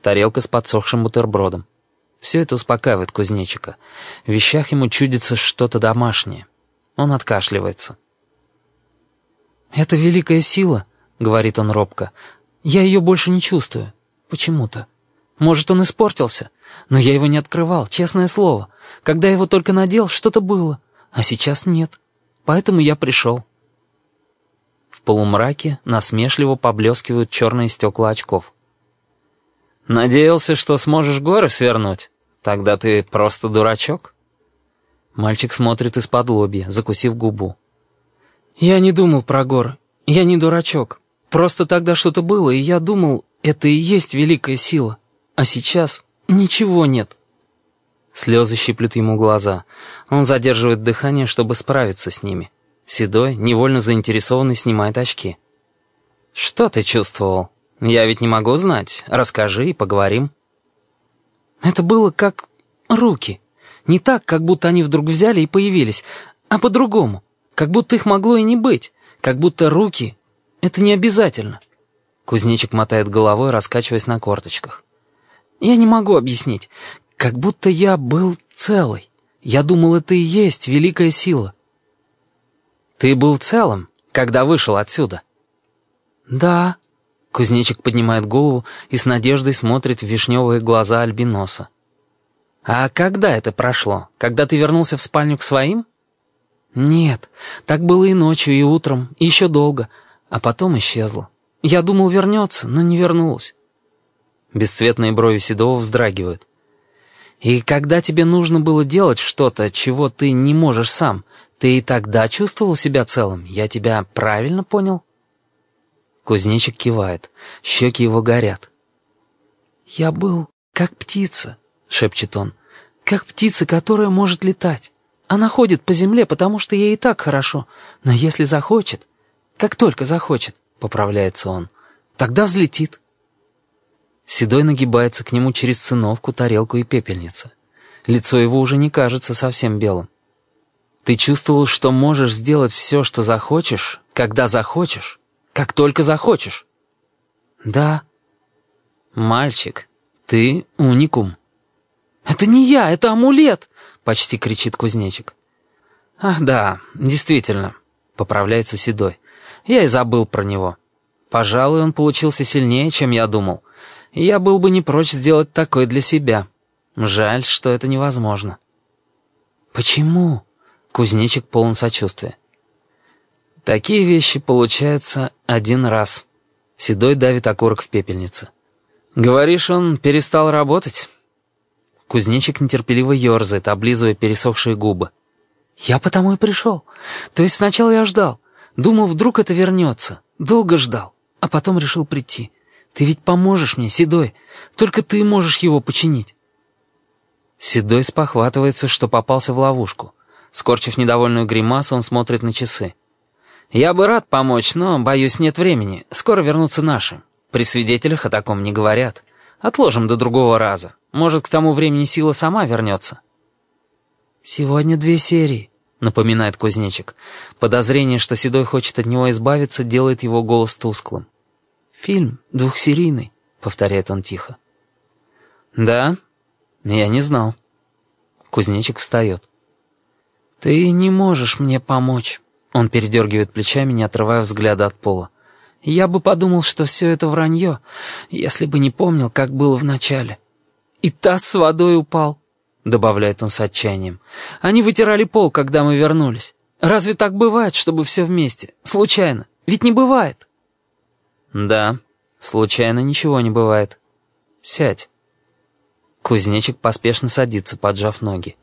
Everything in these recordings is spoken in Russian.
тарелка с подсохшим бутербродом. Все это успокаивает кузнечика. В вещах ему чудится что-то домашнее. Он откашливается. «Это великая сила», — говорит он робко. «Я ее больше не чувствую. Почему-то. Может, он испортился, но я его не открывал, честное слово. Когда я его только надел, что-то было, а сейчас нет. Поэтому я пришел». В полумраке насмешливо поблескивают черные стекла очков. «Надеялся, что сможешь горы свернуть? Тогда ты просто дурачок?» Мальчик смотрит из-под лобья, закусив губу. «Я не думал про горы. Я не дурачок. Просто тогда что-то было, и я думал, это и есть великая сила. А сейчас ничего нет». Слезы щиплют ему глаза. Он задерживает дыхание, чтобы справиться с ними. Седой, невольно заинтересованный, снимает очки. «Что ты чувствовал? Я ведь не могу знать. Расскажи и поговорим». «Это было как руки. Не так, как будто они вдруг взяли и появились, а по-другому. Как будто их могло и не быть. Как будто руки — это не обязательно». Кузнечик мотает головой, раскачиваясь на корточках. «Я не могу объяснить. Как будто я был целый. Я думал, это и есть великая сила». «Ты был целым, когда вышел отсюда?» «Да». Кузнечик поднимает голову и с надеждой смотрит в вишневые глаза альбиноса. «А когда это прошло? Когда ты вернулся в спальню к своим?» «Нет, так было и ночью, и утром, и еще долго, а потом исчезло. Я думал, вернется, но не вернулась». Бесцветные брови Седова вздрагивают. «И когда тебе нужно было делать что-то, чего ты не можешь сам, ты и тогда чувствовал себя целым? Я тебя правильно понял?» Кузнечик кивает, щеки его горят. «Я был как птица», — шепчет он, — «как птица, которая может летать. Она ходит по земле, потому что ей и так хорошо, но если захочет, как только захочет, — поправляется он, — тогда взлетит». Седой нагибается к нему через циновку, тарелку и пепельницу. Лицо его уже не кажется совсем белым. Ты чувствовал, что можешь сделать все, что захочешь, когда захочешь, как только захочешь? Да. Мальчик, ты уникум. Это не я, это амулет, почти кричит кузнечик. Ах да, действительно, поправляется Седой. Я и забыл про него. Пожалуй, он получился сильнее, чем я думал. Я был бы не прочь сделать такое для себя. Жаль, что это невозможно. Почему? Кузнечик полон сочувствия. Такие вещи получаются один раз. Седой давит окурок в пепельнице. Говоришь, он перестал работать? Кузнечик нетерпеливо ерзает, облизывая пересохшие губы. Я потому и пришел. То есть сначала я ждал. Думал, вдруг это вернется. Долго ждал. А потом решил прийти. Ты ведь поможешь мне, Седой. Только ты можешь его починить. Седой спохватывается, что попался в ловушку. Скорчив недовольную гримасу, он смотрит на часы. «Я бы рад помочь, но, боюсь, нет времени. Скоро вернутся наши. При свидетелях о таком не говорят. Отложим до другого раза. Может, к тому времени сила сама вернется». «Сегодня две серии», — напоминает кузнечик. Подозрение, что Седой хочет от него избавиться, делает его голос тусклым. «Фильм двухсерийный», — повторяет он тихо. «Да? Я не знал». Кузнечик встает. «Ты не можешь мне помочь». Он передергивает плечами, не отрывая взгляда от пола. «Я бы подумал, что все это вранье, если бы не помнил, как было вначале. И таз с водой упал», — добавляет он с отчаянием. «Они вытирали пол, когда мы вернулись. Разве так бывает, чтобы все вместе? Случайно? Ведь не бывает». «Да, случайно ничего не бывает. Сядь». Кузнечик поспешно садится, поджав ноги.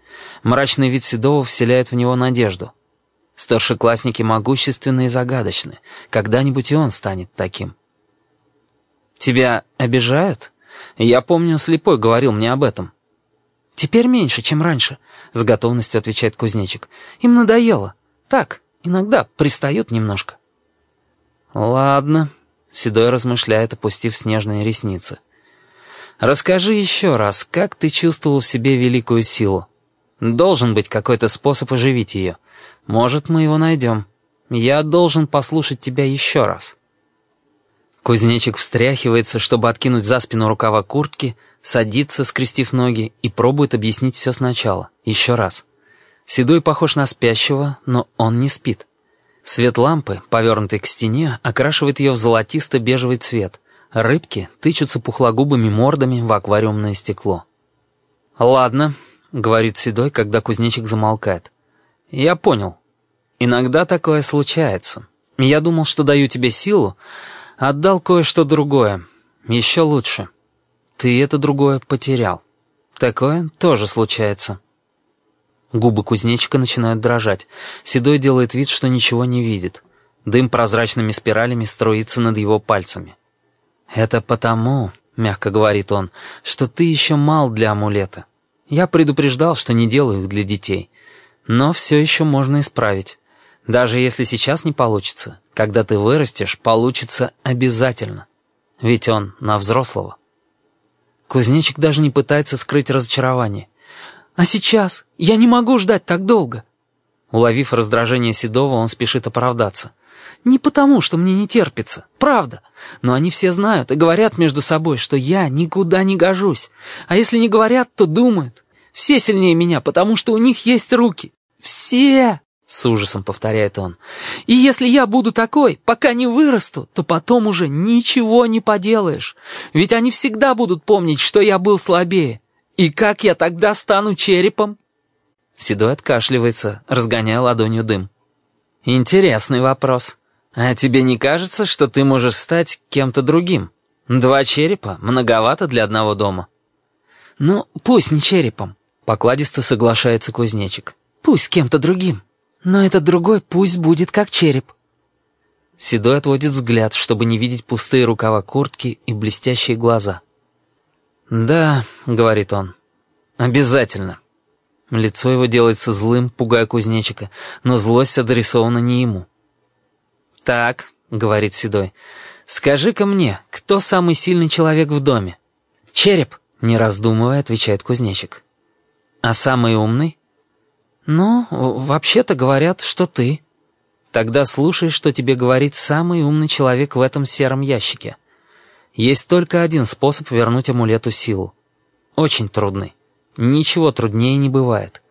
Мрачный вид Седова вселяет в него надежду. Старшеклассники могущественны и загадочны. Когда-нибудь и он станет таким. «Тебя обижают?» Я помню, слепой говорил мне об этом. «Теперь меньше, чем раньше», — с готовностью отвечает кузнечик. «Им надоело. Так, иногда пристают немножко». «Ладно», — Седой размышляет, опустив снежные ресницы. Расскажи еще раз, как ты чувствовал в себе великую силу? Должен быть какой-то способ оживить ее. Может, мы его найдем. Я должен послушать тебя еще раз». Кузнечик встряхивается, чтобы откинуть за спину рукава куртки, садится, скрестив ноги, и пробует объяснить все сначала, еще раз. Седой похож на спящего, но он не спит. Свет лампы, повернутый к стене, окрашивает ее в золотисто-бежевый цвет. Рыбки тычутся пухлогубыми мордами в аквариумное стекло. «Ладно», — говорит Седой, когда кузнечик замолкает. «Я понял. Иногда такое случается. Я думал, что даю тебе силу, Отдал кое-что другое. Еще лучше. Ты это другое потерял. Такое тоже случается. Губы кузнечика начинают дрожать. Седой делает вид, что ничего не видит. Дым прозрачными спиралями струится над его пальцами. «Это потому, — мягко говорит он, — что ты еще мал для амулета. Я предупреждал, что не делаю их для детей. Но все еще можно исправить. Даже если сейчас не получится, когда ты вырастешь, получится обязательно. Ведь он на взрослого. Кузнечик даже не пытается скрыть разочарование. «А сейчас? Я не могу ждать так долго!» Уловив раздражение Седова, он спешит оправдаться. «Не потому, что мне не терпится, правда. Но они все знают и говорят между собой, что я никуда не гожусь. А если не говорят, то думают. Все сильнее меня, потому что у них есть руки. Все!» С ужасом повторяет он. «И если я буду такой, пока не вырасту, то потом уже ничего не поделаешь. Ведь они всегда будут помнить, что я был слабее. И как я тогда стану черепом?» Седой откашливается, разгоняя ладонью дым. «Интересный вопрос. А тебе не кажется, что ты можешь стать кем-то другим? Два черепа многовато для одного дома». «Ну, пусть не черепом», — покладисто соглашается кузнечик. «Пусть кем-то другим». Но этот другой пусть будет как череп. Седой отводит взгляд, чтобы не видеть пустые рукава куртки и блестящие глаза. «Да», — говорит он, — «обязательно». Лицо его делается злым, пугая кузнечика, но злость адресована не ему. «Так», — говорит Седой, — «скажи-ка мне, кто самый сильный человек в доме?» «Череп», — не раздумывая, отвечает кузнечик. «А самый умный?» «Ну, вообще-то говорят, что ты». «Тогда слушай, что тебе говорит самый умный человек в этом сером ящике. Есть только один способ вернуть амулету силу. Очень трудный. Ничего труднее не бывает.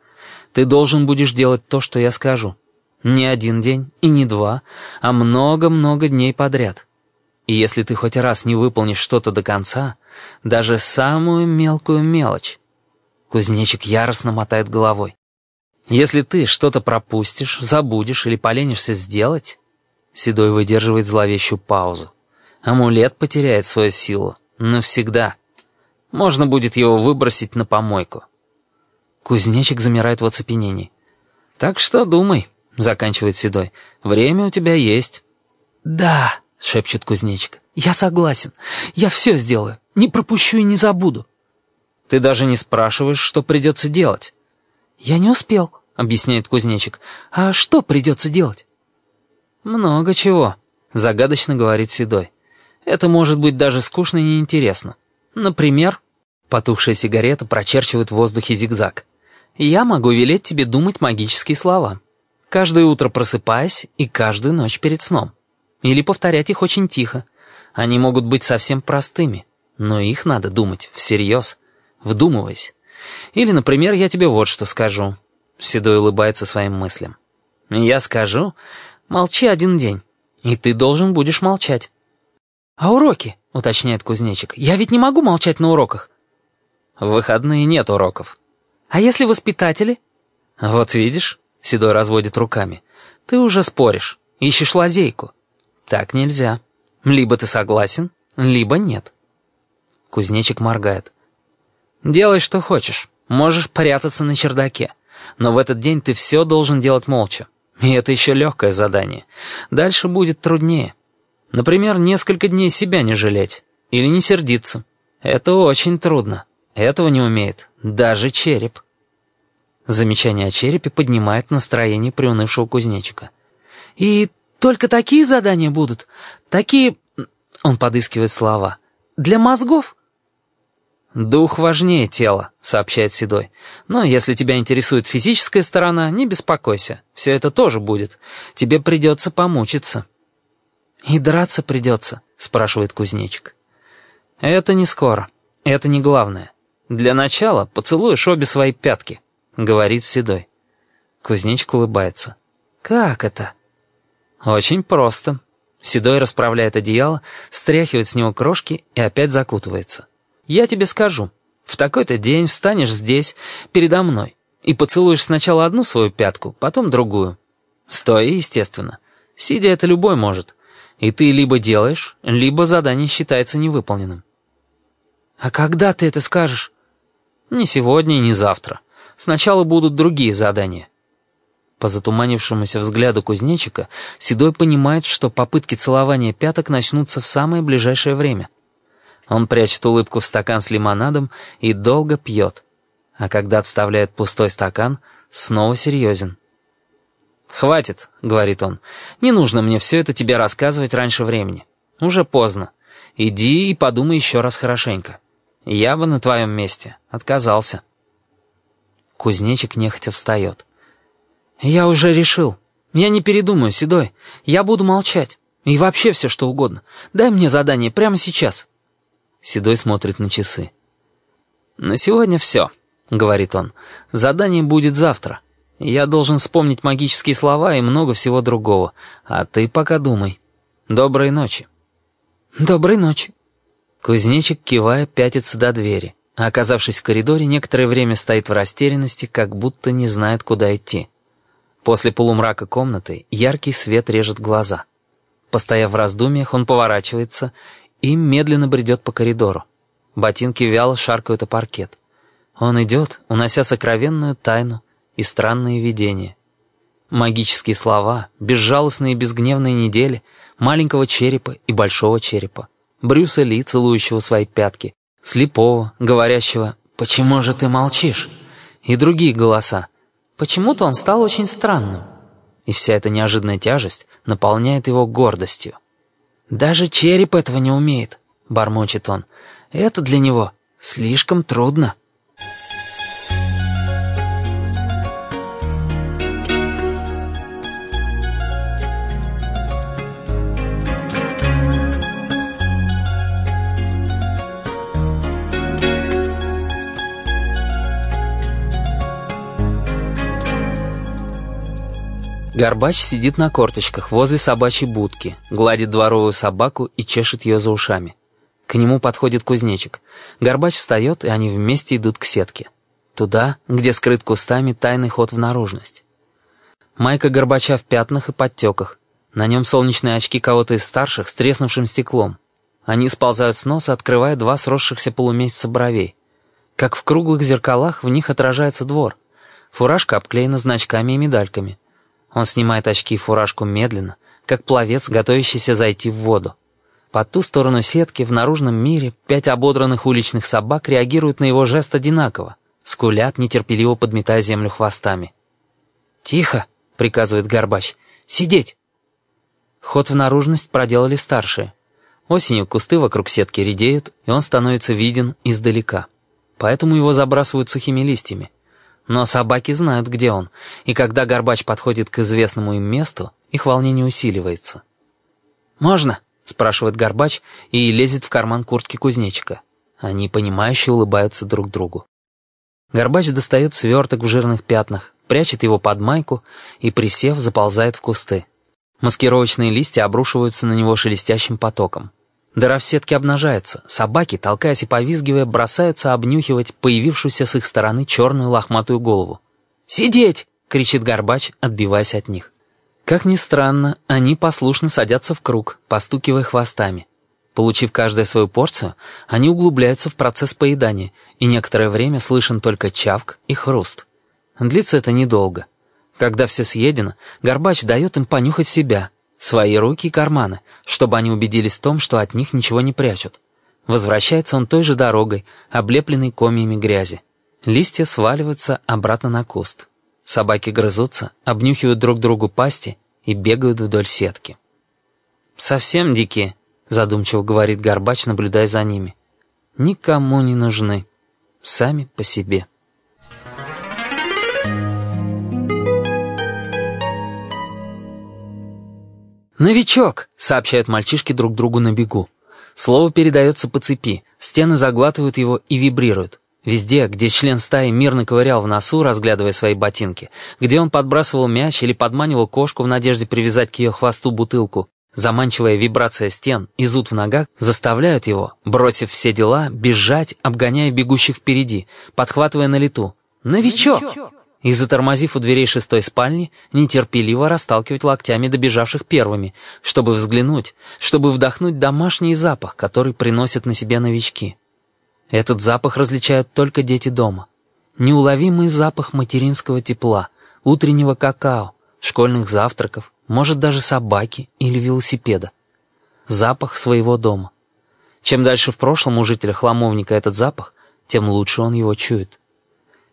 Ты должен будешь делать то, что я скажу. Не один день и не два, а много-много дней подряд. И если ты хоть раз не выполнишь что-то до конца, даже самую мелкую мелочь...» Кузнечик яростно мотает головой. Если ты что-то пропустишь, забудешь или поленишься сделать...» Седой выдерживает зловещую паузу. Амулет потеряет свою силу. Навсегда. Можно будет его выбросить на помойку. Кузнечик замирает в оцепенении. «Так что думай», — заканчивает Седой. «Время у тебя есть». «Да», — шепчет кузнечик. «Я согласен. Я все сделаю. Не пропущу и не забуду». «Ты даже не спрашиваешь, что придется делать». «Я не успел», — объясняет кузнечик. «А что придется делать?» «Много чего», — загадочно говорит Седой. «Это может быть даже скучно и неинтересно. Например...» Потухшая сигарета прочерчивает в воздухе зигзаг. «Я могу велеть тебе думать магические слова. Каждое утро просыпаясь и каждую ночь перед сном. Или повторять их очень тихо. Они могут быть совсем простыми, но их надо думать всерьез, вдумываясь. Или, например, я тебе вот что скажу». Седой улыбается своим мыслям. «Я скажу, молчи один день, и ты должен будешь молчать». «А уроки?» — уточняет кузнечик. «Я ведь не могу молчать на уроках». «В выходные нет уроков». «А если воспитатели?» «Вот видишь», — Седой разводит руками, — «ты уже споришь, ищешь лазейку». «Так нельзя. Либо ты согласен, либо нет». Кузнечик моргает. «Делай, что хочешь. Можешь прятаться на чердаке. Но в этот день ты все должен делать молча. И это еще легкое задание. Дальше будет труднее. Например, несколько дней себя не жалеть. Или не сердиться. Это очень трудно. Этого не умеет даже череп. Замечание о черепе поднимает настроение приунывшего кузнечика. «И только такие задания будут? Такие...» Он подыскивает слова. «Для мозгов?» «Дух важнее тела», — сообщает Седой. «Но если тебя интересует физическая сторона, не беспокойся. Все это тоже будет. Тебе придется помучиться». «И драться придется», — спрашивает кузнечик. «Это не скоро. Это не главное. Для начала поцелуешь обе свои пятки», — говорит Седой. Кузнечик улыбается. «Как это?» «Очень просто». Седой расправляет одеяло, стряхивает с него крошки и опять закутывается. «Я тебе скажу. В такой-то день встанешь здесь, передо мной, и поцелуешь сначала одну свою пятку, потом другую. Стоя, естественно. Сидя это любой может. И ты либо делаешь, либо задание считается невыполненным. «А когда ты это скажешь?» «Не сегодня и не завтра. Сначала будут другие задания». По затуманившемуся взгляду кузнечика Седой понимает, что попытки целования пяток начнутся в самое ближайшее время. Он прячет улыбку в стакан с лимонадом и долго пьет. А когда отставляет пустой стакан, снова серьезен. «Хватит», — говорит он, — «не нужно мне все это тебе рассказывать раньше времени. Уже поздно. Иди и подумай еще раз хорошенько. Я бы на твоем месте отказался». Кузнечик нехотя встает. «Я уже решил. Я не передумаю, Седой. Я буду молчать. И вообще все, что угодно. Дай мне задание прямо сейчас». Седой смотрит на часы. «На сегодня все», — говорит он. «Задание будет завтра. Я должен вспомнить магические слова и много всего другого. А ты пока думай. Доброй ночи». «Доброй ночи». Кузнечик, кивая, пятится до двери, а оказавшись в коридоре, некоторое время стоит в растерянности, как будто не знает, куда идти. После полумрака комнаты яркий свет режет глаза. Постояв в раздумьях, он поворачивается и медленно бредет по коридору. Ботинки вяло шаркают о паркет. Он идет, унося сокровенную тайну и странные видения. Магические слова, безжалостные и безгневные недели, маленького черепа и большого черепа, Брюса Ли, целующего свои пятки, слепого, говорящего «Почему же ты молчишь?» и другие голоса, Почему-то он стал очень странным. И вся эта неожиданная тяжесть наполняет его гордостью. «Даже череп этого не умеет», — бормочет он. «Это для него слишком трудно». Горбач сидит на корточках возле собачьей будки, гладит дворовую собаку и чешет ее за ушами. К нему подходит кузнечик. Горбач встает, и они вместе идут к сетке. Туда, где скрыт кустами тайный ход в наружность. Майка Горбача в пятнах и подтеках. На нем солнечные очки кого-то из старших с треснувшим стеклом. Они сползают с носа, открывая два сросшихся полумесяца бровей. Как в круглых зеркалах в них отражается двор. Фуражка обклеена значками и медальками. Он снимает очки и фуражку медленно, как пловец, готовящийся зайти в воду. По ту сторону сетки, в наружном мире, пять ободранных уличных собак реагируют на его жест одинаково, скулят, нетерпеливо подметая землю хвостами. «Тихо!» — приказывает Горбач. «Сидеть!» Ход в наружность проделали старшие. Осенью кусты вокруг сетки редеют, и он становится виден издалека. Поэтому его забрасывают сухими листьями. Но собаки знают, где он, и когда Горбач подходит к известному им месту, их волнение усиливается. «Можно?» — спрашивает Горбач и лезет в карман куртки кузнечика. Они, понимающе улыбаются друг другу. Горбач достает сверток в жирных пятнах, прячет его под майку и, присев, заползает в кусты. Маскировочные листья обрушиваются на него шелестящим потоком. Дыра в сетке обнажается. Собаки, толкаясь и повизгивая, бросаются обнюхивать появившуюся с их стороны черную лохматую голову. «Сидеть!» — кричит Горбач, отбиваясь от них. Как ни странно, они послушно садятся в круг, постукивая хвостами. Получив каждая свою порцию, они углубляются в процесс поедания, и некоторое время слышен только чавк и хруст. Длится это недолго. Когда все съедено, Горбач дает им понюхать себя — Свои руки и карманы, чтобы они убедились в том, что от них ничего не прячут. Возвращается он той же дорогой, облепленной комьями грязи. Листья сваливаются обратно на куст. Собаки грызутся, обнюхивают друг другу пасти и бегают вдоль сетки. «Совсем дикие», — задумчиво говорит Горбач, наблюдая за ними. «Никому не нужны. Сами по себе». «Новичок!» — сообщают мальчишки друг другу на бегу. Слово передается по цепи, стены заглатывают его и вибрируют. Везде, где член стаи мирно ковырял в носу, разглядывая свои ботинки, где он подбрасывал мяч или подманивал кошку в надежде привязать к ее хвосту бутылку, заманчивая вибрация стен и зуд в ногах заставляют его, бросив все дела, бежать, обгоняя бегущих впереди, подхватывая на лету. «Новичок!» И, затормозив у дверей шестой спальни, нетерпеливо расталкивать локтями добежавших первыми, чтобы взглянуть, чтобы вдохнуть домашний запах, который приносят на себе новички. Этот запах различают только дети дома. Неуловимый запах материнского тепла, утреннего какао, школьных завтраков, может даже собаки или велосипеда. Запах своего дома. Чем дальше в прошлом у жителя хламовника этот запах, тем лучше он его чует.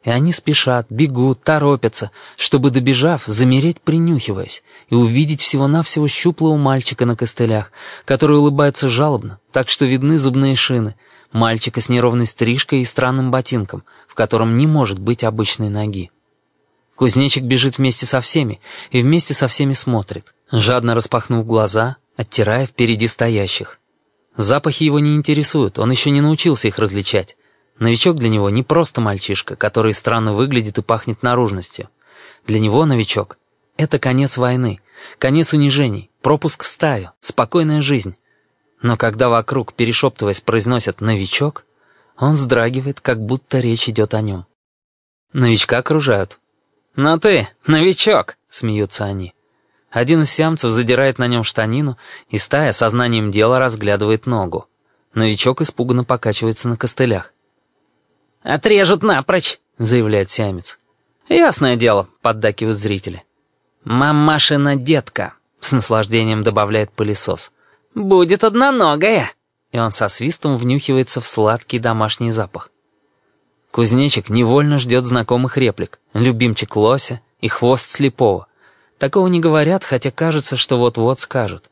И они спешат, бегут, торопятся, чтобы, добежав, замереть, принюхиваясь, и увидеть всего-навсего щуплого мальчика на костылях, который улыбается жалобно, так что видны зубные шины, мальчика с неровной стрижкой и странным ботинком, в котором не может быть обычной ноги. Кузнечик бежит вместе со всеми и вместе со всеми смотрит, жадно распахнув глаза, оттирая впереди стоящих. Запахи его не интересуют, он еще не научился их различать. Новичок для него не просто мальчишка, который странно выглядит и пахнет наружностью. Для него новичок — это конец войны, конец унижений, пропуск в стаю, спокойная жизнь. Но когда вокруг, перешептываясь, произносят «новичок», он вздрагивает, как будто речь идет о нем. Новичка окружают. «Ну ты, новичок!» — смеются они. Один из сиамцев задирает на нем штанину, и стая сознанием дела разглядывает ногу. Новичок испуганно покачивается на костылях. «Отрежут напрочь», — заявляет сиамец. «Ясное дело», — поддакивают зрители. «Мамашина детка», — с наслаждением добавляет пылесос. «Будет одноногая». И он со свистом внюхивается в сладкий домашний запах. Кузнечик невольно ждет знакомых реплик. Любимчик лося и хвост слепого. Такого не говорят, хотя кажется, что вот-вот скажут.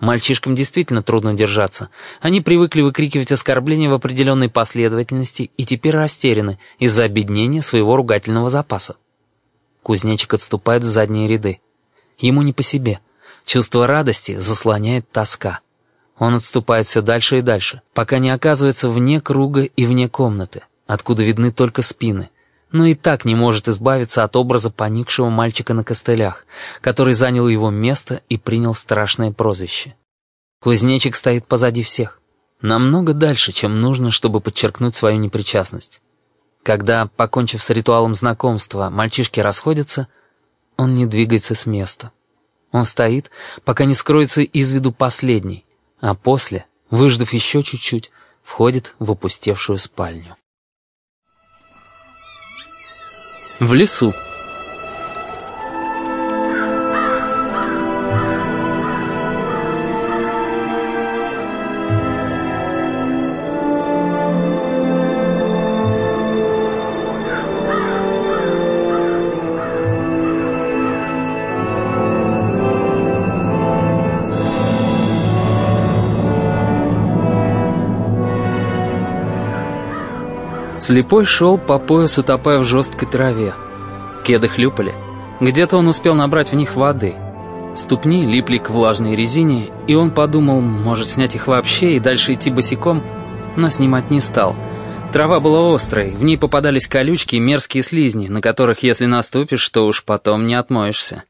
Мальчишкам действительно трудно держаться. Они привыкли выкрикивать оскорбления в определенной последовательности и теперь растеряны из-за обеднения своего ругательного запаса. Кузнечик отступает в задние ряды. Ему не по себе. Чувство радости заслоняет тоска. Он отступает все дальше и дальше, пока не оказывается вне круга и вне комнаты откуда видны только спины, но и так не может избавиться от образа поникшего мальчика на костылях, который занял его место и принял страшное прозвище. Кузнечик стоит позади всех, намного дальше, чем нужно, чтобы подчеркнуть свою непричастность. Когда, покончив с ритуалом знакомства, мальчишки расходятся, он не двигается с места. Он стоит, пока не скроется из виду последний, а после, выждав еще чуть-чуть, входит в опустевшую спальню. В лесу. Слепой шел по поясу, топая в жесткой траве. Кеды хлюпали. Где-то он успел набрать в них воды. Ступни липли к влажной резине, и он подумал, может снять их вообще и дальше идти босиком, но снимать не стал. Трава была острой, в ней попадались колючки и мерзкие слизни, на которых, если наступишь, то уж потом не отмоешься.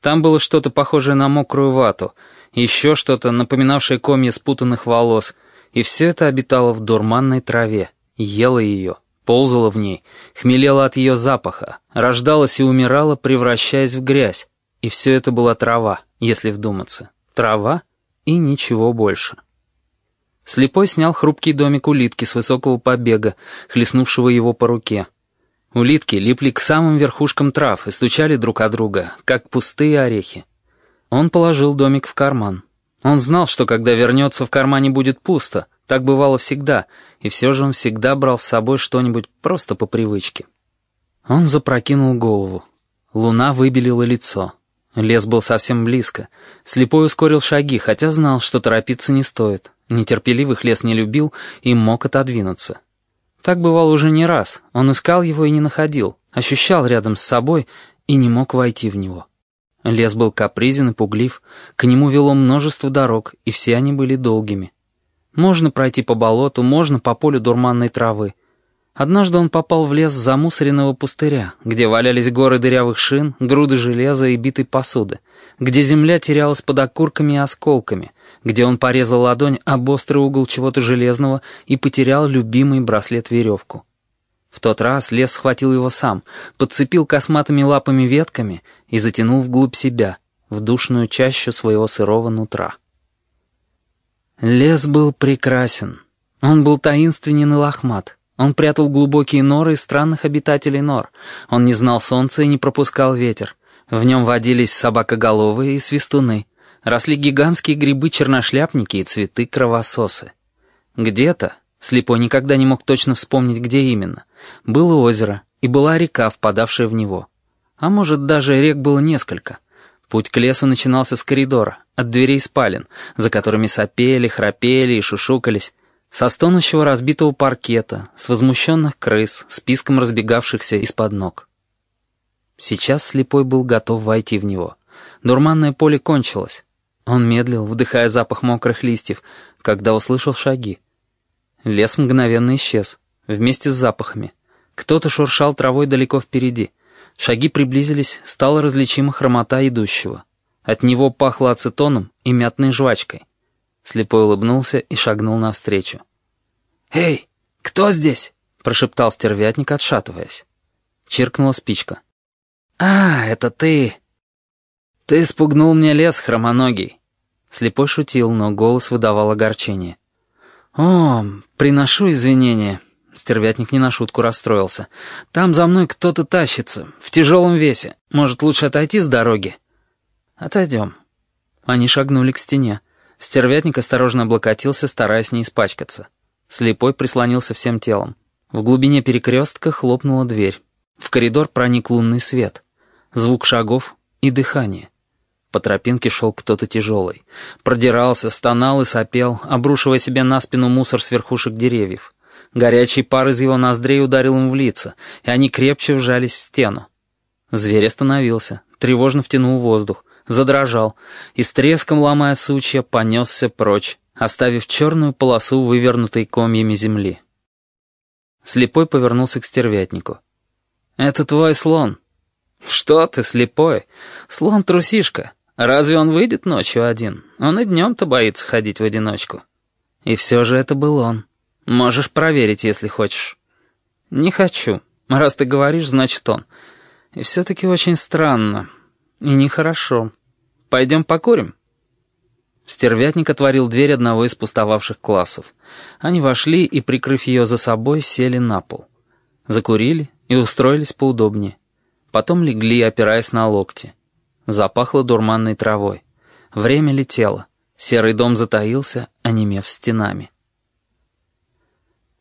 Там было что-то похожее на мокрую вату, еще что-то, напоминавшее комья спутанных волос, и все это обитало в дурманной траве ела ее, ползала в ней, хмелела от ее запаха, рождалась и умирала, превращаясь в грязь. И все это была трава, если вдуматься. Трава и ничего больше. Слепой снял хрупкий домик улитки с высокого побега, хлестнувшего его по руке. Улитки липли к самым верхушкам трав и стучали друг о друга, как пустые орехи. Он положил домик в карман. Он знал, что когда вернется, в кармане будет пусто — так бывало всегда, и все же он всегда брал с собой что-нибудь просто по привычке. Он запрокинул голову. Луна выбелила лицо. Лес был совсем близко. Слепой ускорил шаги, хотя знал, что торопиться не стоит. Нетерпеливых лес не любил и мог отодвинуться. Так бывало уже не раз. Он искал его и не находил, ощущал рядом с собой и не мог войти в него. Лес был капризен и пуглив, к нему вело множество дорог, и все они были долгими. Можно пройти по болоту, можно по полю дурманной травы. Однажды он попал в лес замусоренного пустыря, где валялись горы дырявых шин, груды железа и битой посуды, где земля терялась под окурками и осколками, где он порезал ладонь об острый угол чего-то железного и потерял любимый браслет-веревку. В тот раз лес схватил его сам, подцепил косматыми лапами ветками и затянул вглубь себя, в душную чащу своего сырого нутра. Лес был прекрасен. Он был таинственен и лохмат. Он прятал глубокие норы странных обитателей нор. Он не знал солнца и не пропускал ветер. В нем водились собакоголовые и свистуны. Росли гигантские грибы-черношляпники и цветы-кровососы. Где-то, слепой никогда не мог точно вспомнить, где именно, было озеро и была река, впадавшая в него. А может, даже рек было несколько. Путь к лесу начинался с коридора, от дверей спален, за которыми сопели, храпели и шушукались, со стонущего разбитого паркета, с возмущенных крыс, списком разбегавшихся из-под ног. Сейчас слепой был готов войти в него. Дурманное поле кончилось. Он медлил, вдыхая запах мокрых листьев, когда услышал шаги. Лес мгновенно исчез, вместе с запахами. Кто-то шуршал травой далеко впереди. Шаги приблизились, стала различима хромота идущего. От него пахло ацетоном и мятной жвачкой. Слепой улыбнулся и шагнул навстречу. «Эй, кто здесь?» — прошептал стервятник, отшатываясь. Чиркнула спичка. «А, это ты!» «Ты спугнул мне лес, хромоногий!» Слепой шутил, но голос выдавал огорчение. «О, приношу извинения!» Стервятник не на шутку расстроился. «Там за мной кто-то тащится, в тяжелом весе. Может, лучше отойти с дороги?» «Отойдем». Они шагнули к стене. Стервятник осторожно облокотился, стараясь не испачкаться. Слепой прислонился всем телом. В глубине перекрестка хлопнула дверь. В коридор проник лунный свет. Звук шагов и дыхание. По тропинке шел кто-то тяжелый. Продирался, стонал и сопел, обрушивая себе на спину мусор с верхушек деревьев. Горячий пар из его ноздрей ударил им в лица, и они крепче вжались в стену. Зверь остановился, тревожно втянул воздух задрожал и с треском ломая сучья понесся прочь, оставив черную полосу вывернутой комьями земли. Слепой повернулся к стервятнику. «Это твой слон». «Что ты, слепой? Слон-трусишка. Разве он выйдет ночью один? Он и днем-то боится ходить в одиночку». И все же это был он. Можешь проверить, если хочешь. «Не хочу. Раз ты говоришь, значит он. И все-таки очень странно. И нехорошо. Пойдем покурим?» Стервятник отворил дверь одного из пустовавших классов. Они вошли и, прикрыв ее за собой, сели на пол. Закурили и устроились поудобнее. Потом легли, опираясь на локти. Запахло дурманной травой. Время летело. Серый дом затаился, онемев стенами.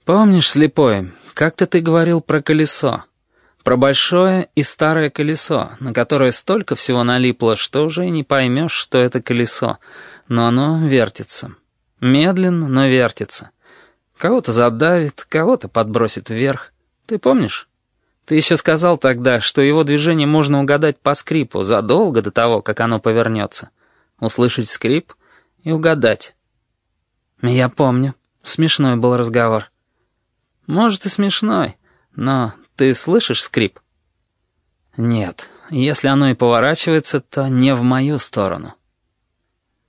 «Помнишь, слепой, как-то ты говорил про колесо?» Про большое и старое колесо, на которое столько всего налипло, что уже не поймешь, что это колесо, но оно вертится. Медленно, но вертится. Кого-то задавит, кого-то подбросит вверх. Ты помнишь? Ты еще сказал тогда, что его движение можно угадать по скрипу задолго до того, как оно повернется. Услышать скрип и угадать. Я помню. Смешной был разговор. Может и смешной, но ты слышишь скрип? Нет, если оно и поворачивается, то не в мою сторону.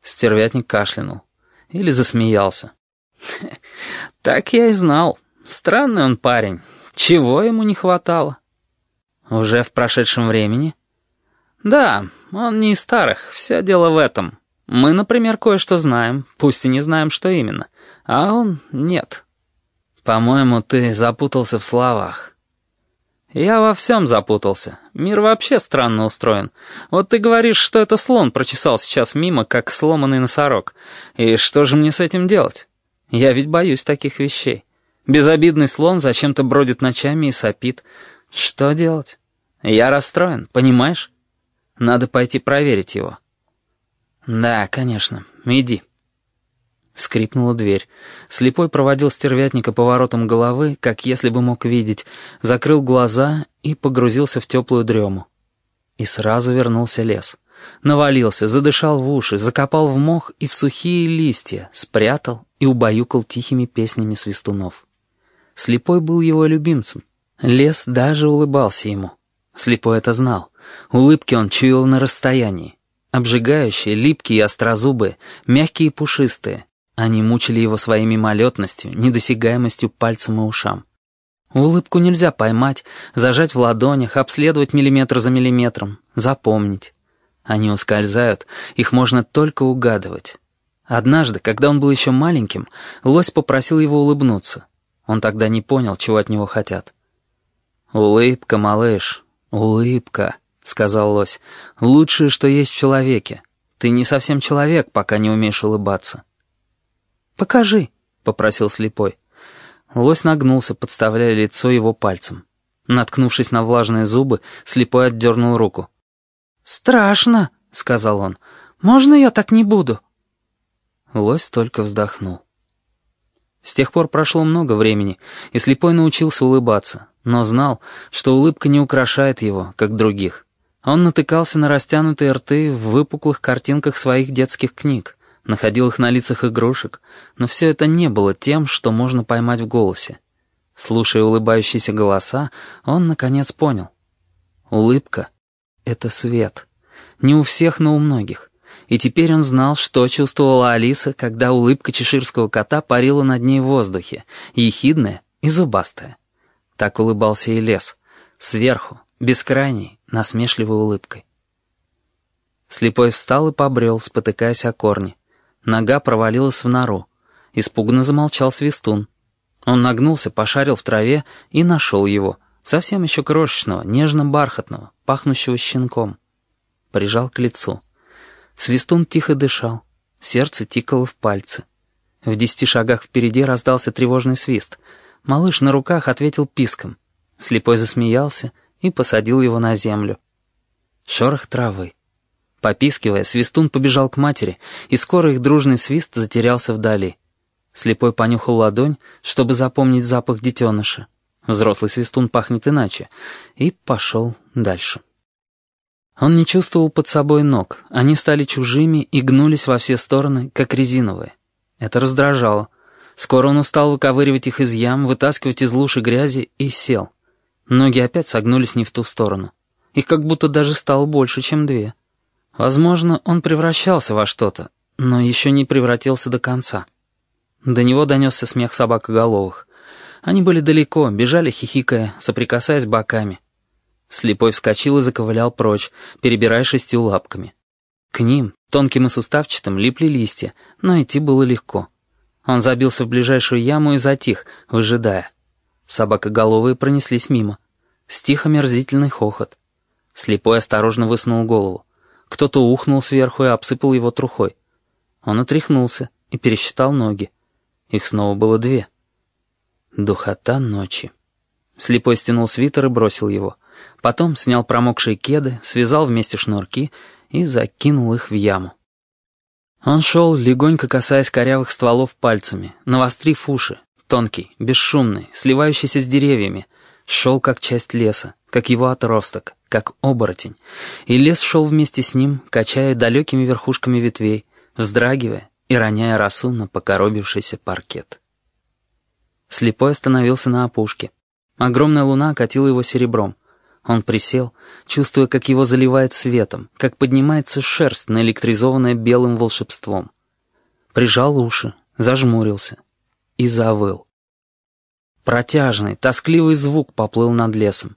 Стервятник кашлянул. Или засмеялся. Так я и знал. Странный он парень. Чего ему не хватало? Уже в прошедшем времени? Да, он не из старых, все дело в этом. Мы, например, кое-что знаем, пусть и не знаем, что именно. А он нет. По-моему, ты запутался в словах. «Я во всем запутался. Мир вообще странно устроен. Вот ты говоришь, что это слон прочесал сейчас мимо, как сломанный носорог. И что же мне с этим делать? Я ведь боюсь таких вещей. Безобидный слон зачем-то бродит ночами и сопит. Что делать? Я расстроен, понимаешь? Надо пойти проверить его». «Да, конечно. Иди». Скрипнула дверь. Слепой проводил стервятника поворотом головы, как если бы мог видеть, закрыл глаза и погрузился в теплую дрему. И сразу вернулся лес. навалился, задышал в уши, закопал в мох и в сухие листья, спрятал и убаюкал тихими песнями свистунов. Слепой был его любимцем. Лес даже улыбался ему. Слепой это знал. Улыбки он чуял на расстоянии. Обжигающие, липкие и острозубые, мягкие и пушистые. Они мучили его своей мимолетностью, недосягаемостью пальцем и ушам. Улыбку нельзя поймать, зажать в ладонях, обследовать миллиметр за миллиметром, запомнить. Они ускользают, их можно только угадывать. Однажды, когда он был еще маленьким, лось попросил его улыбнуться. Он тогда не понял, чего от него хотят. «Улыбка, малыш, улыбка», — сказал лось. «Лучшее, что есть в человеке. Ты не совсем человек, пока не умеешь улыбаться». «Покажи», — попросил слепой. Лось нагнулся, подставляя лицо его пальцем. Наткнувшись на влажные зубы, слепой отдернул руку. «Страшно», — сказал он. «Можно я так не буду?» Лось только вздохнул. С тех пор прошло много времени, и слепой научился улыбаться, но знал, что улыбка не украшает его, как других. Он натыкался на растянутые рты в выпуклых картинках своих детских книг, находил их на лицах игрушек, но все это не было тем, что можно поймать в голосе. Слушая улыбающиеся голоса, он, наконец, понял. Улыбка — это свет. Не у всех, но у многих. И теперь он знал, что чувствовала Алиса, когда улыбка чеширского кота парила над ней в воздухе, ехидная и зубастая. Так улыбался и лес. Сверху, бескрайней, насмешливой улыбкой. Слепой встал и побрел, спотыкаясь о корни. Нога провалилась в нору. Испуганно замолчал свистун. Он нагнулся, пошарил в траве и нашел его, совсем еще крошечного, нежно-бархатного, пахнущего щенком. Прижал к лицу. Свистун тихо дышал, сердце тикало в пальцы. В десяти шагах впереди раздался тревожный свист. Малыш на руках ответил писком. Слепой засмеялся и посадил его на землю. Шорох травы. Попискивая, свистун побежал к матери, и скоро их дружный свист затерялся вдали. Слепой понюхал ладонь, чтобы запомнить запах детеныша. Взрослый свистун пахнет иначе. И пошел дальше. Он не чувствовал под собой ног. Они стали чужими и гнулись во все стороны, как резиновые. Это раздражало. Скоро он устал выковыривать их из ям, вытаскивать из лужи грязи и сел. Ноги опять согнулись не в ту сторону. Их как будто даже стало больше, чем две. Возможно, он превращался во что-то, но еще не превратился до конца. До него донесся смех собакоголовых. Они были далеко, бежали хихикая, соприкасаясь боками. Слепой вскочил и заковылял прочь, перебирая шестью лапками. К ним, тонким и суставчатым, липли листья, но идти было легко. Он забился в ближайшую яму и затих, выжидая. Собакоголовые пронеслись мимо. Стих омерзительный хохот. Слепой осторожно высунул голову. Кто-то ухнул сверху и обсыпал его трухой. Он отряхнулся и пересчитал ноги. Их снова было две. Духота ночи. Слепой стянул свитер и бросил его. Потом снял промокшие кеды, связал вместе шнурки и закинул их в яму. Он шел, легонько касаясь корявых стволов пальцами, навострив уши, тонкий, бесшумный, сливающийся с деревьями, шел как часть леса, как его отросток, как оборотень, и лес шел вместе с ним, качая далекими верхушками ветвей, вздрагивая и роняя росу на покоробившийся паркет. Слепой остановился на опушке. Огромная луна окатила его серебром. Он присел, чувствуя, как его заливает светом, как поднимается шерсть, наэлектризованная белым волшебством. Прижал уши, зажмурился и завыл. Протяжный, тоскливый звук поплыл над лесом.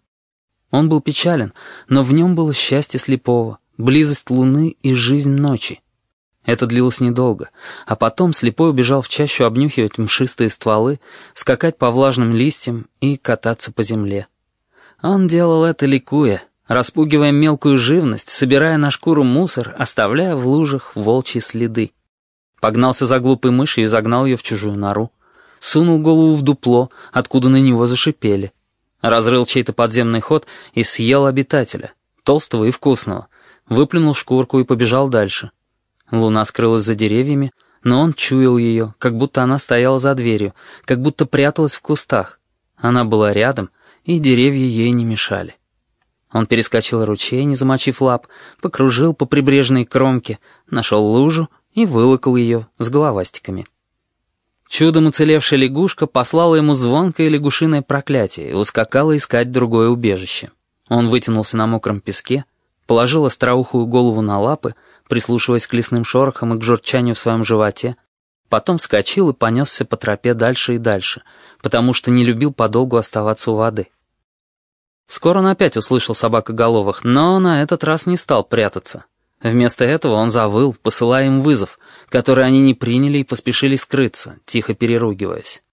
Он был печален, но в нем было счастье слепого, близость луны и жизнь ночи. Это длилось недолго, а потом слепой убежал в чащу обнюхивать мшистые стволы, скакать по влажным листьям и кататься по земле. Он делал это ликуя, распугивая мелкую живность, собирая на шкуру мусор, оставляя в лужах волчьи следы. Погнался за глупой мышью и загнал ее в чужую нору. Сунул голову в дупло, откуда на него зашипели. Разрыл чей-то подземный ход и съел обитателя, толстого и вкусного, выплюнул шкурку и побежал дальше. Луна скрылась за деревьями, но он чуял ее, как будто она стояла за дверью, как будто пряталась в кустах. Она была рядом, и деревья ей не мешали. Он перескочил ручей, не замочив лап, покружил по прибрежной кромке, нашел лужу и вылокал ее с головастиками. Чудом уцелевшая лягушка послала ему звонкое лягушиное проклятие и ускакала искать другое убежище. Он вытянулся на мокром песке, положил остроухую голову на лапы, прислушиваясь к лесным шорохам и к журчанию в своем животе, потом вскочил и понесся по тропе дальше и дальше, потому что не любил подолгу оставаться у воды. Скоро он опять услышал собакоголовых, но на этот раз не стал прятаться. Вместо этого он завыл, посылая им вызов, который они не приняли и поспешили скрыться, тихо переругиваясь.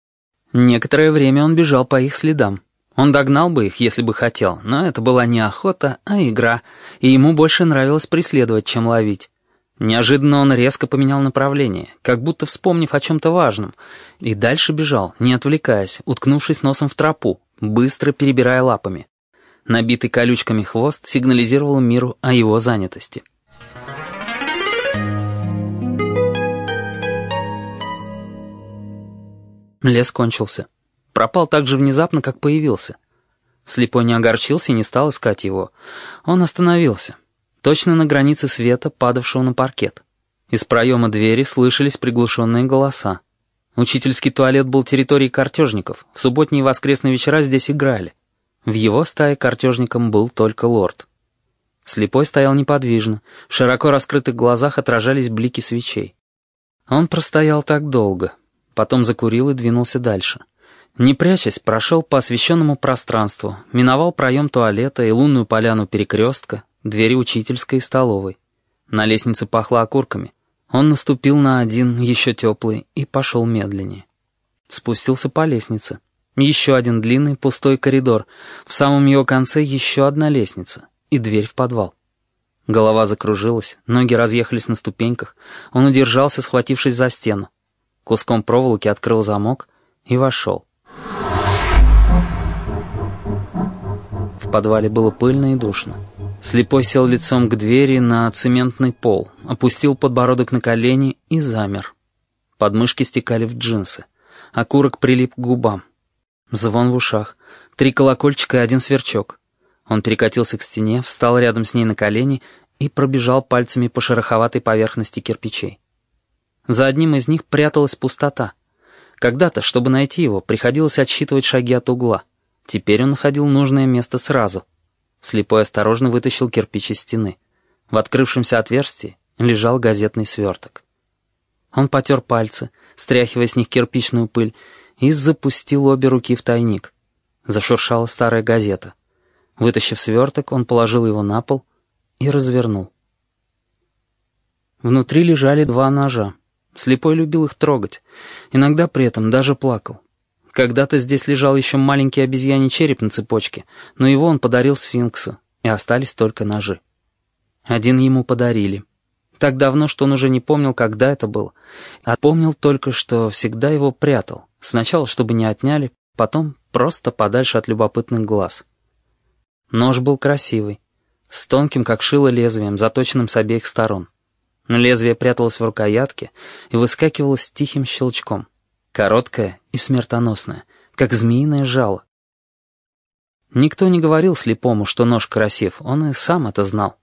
Некоторое время он бежал по их следам. Он догнал бы их, если бы хотел, но это была не охота, а игра, и ему больше нравилось преследовать, чем ловить. Неожиданно он резко поменял направление, как будто вспомнив о чем-то важном, и дальше бежал, не отвлекаясь, уткнувшись носом в тропу, быстро перебирая лапами. Набитый колючками хвост сигнализировал миру о его занятости. Лес кончился. Пропал так же внезапно, как появился. Слепой не огорчился и не стал искать его. Он остановился. Точно на границе света, падавшего на паркет. Из проема двери слышались приглушенные голоса. Учительский туалет был территорией картежников. В субботние и воскресные вечера здесь играли. В его стае картежником был только лорд. Слепой стоял неподвижно, в широко раскрытых глазах отражались блики свечей. Он простоял так долго, потом закурил и двинулся дальше. Не прячась, прошел по освещенному пространству, миновал проем туалета и лунную поляну перекрестка, двери учительской и столовой. На лестнице пахло окурками. Он наступил на один, еще теплый, и пошел медленнее. Спустился по лестнице. Еще один длинный пустой коридор. В самом его конце еще одна лестница и дверь в подвал. Голова закружилась, ноги разъехались на ступеньках. Он удержался, схватившись за стену. Куском проволоки открыл замок и вошел. В подвале было пыльно и душно. Слепой сел лицом к двери на цементный пол, опустил подбородок на колени и замер. Подмышки стекали в джинсы. Окурок прилип к губам. Звон в ушах. Три колокольчика и один сверчок. Он перекатился к стене, встал рядом с ней на колени и пробежал пальцами по шероховатой поверхности кирпичей. За одним из них пряталась пустота. Когда-то, чтобы найти его, приходилось отсчитывать шаги от угла. Теперь он находил нужное место сразу. Слепой осторожно вытащил кирпич из стены. В открывшемся отверстии лежал газетный сверток. Он потер пальцы, стряхивая с них кирпичную пыль, и запустил обе руки в тайник. Зашуршала старая газета. Вытащив сверток, он положил его на пол и развернул. Внутри лежали два ножа. Слепой любил их трогать. Иногда при этом даже плакал. Когда-то здесь лежал еще маленький обезьяний череп на цепочке, но его он подарил сфинксу, и остались только ножи. Один ему подарили. Так давно, что он уже не помнил, когда это было, а помнил только, что всегда его прятал. Сначала, чтобы не отняли, потом просто подальше от любопытных глаз. Нож был красивый, с тонким, как шило, лезвием, заточенным с обеих сторон. Лезвие пряталось в рукоятке и выскакивало с тихим щелчком. Короткое и смертоносное, как змеиное жало. Никто не говорил слепому, что нож красив, он и сам это знал.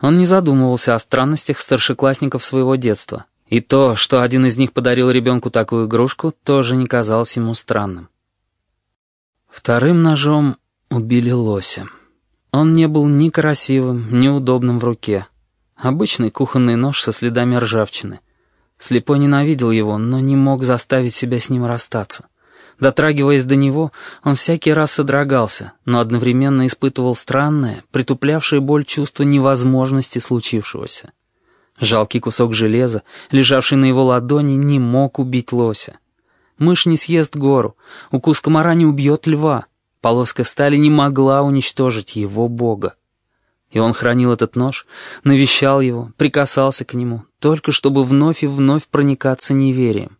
Он не задумывался о странностях старшеклассников своего детства, и то, что один из них подарил ребенку такую игрушку, тоже не казалось ему странным. Вторым ножом убили лося. Он не был ни красивым, ни удобным в руке. Обычный кухонный нож со следами ржавчины. Слепой ненавидел его, но не мог заставить себя с ним расстаться. Дотрагиваясь до него, он всякий раз содрогался, но одновременно испытывал странное, притуплявшее боль чувство невозможности случившегося. Жалкий кусок железа, лежавший на его ладони, не мог убить лося. Мышь не съест гору, укус комара не убьет льва, полоска стали не могла уничтожить его бога. И он хранил этот нож, навещал его, прикасался к нему, только чтобы вновь и вновь проникаться неверием.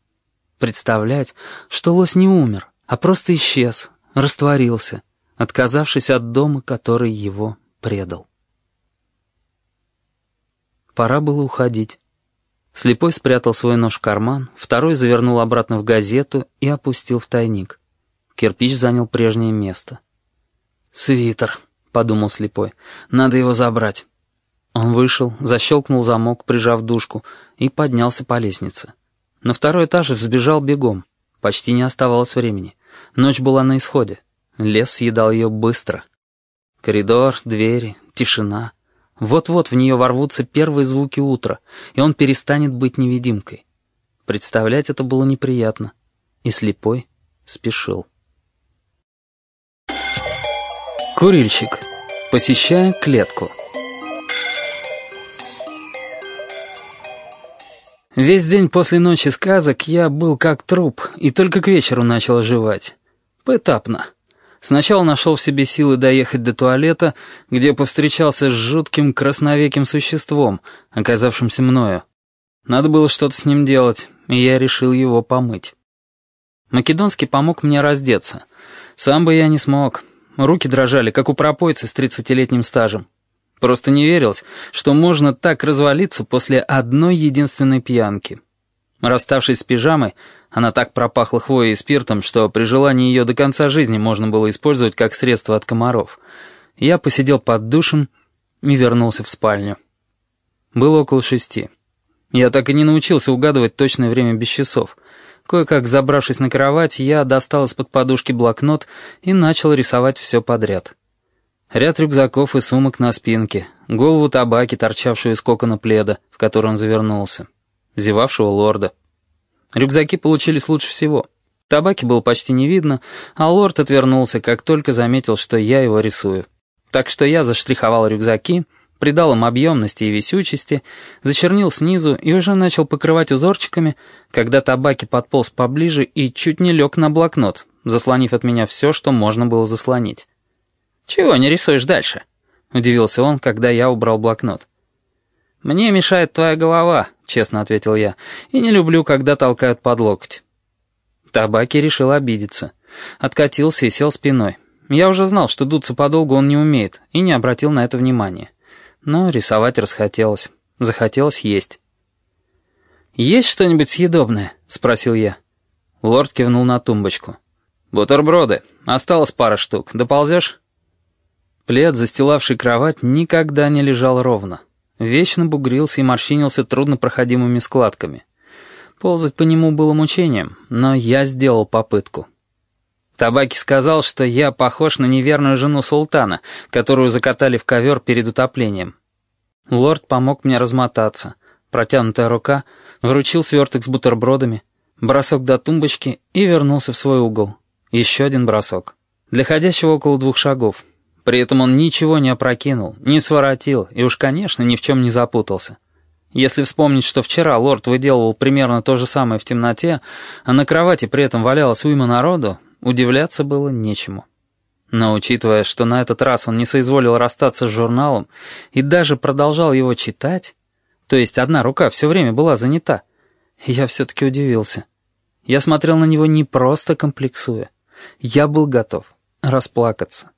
Представлять, что лось не умер, а просто исчез, растворился, отказавшись от дома, который его предал. Пора было уходить. Слепой спрятал свой нож в карман, второй завернул обратно в газету и опустил в тайник. Кирпич занял прежнее место. «Свитер», — подумал слепой. «Надо его забрать». Он вышел, защелкнул замок, прижав душку, и поднялся по лестнице. На второй этаж взбежал бегом. Почти не оставалось времени. Ночь была на исходе. Лес съедал ее быстро. Коридор, двери, тишина. Вот-вот в нее ворвутся первые звуки утра, и он перестанет быть невидимкой. Представлять это было неприятно. И слепой спешил. Курильщик. Посещая клетку. Весь день после ночи сказок я был как труп, и только к вечеру начал оживать. Поэтапно. Сначала нашел в себе силы доехать до туалета, где повстречался с жутким красновеким существом, оказавшимся мною. Надо было что-то с ним делать, и я решил его помыть. Македонский помог мне раздеться. Сам бы я не смог. Руки дрожали, как у пропойца с тридцатилетним стажем. Просто не верилось, что можно так развалиться после одной единственной пьянки. Расставшись с пижамой, она так пропахла хвоей и спиртом, что при желании ее до конца жизни можно было использовать как средство от комаров. Я посидел под душем и вернулся в спальню. Было около шести. Я так и не научился угадывать точное время без часов — Кое-как забравшись на кровать, я достал из-под подушки блокнот и начал рисовать все подряд. Ряд рюкзаков и сумок на спинке, голову табаки, торчавшую из кокона пледа, в который он завернулся, зевавшего лорда. Рюкзаки получились лучше всего. Табаки было почти не видно, а лорд отвернулся, как только заметил, что я его рисую. Так что я заштриховал рюкзаки — придал им объемности и висючести, зачернил снизу и уже начал покрывать узорчиками, когда табаки подполз поближе и чуть не лег на блокнот, заслонив от меня все, что можно было заслонить. «Чего не рисуешь дальше?» — удивился он, когда я убрал блокнот. «Мне мешает твоя голова», — честно ответил я, «и не люблю, когда толкают под локоть». Табаки решил обидеться. Откатился и сел спиной. Я уже знал, что дуться подолгу он не умеет, и не обратил на это внимания но рисовать расхотелось. Захотелось есть. «Есть что-нибудь съедобное?» — спросил я. Лорд кивнул на тумбочку. «Бутерброды. Осталось пара штук. Доползешь?» Плед, застилавший кровать, никогда не лежал ровно. Вечно бугрился и морщинился труднопроходимыми складками. Ползать по нему было мучением, но я сделал попытку. Табаки сказал, что я похож на неверную жену султана, которую закатали в ковер перед утоплением. Лорд помог мне размотаться. Протянутая рука вручил сверток с бутербродами, бросок до тумбочки и вернулся в свой угол. Еще один бросок. Для ходящего около двух шагов. При этом он ничего не опрокинул, не своротил и уж, конечно, ни в чем не запутался. Если вспомнить, что вчера лорд выделывал примерно то же самое в темноте, а на кровати при этом валялась уйма народу, Удивляться было нечему. Но учитывая, что на этот раз он не соизволил расстаться с журналом и даже продолжал его читать, то есть одна рука все время была занята, я все-таки удивился. Я смотрел на него не просто комплексуя. Я был готов расплакаться.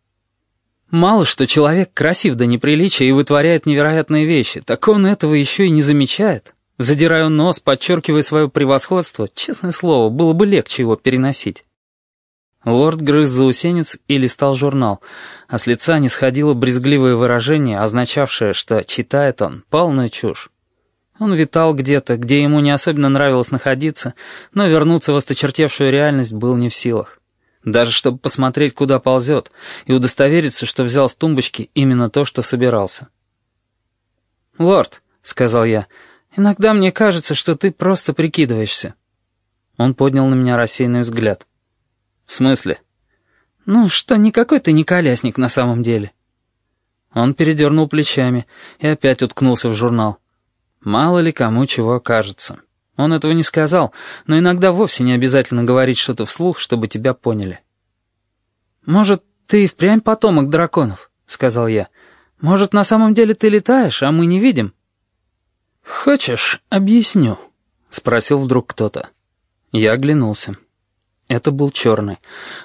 Мало что человек красив до неприличия и вытворяет невероятные вещи, так он этого еще и не замечает. Задирая нос, подчеркивая свое превосходство, честное слово, было бы легче его переносить. Лорд грыз заусенец и листал журнал, а с лица не сходило брезгливое выражение, означавшее, что читает он полную чушь. Он витал где-то, где ему не особенно нравилось находиться, но вернуться в осточертевшую реальность был не в силах. Даже чтобы посмотреть, куда ползет, и удостовериться, что взял с тумбочки именно то, что собирался. «Лорд», — сказал я, — «иногда мне кажется, что ты просто прикидываешься». Он поднял на меня рассеянный взгляд. «В смысле?» «Ну, что никакой ты не колясник на самом деле». Он передернул плечами и опять уткнулся в журнал. Мало ли кому чего кажется. Он этого не сказал, но иногда вовсе не обязательно говорить что-то вслух, чтобы тебя поняли. «Может, ты впрямь потомок драконов?» — сказал я. «Может, на самом деле ты летаешь, а мы не видим?» «Хочешь, объясню?» — спросил вдруг кто-то. Я оглянулся. Это был черный.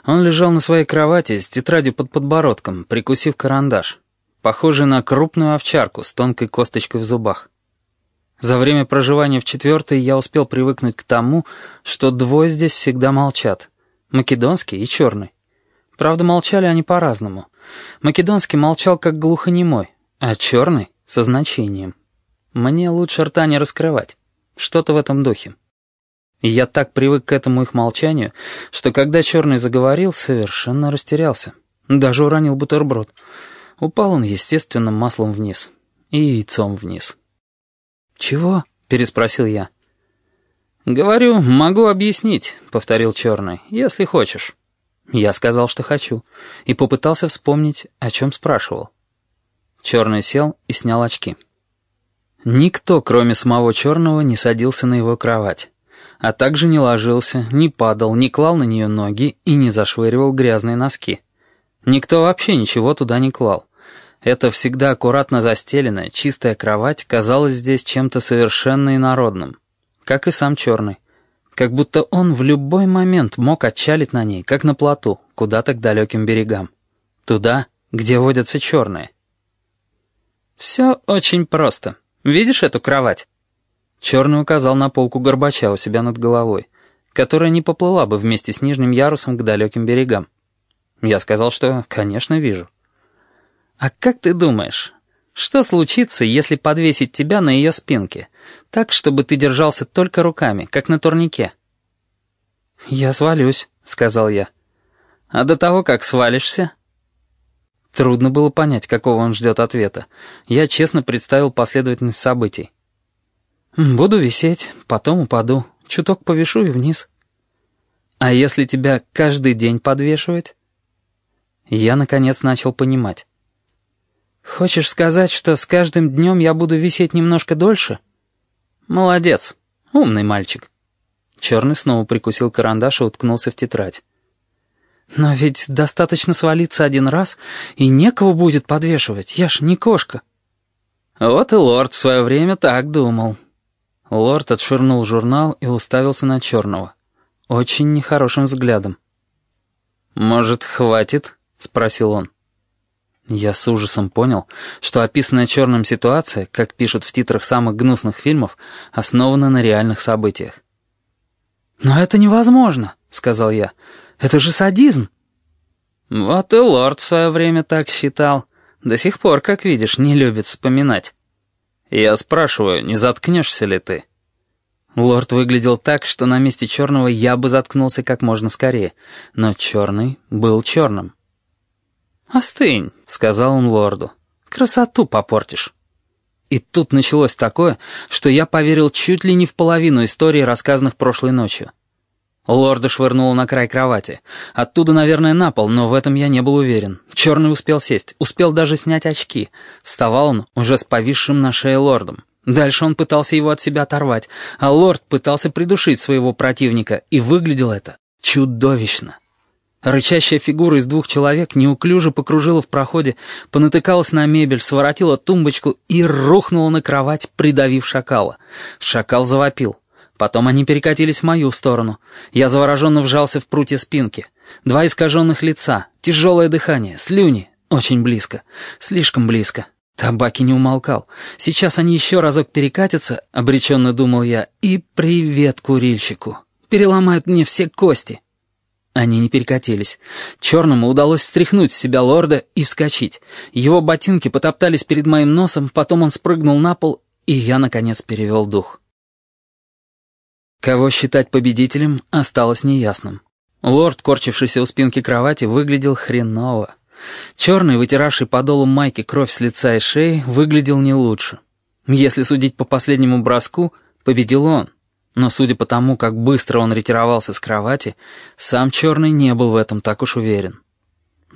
Он лежал на своей кровати с тетрадью под подбородком, прикусив карандаш, похожий на крупную овчарку с тонкой косточкой в зубах. За время проживания в четвертой я успел привыкнуть к тому, что двое здесь всегда молчат. Македонский и черный. Правда, молчали они по-разному. Македонский молчал как глухонемой, а черный — со значением. Мне лучше рта не раскрывать. Что-то в этом духе. Я так привык к этому их молчанию, что когда черный заговорил, совершенно растерялся. Даже уронил бутерброд. Упал он естественным маслом вниз. И яйцом вниз. «Чего?» — переспросил я. «Говорю, могу объяснить», — повторил черный, — «если хочешь». Я сказал, что хочу, и попытался вспомнить, о чем спрашивал. Черный сел и снял очки. Никто, кроме самого черного, не садился на его кровать, а также не ложился, не падал, не клал на нее ноги и не зашвыривал грязные носки. Никто вообще ничего туда не клал. Эта всегда аккуратно застеленная, чистая кровать казалась здесь чем-то совершенно инородным, как и сам черный. Как будто он в любой момент мог отчалить на ней, как на плоту, куда-то к далеким берегам. Туда, где водятся черные. «Все очень просто», Видишь эту кровать?» Черный указал на полку Горбача у себя над головой, которая не поплыла бы вместе с нижним ярусом к далеким берегам. Я сказал, что, конечно, вижу. «А как ты думаешь, что случится, если подвесить тебя на ее спинке, так, чтобы ты держался только руками, как на турнике?» «Я свалюсь», — сказал я. «А до того, как свалишься?» Трудно было понять, какого он ждет ответа. Я честно представил последовательность событий. «Буду висеть, потом упаду, чуток повешу и вниз». «А если тебя каждый день подвешивать?» Я, наконец, начал понимать. «Хочешь сказать, что с каждым днем я буду висеть немножко дольше?» «Молодец, умный мальчик». Черный снова прикусил карандаш и уткнулся в тетрадь. Но ведь достаточно свалиться один раз, и некого будет подвешивать, я ж не кошка. Вот и лорд в свое время так думал. Лорд отшвырнул журнал и уставился на черного. Очень нехорошим взглядом. «Может, хватит?» — спросил он. Я с ужасом понял, что описанная черным ситуация, как пишут в титрах самых гнусных фильмов, основана на реальных событиях. «Но это невозможно», — сказал я. Это же садизм!» «Вот и лорд в свое время так считал. До сих пор, как видишь, не любит вспоминать. Я спрашиваю, не заткнешься ли ты?» Лорд выглядел так, что на месте черного я бы заткнулся как можно скорее, но черный был черным. «Остынь», — сказал он лорду, — «красоту попортишь». И тут началось такое, что я поверил чуть ли не в половину истории, рассказанных прошлой ночью. Лорда швырнуло на край кровати. Оттуда, наверное, на пол, но в этом я не был уверен. Черный успел сесть, успел даже снять очки. Вставал он уже с повисшим на шее лордом. Дальше он пытался его от себя оторвать, а лорд пытался придушить своего противника, и выглядело это чудовищно. Рычащая фигура из двух человек неуклюже покружила в проходе, понатыкалась на мебель, своротила тумбочку и рухнула на кровать, придавив шакала. Шакал завопил. Потом они перекатились в мою сторону. Я завороженно вжался в прутья спинки. Два искаженных лица, тяжелое дыхание, слюни. Очень близко. Слишком близко. Табаки не умолкал. Сейчас они еще разок перекатятся, обреченно думал я, и привет курильщику. Переломают мне все кости. Они не перекатились. Черному удалось стряхнуть с себя лорда и вскочить. Его ботинки потоптались перед моим носом, потом он спрыгнул на пол, и я, наконец, перевел дух. Кого считать победителем, осталось неясным. Лорд, корчившийся у спинки кровати, выглядел хреново. Черный, вытиравший подолом майки кровь с лица и шеи, выглядел не лучше. Если судить по последнему броску, победил он. Но судя по тому, как быстро он ретировался с кровати, сам Черный не был в этом так уж уверен.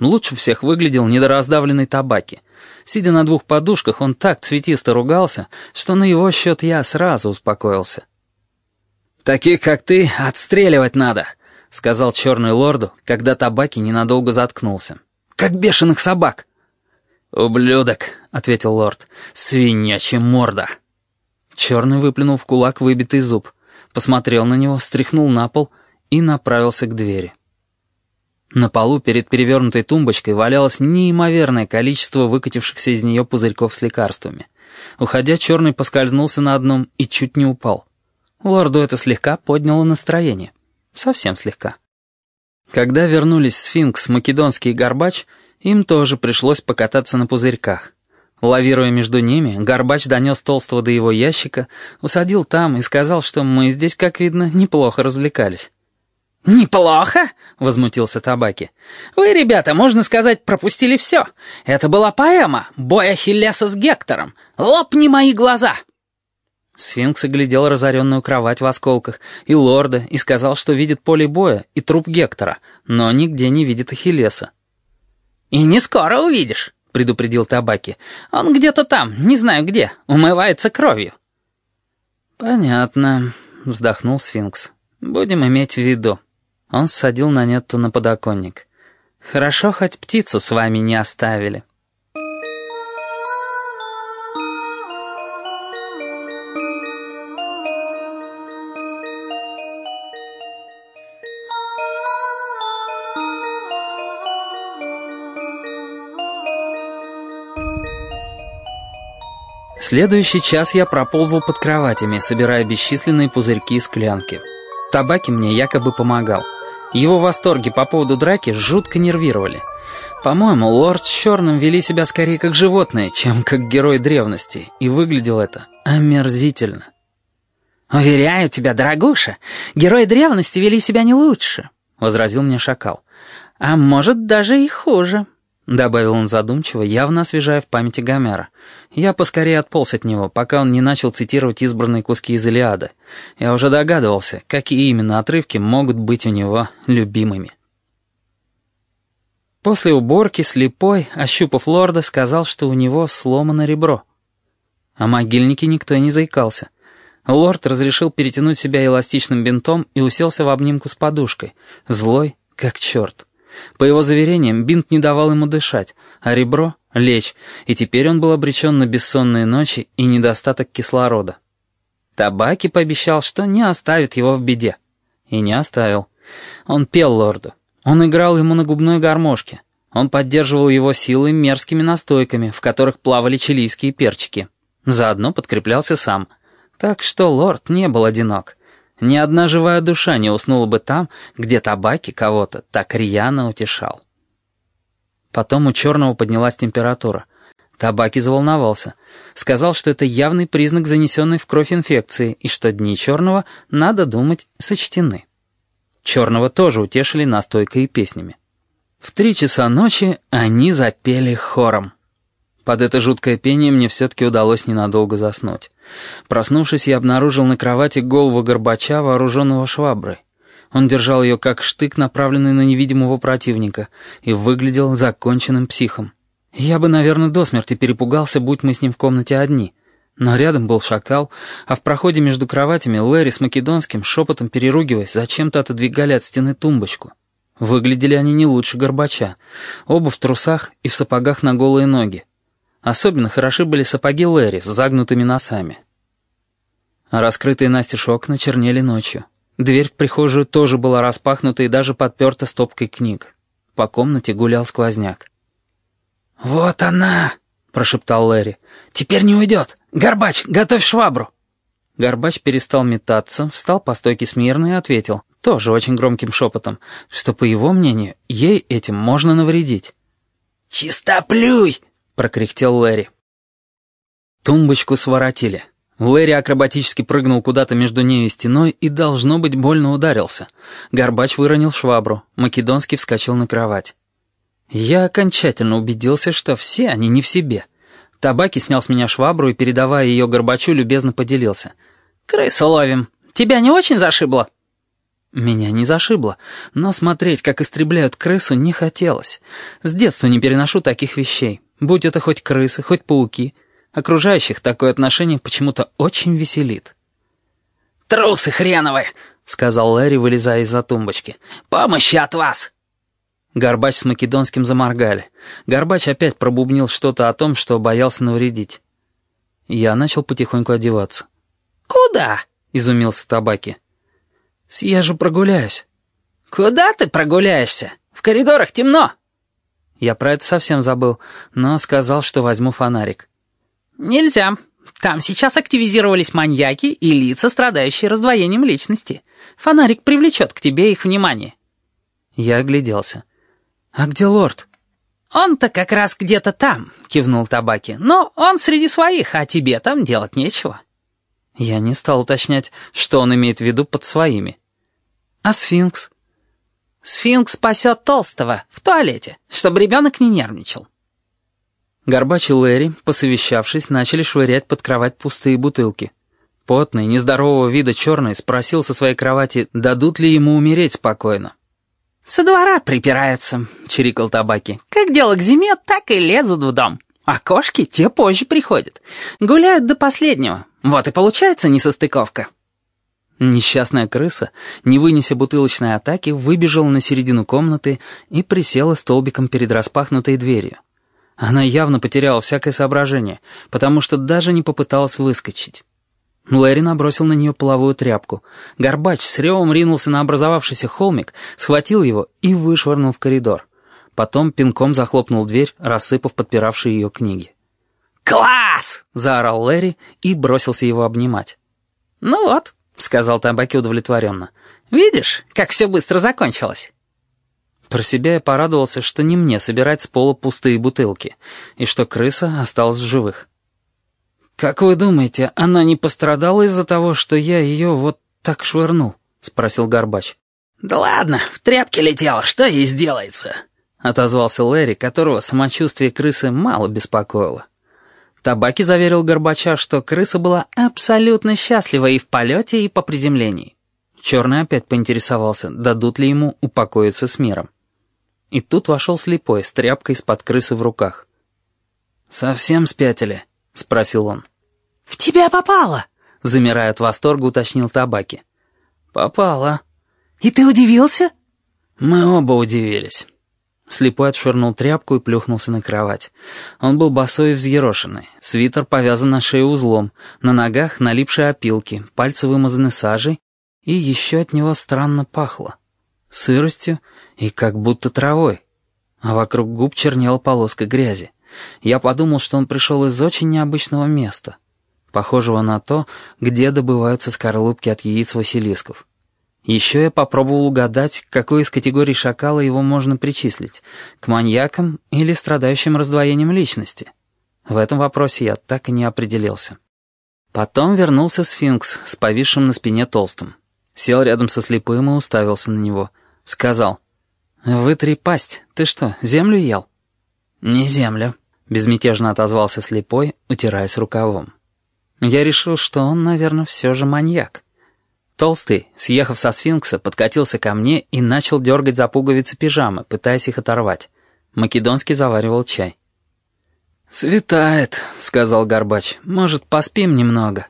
Лучше всех выглядел недораздавленный табаки. Сидя на двух подушках, он так цветисто ругался, что на его счет я сразу успокоился. «Таких, как ты, отстреливать надо», — сказал черный лорду, когда табаки ненадолго заткнулся. «Как бешеных собак». «Ублюдок», — ответил лорд, — «свинячья морда». Черный выплюнул в кулак выбитый зуб, посмотрел на него, стряхнул на пол и направился к двери. На полу перед перевернутой тумбочкой валялось неимоверное количество выкатившихся из нее пузырьков с лекарствами. Уходя, черный поскользнулся на одном и чуть не упал. Лорду это слегка подняло настроение. Совсем слегка. Когда вернулись сфинкс, македонский и горбач, им тоже пришлось покататься на пузырьках. Лавируя между ними, Горбач донес Толстого до его ящика, усадил там и сказал, что мы здесь, как видно, неплохо развлекались. «Неплохо?» — возмутился Табаки. «Вы, ребята, можно сказать, пропустили все. Это была поэма «Бой Ахиллеса с Гектором». Лопни мои глаза!» Сфинкс оглядел разоренную кровать в осколках и лорда и сказал, что видит поле боя и труп Гектора, но нигде не видит Ахиллеса. «И не скоро увидишь», — предупредил Табаки. «Он где-то там, не знаю где, умывается кровью». «Понятно», — вздохнул Сфинкс. «Будем иметь в виду». Он ссадил на нету на подоконник. «Хорошо, хоть птицу с вами не оставили». Следующий час я проползал под кроватями, собирая бесчисленные пузырьки и склянки. Табаки мне якобы помогал. Его восторги по поводу драки жутко нервировали. По-моему, лорд с черным вели себя скорее как животные, чем как герой древности, и выглядело это омерзительно. «Уверяю тебя, дорогуша, герои древности вели себя не лучше», — возразил мне шакал. «А может, даже и хуже». Добавил он задумчиво, явно освежая в памяти Гомера. Я поскорее отполз от него, пока он не начал цитировать избранные куски из Илиады. Я уже догадывался, какие именно отрывки могут быть у него любимыми. После уборки слепой, ощупав лорда, сказал, что у него сломано ребро. О могильнике никто и не заикался. Лорд разрешил перетянуть себя эластичным бинтом и уселся в обнимку с подушкой, злой, как черт. По его заверениям, бинт не давал ему дышать, а ребро — лечь, и теперь он был обречен на бессонные ночи и недостаток кислорода. Табаки пообещал, что не оставит его в беде. И не оставил. Он пел лорду. Он играл ему на губной гармошке. Он поддерживал его силой мерзкими настойками, в которых плавали чилийские перчики. Заодно подкреплялся сам. Так что лорд не был одинок. Ни одна живая душа не уснула бы там, где табаки кого-то так рьяно утешал. Потом у черного поднялась температура. Табаки заволновался. Сказал, что это явный признак занесенной в кровь инфекции, и что дни черного, надо думать, сочтены. Черного тоже утешили настойкой и песнями. В три часа ночи они запели хором. Под это жуткое пение мне все-таки удалось ненадолго заснуть. Проснувшись, я обнаружил на кровати голову Горбача, вооруженного шваброй. Он держал ее как штык, направленный на невидимого противника, и выглядел законченным психом. Я бы, наверное, до смерти перепугался, будь мы с ним в комнате одни. Но рядом был шакал, а в проходе между кроватями Лэри с Македонским, шепотом переругиваясь, зачем-то отодвигали от стены тумбочку. Выглядели они не лучше Горбача. Оба в трусах и в сапогах на голые ноги. Особенно хороши были сапоги Лэри с загнутыми носами. Раскрытые настежь окна чернели ночью. Дверь в прихожую тоже была распахнута и даже подперта стопкой книг. По комнате гулял сквозняк. «Вот она!» — прошептал Лэри. «Теперь не уйдет! Горбач, готовь швабру!» Горбач перестал метаться, встал по стойке смирно и ответил, тоже очень громким шепотом, что, по его мнению, ей этим можно навредить. «Чистоплюй!» Прокряхтел Лэри. Тумбочку своротили. Лэри акробатически прыгнул куда-то между ней и стеной и, должно быть, больно ударился. Горбач выронил швабру, Македонский вскочил на кровать. Я окончательно убедился, что все они не в себе. Табаки снял с меня швабру и, передавая ее Горбачу, любезно поделился. «Крысу ловим. Тебя не очень зашибло?» Меня не зашибло, но смотреть, как истребляют крысу, не хотелось. С детства не переношу таких вещей. Будь это хоть крысы, хоть пауки. Окружающих такое отношение почему-то очень веселит. «Трусы хреновые!» — сказал Лэри, вылезая из-за тумбочки. «Помощи от вас!» Горбач с Македонским заморгали. Горбач опять пробубнил что-то о том, что боялся навредить. Я начал потихоньку одеваться. «Куда?» — изумился Табаки. «Съезжу прогуляюсь». «Куда ты прогуляешься? В коридорах темно». Я про это совсем забыл, но сказал, что возьму фонарик. «Нельзя. Там сейчас активизировались маньяки и лица, страдающие раздвоением личности. Фонарик привлечет к тебе их внимание». Я огляделся. «А где лорд?» «Он-то как раз где-то там», — кивнул Табаки. «Но он среди своих, а тебе там делать нечего». Я не стал уточнять, что он имеет в виду под своими. «А сфинкс?» «Сфинкс спасет Толстого в туалете, чтобы ребенок не нервничал». Горбач и Лэри, посовещавшись, начали швырять под кровать пустые бутылки. Потный, нездорового вида черный спросил со своей кровати, дадут ли ему умереть спокойно. «Со двора припираются», — чирикал табаки. «Как дело к зиме, так и лезут в дом. А кошки те позже приходят. Гуляют до последнего. Вот и получается несостыковка». Несчастная крыса, не вынеся бутылочной атаки, выбежала на середину комнаты и присела столбиком перед распахнутой дверью. Она явно потеряла всякое соображение, потому что даже не попыталась выскочить. Лэри набросил на нее половую тряпку. Горбач с ревом ринулся на образовавшийся холмик, схватил его и вышвырнул в коридор. Потом пинком захлопнул дверь, рассыпав подпиравшие ее книги. «Класс!» — заорал Лэри и бросился его обнимать. «Ну вот», — сказал Табаки удовлетворенно. «Видишь, как все быстро закончилось?» Про себя я порадовался, что не мне собирать с пола пустые бутылки, и что крыса осталась в живых. «Как вы думаете, она не пострадала из-за того, что я ее вот так швырнул?» — спросил Горбач. «Да ладно, в тряпке летела, что ей сделается?» — отозвался Лэри, которого самочувствие крысы мало беспокоило. Табаки заверил Горбача, что крыса была абсолютно счастлива и в полете, и по приземлении. Черный опять поинтересовался, дадут ли ему упокоиться с миром. И тут вошел слепой с тряпкой из-под крысы в руках. «Совсем спятили?» — спросил он. «В тебя попало!» — замирая от восторга, уточнил табаки. «Попало». «И ты удивился?» Мы оба удивились. Слепой отшвырнул тряпку и плюхнулся на кровать. Он был босой и взъерошенный. Свитер повязан на шее узлом, на ногах налипшие опилки, пальцы вымазаны сажей, и еще от него странно пахло. Сыростью и как будто травой. А вокруг губ чернела полоска грязи. Я подумал, что он пришел из очень необычного места, похожего на то, где добываются скорлупки от яиц василисков. Еще я попробовал угадать, какой из категорий шакала его можно причислить, к маньякам или страдающим раздвоением личности. В этом вопросе я так и не определился. Потом вернулся сфинкс с повисшим на спине толстым. Сел рядом со слепым и уставился на него. Сказал, «Вытри пасть, ты что, землю ел?» «Не землю», — безмятежно отозвался слепой, утираясь рукавом. Я решил, что он, наверное, все же маньяк. Толстый, съехав со сфинкса, подкатился ко мне и начал дергать за пуговицы пижамы, пытаясь их оторвать. Македонский заваривал чай. «Светает», — сказал Горбач. «Может, поспим немного?»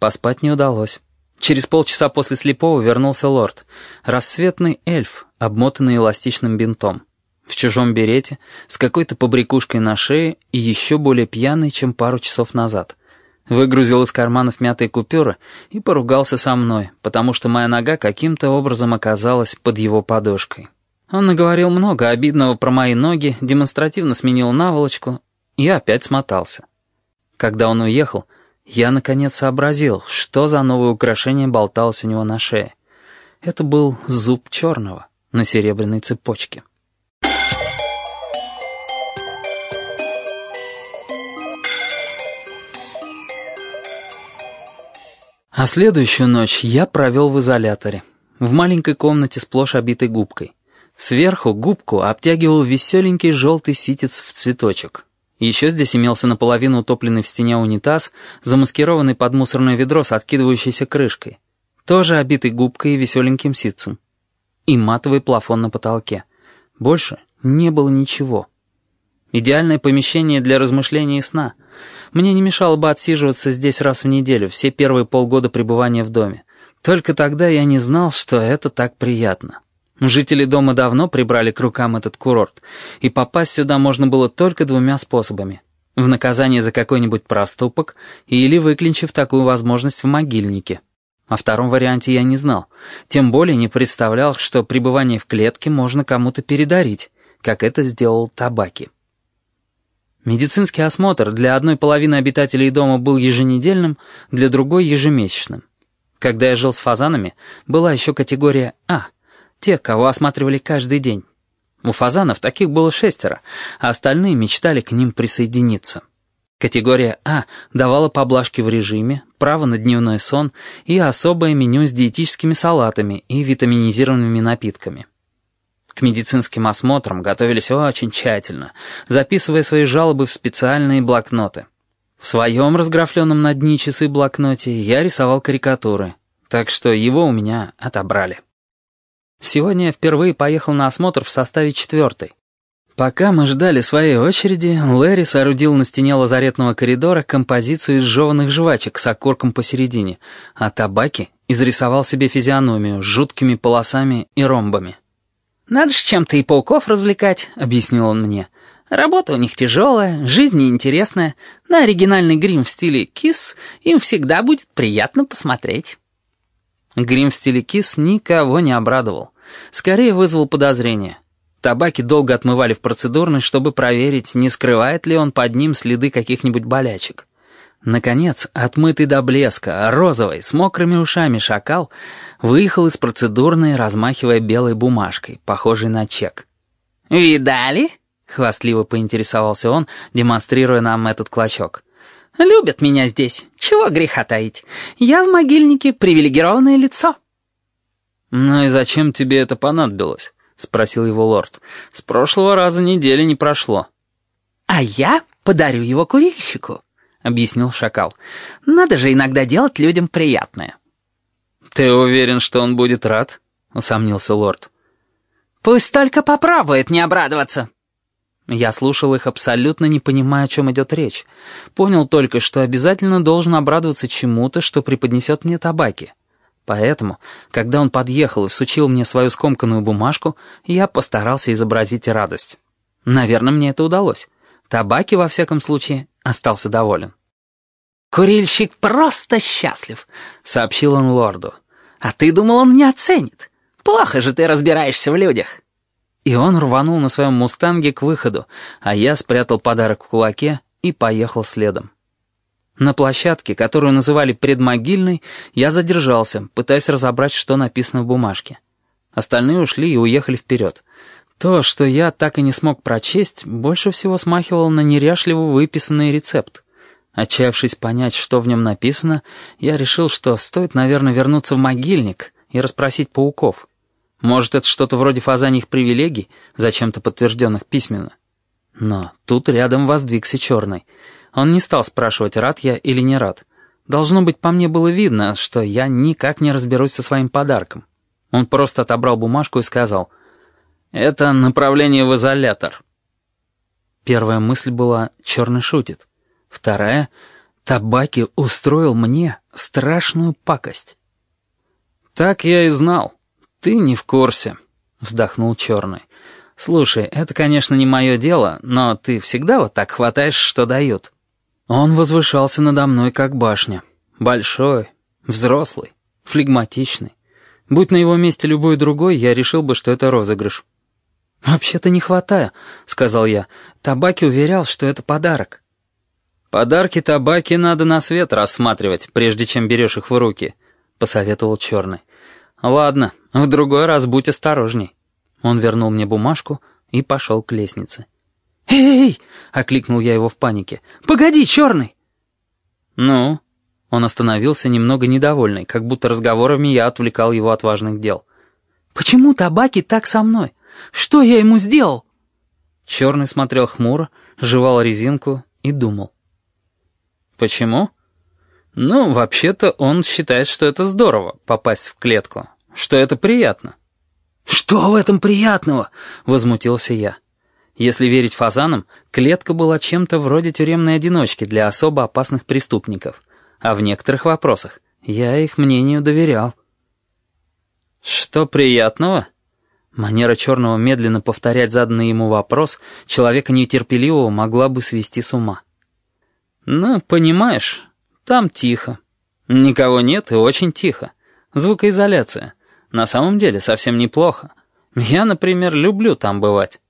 Поспать не удалось. Через полчаса после слепого вернулся лорд. Рассветный эльф, обмотанный эластичным бинтом в чужом берете, с какой-то побрякушкой на шее и еще более пьяный, чем пару часов назад. Выгрузил из карманов мятые купюры и поругался со мной, потому что моя нога каким-то образом оказалась под его подошкой. Он наговорил много обидного про мои ноги, демонстративно сменил наволочку и опять смотался. Когда он уехал, я наконец сообразил, что за новое украшение болталось у него на шее. Это был зуб черного на серебряной цепочке. А следующую ночь я провел в изоляторе, в маленькой комнате сплошь обитой губкой. Сверху губку обтягивал веселенький желтый ситец в цветочек. Еще здесь имелся наполовину утопленный в стене унитаз, замаскированный под мусорное ведро с откидывающейся крышкой, тоже обитый губкой и веселеньким ситцем. И матовый плафон на потолке. Больше не было ничего. Идеальное помещение для размышления и сна — мне не мешало бы отсиживаться здесь раз в неделю, все первые полгода пребывания в доме. Только тогда я не знал, что это так приятно. Жители дома давно прибрали к рукам этот курорт, и попасть сюда можно было только двумя способами. В наказание за какой-нибудь проступок или выклинчив такую возможность в могильнике. О втором варианте я не знал, тем более не представлял, что пребывание в клетке можно кому-то передарить, как это сделал Табаки. Медицинский осмотр для одной половины обитателей дома был еженедельным, для другой — ежемесячным. Когда я жил с фазанами, была еще категория А. те, кого осматривали каждый день. У фазанов таких было шестеро, а остальные мечтали к ним присоединиться. Категория А давала поблажки в режиме, право на дневной сон и особое меню с диетическими салатами и витаминизированными напитками. К медицинским осмотрам готовились очень тщательно, записывая свои жалобы в специальные блокноты. В своем разграфленном на дни часы блокноте я рисовал карикатуры, так что его у меня отобрали. Сегодня я впервые поехал на осмотр в составе четвертой. Пока мы ждали своей очереди, Лэри соорудил на стене лазаретного коридора композицию из жеванных жвачек с окурком посередине, а табаки изрисовал себе физиономию с жуткими полосами и ромбами. «Надо же чем-то и пауков развлекать», — объяснил он мне. «Работа у них тяжелая, жизнь неинтересная. На оригинальный грим в стиле «Кис» им всегда будет приятно посмотреть». Грим в стиле кис никого не обрадовал. Скорее вызвал подозрение. Табаки долго отмывали в процедурной, чтобы проверить, не скрывает ли он под ним следы каких-нибудь болячек. Наконец, отмытый до блеска, розовый, с мокрыми ушами шакал, выехал из процедурной, размахивая белой бумажкой, похожей на чек. «Видали?» — хвастливо поинтересовался он, демонстрируя нам этот клочок. Любят меня здесь. Чего греха таить? Я в могильнике привилегированное лицо». «Ну и зачем тебе это понадобилось?» — спросил его лорд. «С прошлого раза недели не прошло». «А я подарю его курильщику», — объяснил шакал. «Надо же иногда делать людям приятное». «Ты уверен, что он будет рад?» — усомнился лорд. «Пусть только попробует не обрадоваться», я слушал их, абсолютно не понимая, о чем идет речь. Понял только, что обязательно должен обрадоваться чему-то, что преподнесет мне табаки. Поэтому, когда он подъехал и всучил мне свою скомканную бумажку, я постарался изобразить радость. Наверное, мне это удалось. Табаки, во всяком случае, остался доволен. «Курильщик просто счастлив», — сообщил он лорду. «А ты думал, он не оценит? Плохо же ты разбираешься в людях». И он рванул на своем «Мустанге» к выходу, а я спрятал подарок в кулаке и поехал следом. На площадке, которую называли предмогильной, я задержался, пытаясь разобрать, что написано в бумажке. Остальные ушли и уехали вперед. То, что я так и не смог прочесть, больше всего смахивало на неряшливо выписанный рецепт. Отчаявшись понять, что в нем написано, я решил, что стоит, наверное, вернуться в могильник и расспросить пауков. Может, это что-то вроде фазаньих привилегий, зачем-то подтвержденных письменно. Но тут рядом воздвигся черный. Он не стал спрашивать, рад я или не рад. Должно быть, по мне было видно, что я никак не разберусь со своим подарком. Он просто отобрал бумажку и сказал, «Это направление в изолятор». Первая мысль была «черный шутит». Вторая «Табаки устроил мне страшную пакость». Так я и знал. «Ты не в курсе», — вздохнул Черный. «Слушай, это, конечно, не мое дело, но ты всегда вот так хватаешь, что дают». Он возвышался надо мной, как башня. Большой, взрослый, флегматичный. Будь на его месте любой другой, я решил бы, что это розыгрыш. «Вообще-то не хватаю», — сказал я. «Табаки уверял, что это подарок». «Подарки табаки надо на свет рассматривать, прежде чем берешь их в руки», — посоветовал Черный. «Ладно, в другой раз будь осторожней». Он вернул мне бумажку и пошел к лестнице. «Эй!» — окликнул я его в панике. «Погоди, черный!» «Ну?» Он остановился немного недовольный, как будто разговорами я отвлекал его от важных дел. «Почему табаки так со мной? Что я ему сделал?» Черный смотрел хмуро, жевал резинку и думал. «Почему?» Ну, вообще-то он считает, что это здорово — попасть в клетку, что это приятно. «Что в этом приятного?» — возмутился я. Если верить фазанам, клетка была чем-то вроде тюремной одиночки для особо опасных преступников. А в некоторых вопросах я их мнению доверял. «Что приятного?» Манера черного медленно повторять заданный ему вопрос человека нетерпеливого могла бы свести с ума. «Ну, понимаешь, там тихо. Никого нет и очень тихо. Звукоизоляция. На самом деле совсем неплохо. Я, например, люблю там бывать».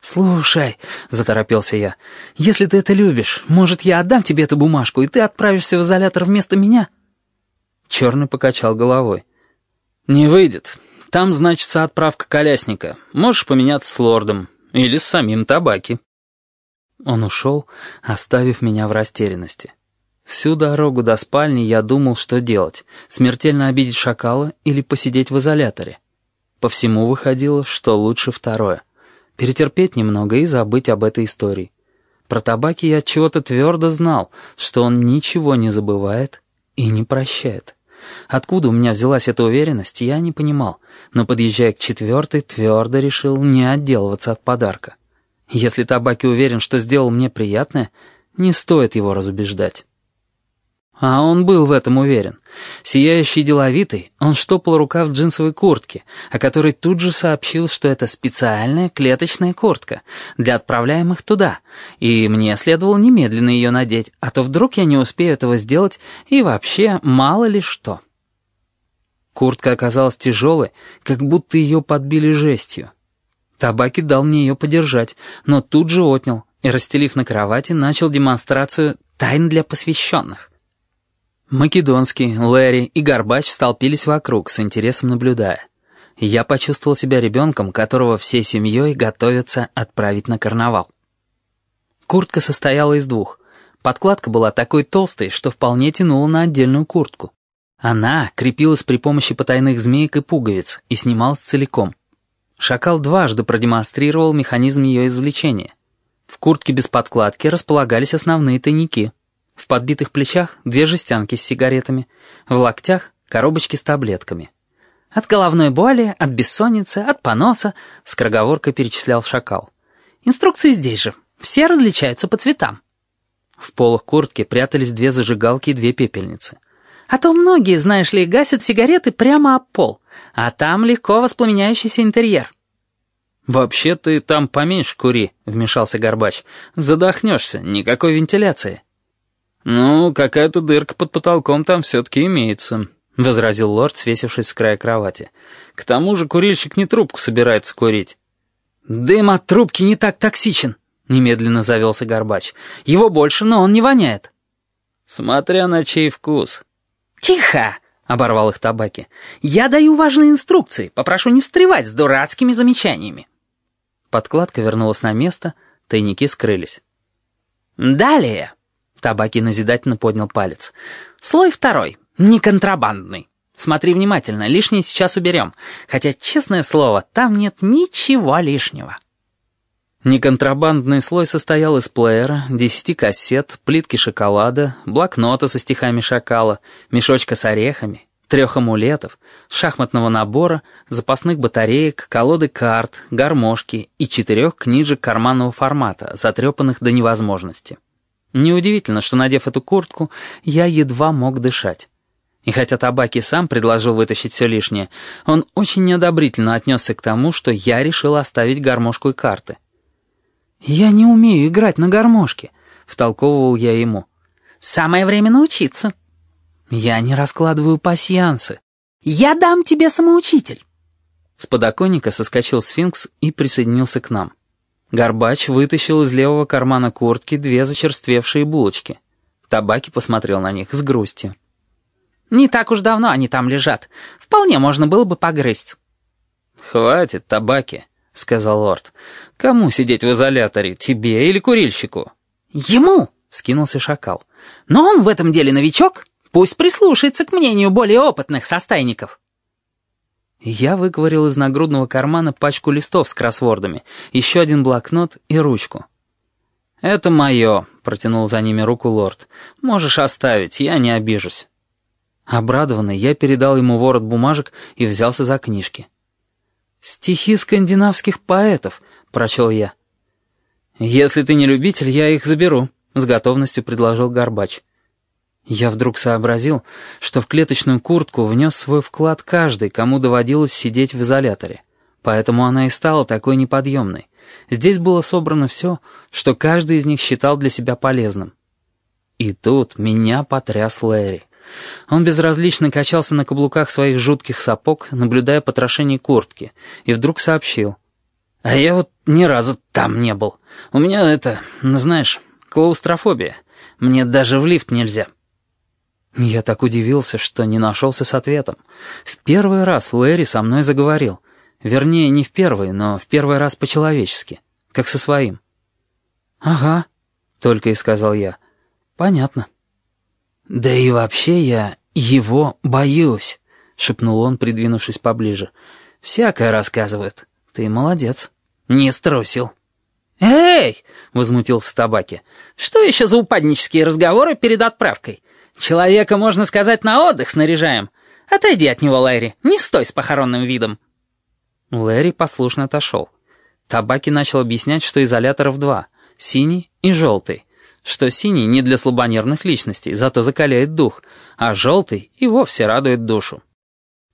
«Слушай», — заторопился я, — «если ты это любишь, может, я отдам тебе эту бумажку, и ты отправишься в изолятор вместо меня?» Черный покачал головой. «Не выйдет. Там значится отправка колясника. Можешь поменяться с лордом. Или с самим табаки». Он ушел, оставив меня в растерянности. Всю дорогу до спальни я думал, что делать. Смертельно обидеть шакала или посидеть в изоляторе. По всему выходило, что лучше второе. Перетерпеть немного и забыть об этой истории. Про табаки я чего-то твердо знал, что он ничего не забывает и не прощает. Откуда у меня взялась эта уверенность, я не понимал, но, подъезжая к четвертой, твердо решил не отделываться от подарка. Если табаки уверен, что сделал мне приятное, не стоит его разубеждать. А он был в этом уверен. Сияющий деловитый, он штопал рукав джинсовой куртке, о которой тут же сообщил, что это специальная клеточная куртка для отправляемых туда, и мне следовало немедленно ее надеть, а то вдруг я не успею этого сделать, и вообще мало ли что. Куртка оказалась тяжелой, как будто ее подбили жестью. Табаки дал мне ее подержать, но тут же отнял и, расстелив на кровати, начал демонстрацию тайн для посвященных. Македонский, Лэри и Горбач столпились вокруг, с интересом наблюдая. Я почувствовал себя ребенком, которого всей семьей готовятся отправить на карнавал. Куртка состояла из двух. Подкладка была такой толстой, что вполне тянула на отдельную куртку. Она крепилась при помощи потайных змеек и пуговиц и снималась целиком. Шакал дважды продемонстрировал механизм ее извлечения. В куртке без подкладки располагались основные тайники — в подбитых плечах две жестянки с сигаретами, в локтях коробочки с таблетками. От головной боли, от бессонницы, от поноса, скороговоркой перечислял шакал. Инструкции здесь же, все различаются по цветам. В полах куртки прятались две зажигалки и две пепельницы. А то многие, знаешь ли, гасят сигареты прямо об пол, а там легко воспламеняющийся интерьер. «Вообще ты там поменьше кури», — вмешался Горбач. «Задохнешься, никакой вентиляции». «Ну, какая-то дырка под потолком там все-таки имеется», — возразил лорд, свесившись с края кровати. «К тому же курильщик не трубку собирается курить». «Дым от трубки не так токсичен», — немедленно завелся Горбач. «Его больше, но он не воняет». «Смотря на чей вкус». «Тихо!» — оборвал их табаки. «Я даю важные инструкции, попрошу не встревать с дурацкими замечаниями». Подкладка вернулась на место, тайники скрылись. «Далее!» Табаки назидательно поднял палец. «Слой второй. Не контрабандный. Смотри внимательно, лишнее сейчас уберем. Хотя, честное слово, там нет ничего лишнего». Неконтрабандный слой состоял из плеера, десяти кассет, плитки шоколада, блокнота со стихами шакала, мешочка с орехами, трех амулетов, шахматного набора, запасных батареек, колоды карт, гармошки и четырех книжек карманного формата, затрепанных до невозможности. Неудивительно, что, надев эту куртку, я едва мог дышать. И хотя Табаки сам предложил вытащить все лишнее, он очень неодобрительно отнесся к тому, что я решил оставить гармошку и карты. «Я не умею играть на гармошке», — втолковывал я ему. «Самое время научиться». «Я не раскладываю пасьянсы». «Я дам тебе самоучитель». С подоконника соскочил сфинкс и присоединился к нам. Горбач вытащил из левого кармана куртки две зачерствевшие булочки. Табаки посмотрел на них с грустью. «Не так уж давно они там лежат. Вполне можно было бы погрызть». «Хватит табаки», — сказал лорд. «Кому сидеть в изоляторе, тебе или курильщику?» «Ему!» — скинулся шакал. «Но он в этом деле новичок. Пусть прислушается к мнению более опытных состайников». Я выковырил из нагрудного кармана пачку листов с кроссвордами, еще один блокнот и ручку. «Это мое», — протянул за ними руку лорд. «Можешь оставить, я не обижусь». Обрадованный, я передал ему ворот бумажек и взялся за книжки. «Стихи скандинавских поэтов», — прочел я. «Если ты не любитель, я их заберу», — с готовностью предложил Горбач. Я вдруг сообразил, что в клеточную куртку внес свой вклад каждый, кому доводилось сидеть в изоляторе. Поэтому она и стала такой неподъемной. Здесь было собрано все, что каждый из них считал для себя полезным. И тут меня потряс Лэри. Он безразлично качался на каблуках своих жутких сапог, наблюдая потрошение куртки, и вдруг сообщил. «А я вот ни разу там не был. У меня это, знаешь, клаустрофобия. Мне даже в лифт нельзя». Я так удивился, что не нашелся с ответом. В первый раз Лэри со мной заговорил. Вернее, не в первый, но в первый раз по-человечески, как со своим. «Ага», — только и сказал я. «Понятно». «Да и вообще я его боюсь», — шепнул он, придвинувшись поближе. «Всякое рассказывают. Ты молодец. Не струсил». «Эй!» — возмутился табаки. «Что еще за упаднические разговоры перед отправкой? Человека, можно сказать, на отдых снаряжаем. Отойди от него, Лэри, не стой с похоронным видом». Лэри послушно отошел. Табаки начал объяснять, что изоляторов два — синий и желтый. Что синий не для слабонервных личностей, зато закаляет дух, а желтый и вовсе радует душу.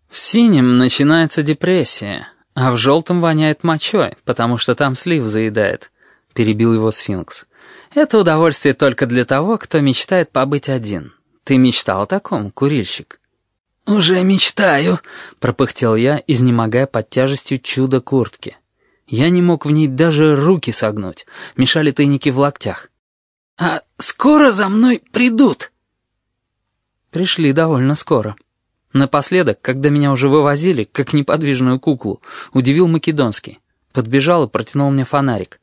В синем начинается депрессия, а в желтом воняет мочой, потому что там слив заедает, — перебил его сфинкс. Это удовольствие только для того, кто мечтает побыть один. Ты мечтал о таком, курильщик? «Уже мечтаю», — пропыхтел я, изнемогая под тяжестью чуда куртки. Я не мог в ней даже руки согнуть, мешали тайники в локтях. «А скоро за мной придут?» Пришли довольно скоро. Напоследок, когда меня уже вывозили, как неподвижную куклу, удивил Македонский. Подбежал и протянул мне фонарик.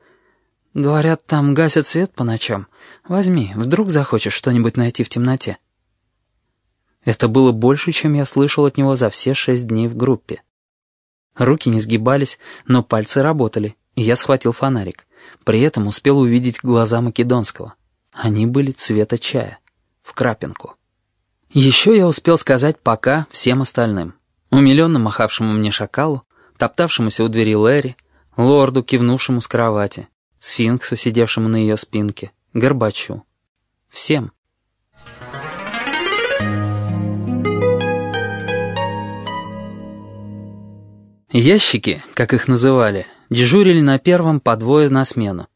«Говорят, там гасят свет по ночам. Возьми, вдруг захочешь что-нибудь найти в темноте». Это было больше, чем я слышал от него за все шесть дней в группе. Руки не сгибались, но пальцы работали, и я схватил фонарик. При этом успел увидеть глаза Македонского. Они были цвета чая, в крапинку. Еще я успел сказать «пока» всем остальным. Умиленно махавшему мне шакалу, топтавшемуся у двери Лэри, лорду, кивнувшему с кровати, сфинксу, сидевшему на ее спинке, Горбачу. Всем. Ящики, как их называли, дежурили на первом по двое на смену.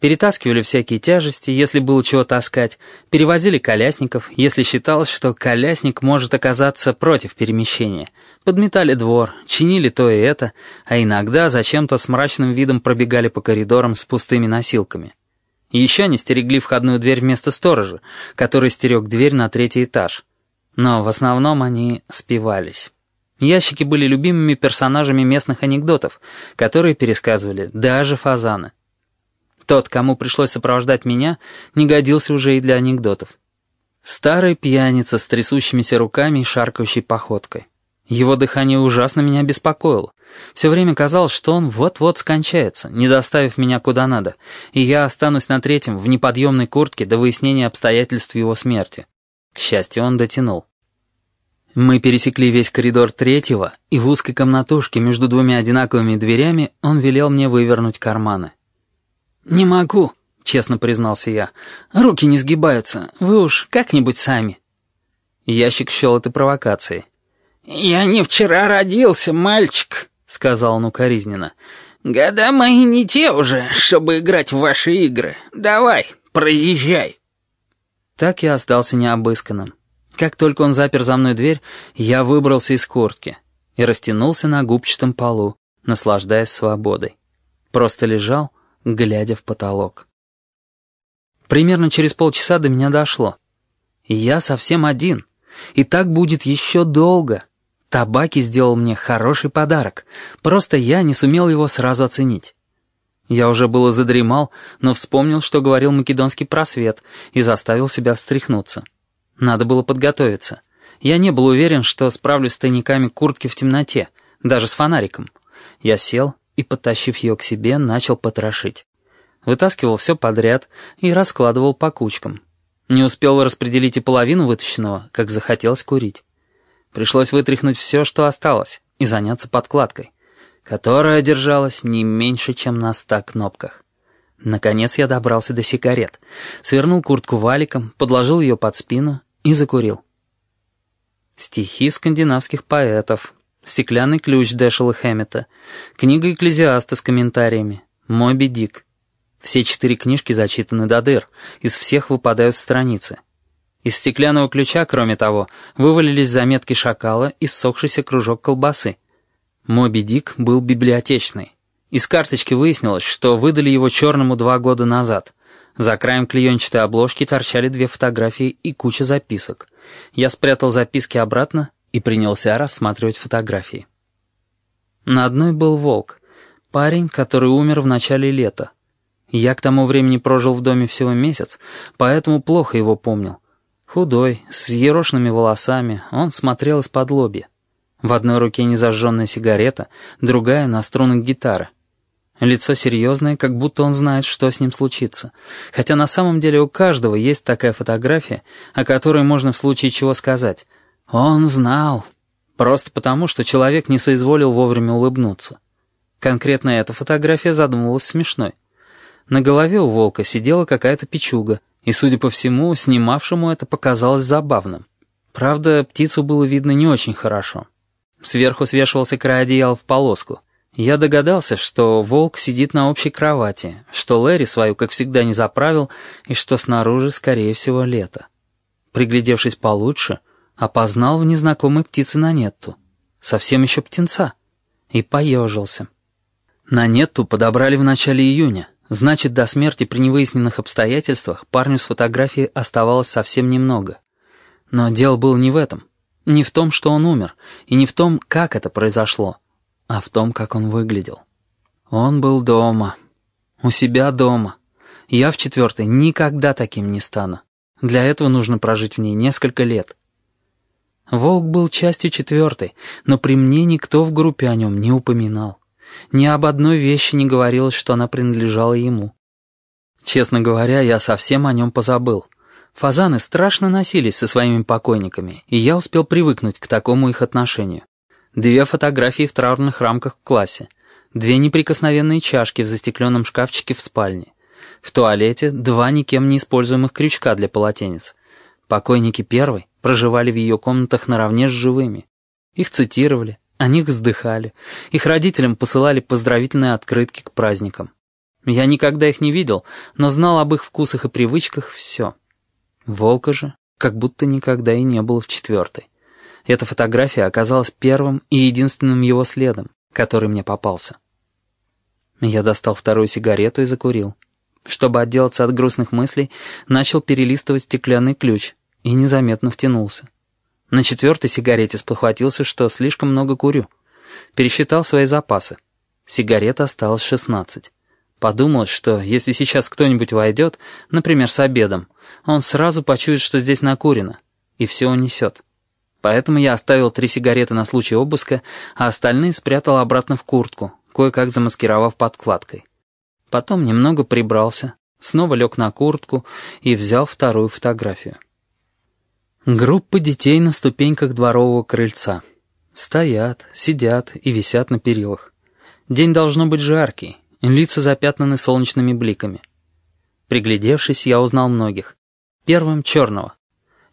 Перетаскивали всякие тяжести, если было чего таскать, перевозили колясников, если считалось, что колясник может оказаться против перемещения. Подметали двор, чинили то и это, а иногда зачем-то с мрачным видом пробегали по коридорам с пустыми носилками. Еще они стерегли входную дверь вместо сторожа, который стерег дверь на третий этаж. Но в основном они спивались. Ящики были любимыми персонажами местных анекдотов, которые пересказывали даже фазаны. Тот, кому пришлось сопровождать меня, не годился уже и для анекдотов. Старый пьяница с трясущимися руками и шаркающей походкой. Его дыхание ужасно меня беспокоило. Все время казалось, что он вот-вот скончается, не доставив меня куда надо, и я останусь на третьем в неподъемной куртке до выяснения обстоятельств его смерти. К счастью, он дотянул. Мы пересекли весь коридор третьего, и в узкой комнатушке между двумя одинаковыми дверями он велел мне вывернуть карманы. «Не могу», — честно признался я. «Руки не сгибаются. Вы уж как-нибудь сами». Ящик счел это провокацией. «Я не вчера родился, мальчик», — сказал он укоризненно. «Года мои не те уже, чтобы играть в ваши игры. Давай, проезжай». Так я остался необысканным. Как только он запер за мной дверь, я выбрался из куртки и растянулся на губчатом полу, наслаждаясь свободой. Просто лежал глядя в потолок. Примерно через полчаса до меня дошло. Я совсем один, и так будет еще долго. Табаки сделал мне хороший подарок, просто я не сумел его сразу оценить. Я уже было задремал, но вспомнил, что говорил македонский просвет, и заставил себя встряхнуться. Надо было подготовиться. Я не был уверен, что справлюсь с тайниками куртки в темноте, даже с фонариком. Я сел и, подтащив ее к себе, начал потрошить. Вытаскивал все подряд и раскладывал по кучкам. Не успел распределить и половину вытащенного, как захотелось курить. Пришлось вытряхнуть все, что осталось, и заняться подкладкой, которая держалась не меньше, чем на ста кнопках. Наконец я добрался до сигарет, свернул куртку валиком, подложил ее под спину и закурил. Стихи скандинавских поэтов, «Стеклянный ключ» Дэшела Хэммета, книга «Экклезиаста» с комментариями, «Моби Дик». Все четыре книжки зачитаны до дыр, из всех выпадают страницы. Из стеклянного ключа, кроме того, вывалились заметки шакала и ссохшийся кружок колбасы. «Моби Дик» был библиотечный. Из карточки выяснилось, что выдали его черному два года назад. За краем клеенчатой обложки торчали две фотографии и куча записок — я спрятал записки обратно и принялся рассматривать фотографии. На одной был волк, парень, который умер в начале лета. Я к тому времени прожил в доме всего месяц, поэтому плохо его помнил. Худой, с взъерошенными волосами, он смотрел из-под лобья. В одной руке незажженная сигарета, другая — на струнах гитары. Лицо серьезное, как будто он знает, что с ним случится. Хотя на самом деле у каждого есть такая фотография, о которой можно в случае чего сказать. Он знал. Просто потому, что человек не соизволил вовремя улыбнуться. Конкретно эта фотография задумывалась смешной. На голове у волка сидела какая-то печуга, и, судя по всему, снимавшему это показалось забавным. Правда, птицу было видно не очень хорошо. Сверху свешивался край одеяла в полоску. Я догадался, что волк сидит на общей кровати, что Лэри свою, как всегда, не заправил, и что снаружи, скорее всего, лето. Приглядевшись получше, опознал в незнакомой птице Нанетту. Совсем еще птенца. И поежился. Нанетту подобрали в начале июня. Значит, до смерти при невыясненных обстоятельствах парню с фотографией оставалось совсем немного. Но дело было не в этом. Не в том, что он умер, и не в том, как это произошло а в том, как он выглядел. Он был дома. У себя дома. Я в четвертой никогда таким не стану. Для этого нужно прожить в ней несколько лет. Волк был частью четвертой, но при мне никто в группе о нем не упоминал. Ни об одной вещи не говорилось, что она принадлежала ему. Честно говоря, я совсем о нем позабыл. Фазаны страшно носились со своими покойниками, и я успел привыкнуть к такому их отношению. Две фотографии в траурных рамках в классе. Две неприкосновенные чашки в застекленном шкафчике в спальне. В туалете два никем не используемых крючка для полотенец. Покойники первой проживали в ее комнатах наравне с живыми. Их цитировали, о них вздыхали. Их родителям посылали поздравительные открытки к праздникам. Я никогда их не видел, но знал об их вкусах и привычках все. Волка же как будто никогда и не было в четвертой. Эта фотография оказалась первым и единственным его следом, который мне попался. Я достал вторую сигарету и закурил. Чтобы отделаться от грустных мыслей, начал перелистывать стеклянный ключ и незаметно втянулся. На четвертой сигарете спохватился, что слишком много курю. Пересчитал свои запасы. Сигарет осталось шестнадцать. Подумал, что если сейчас кто-нибудь войдет, например, с обедом, он сразу почует, что здесь накурено, и все унесет. Поэтому я оставил три сигареты на случай обыска, а остальные спрятал обратно в куртку, кое-как замаскировав подкладкой. Потом немного прибрался, снова лег на куртку и взял вторую фотографию. Группа детей на ступеньках дворового крыльца. Стоят, сидят и висят на перилах. День должно быть жаркий, лица запятнаны солнечными бликами. Приглядевшись, я узнал многих. Первым — черного.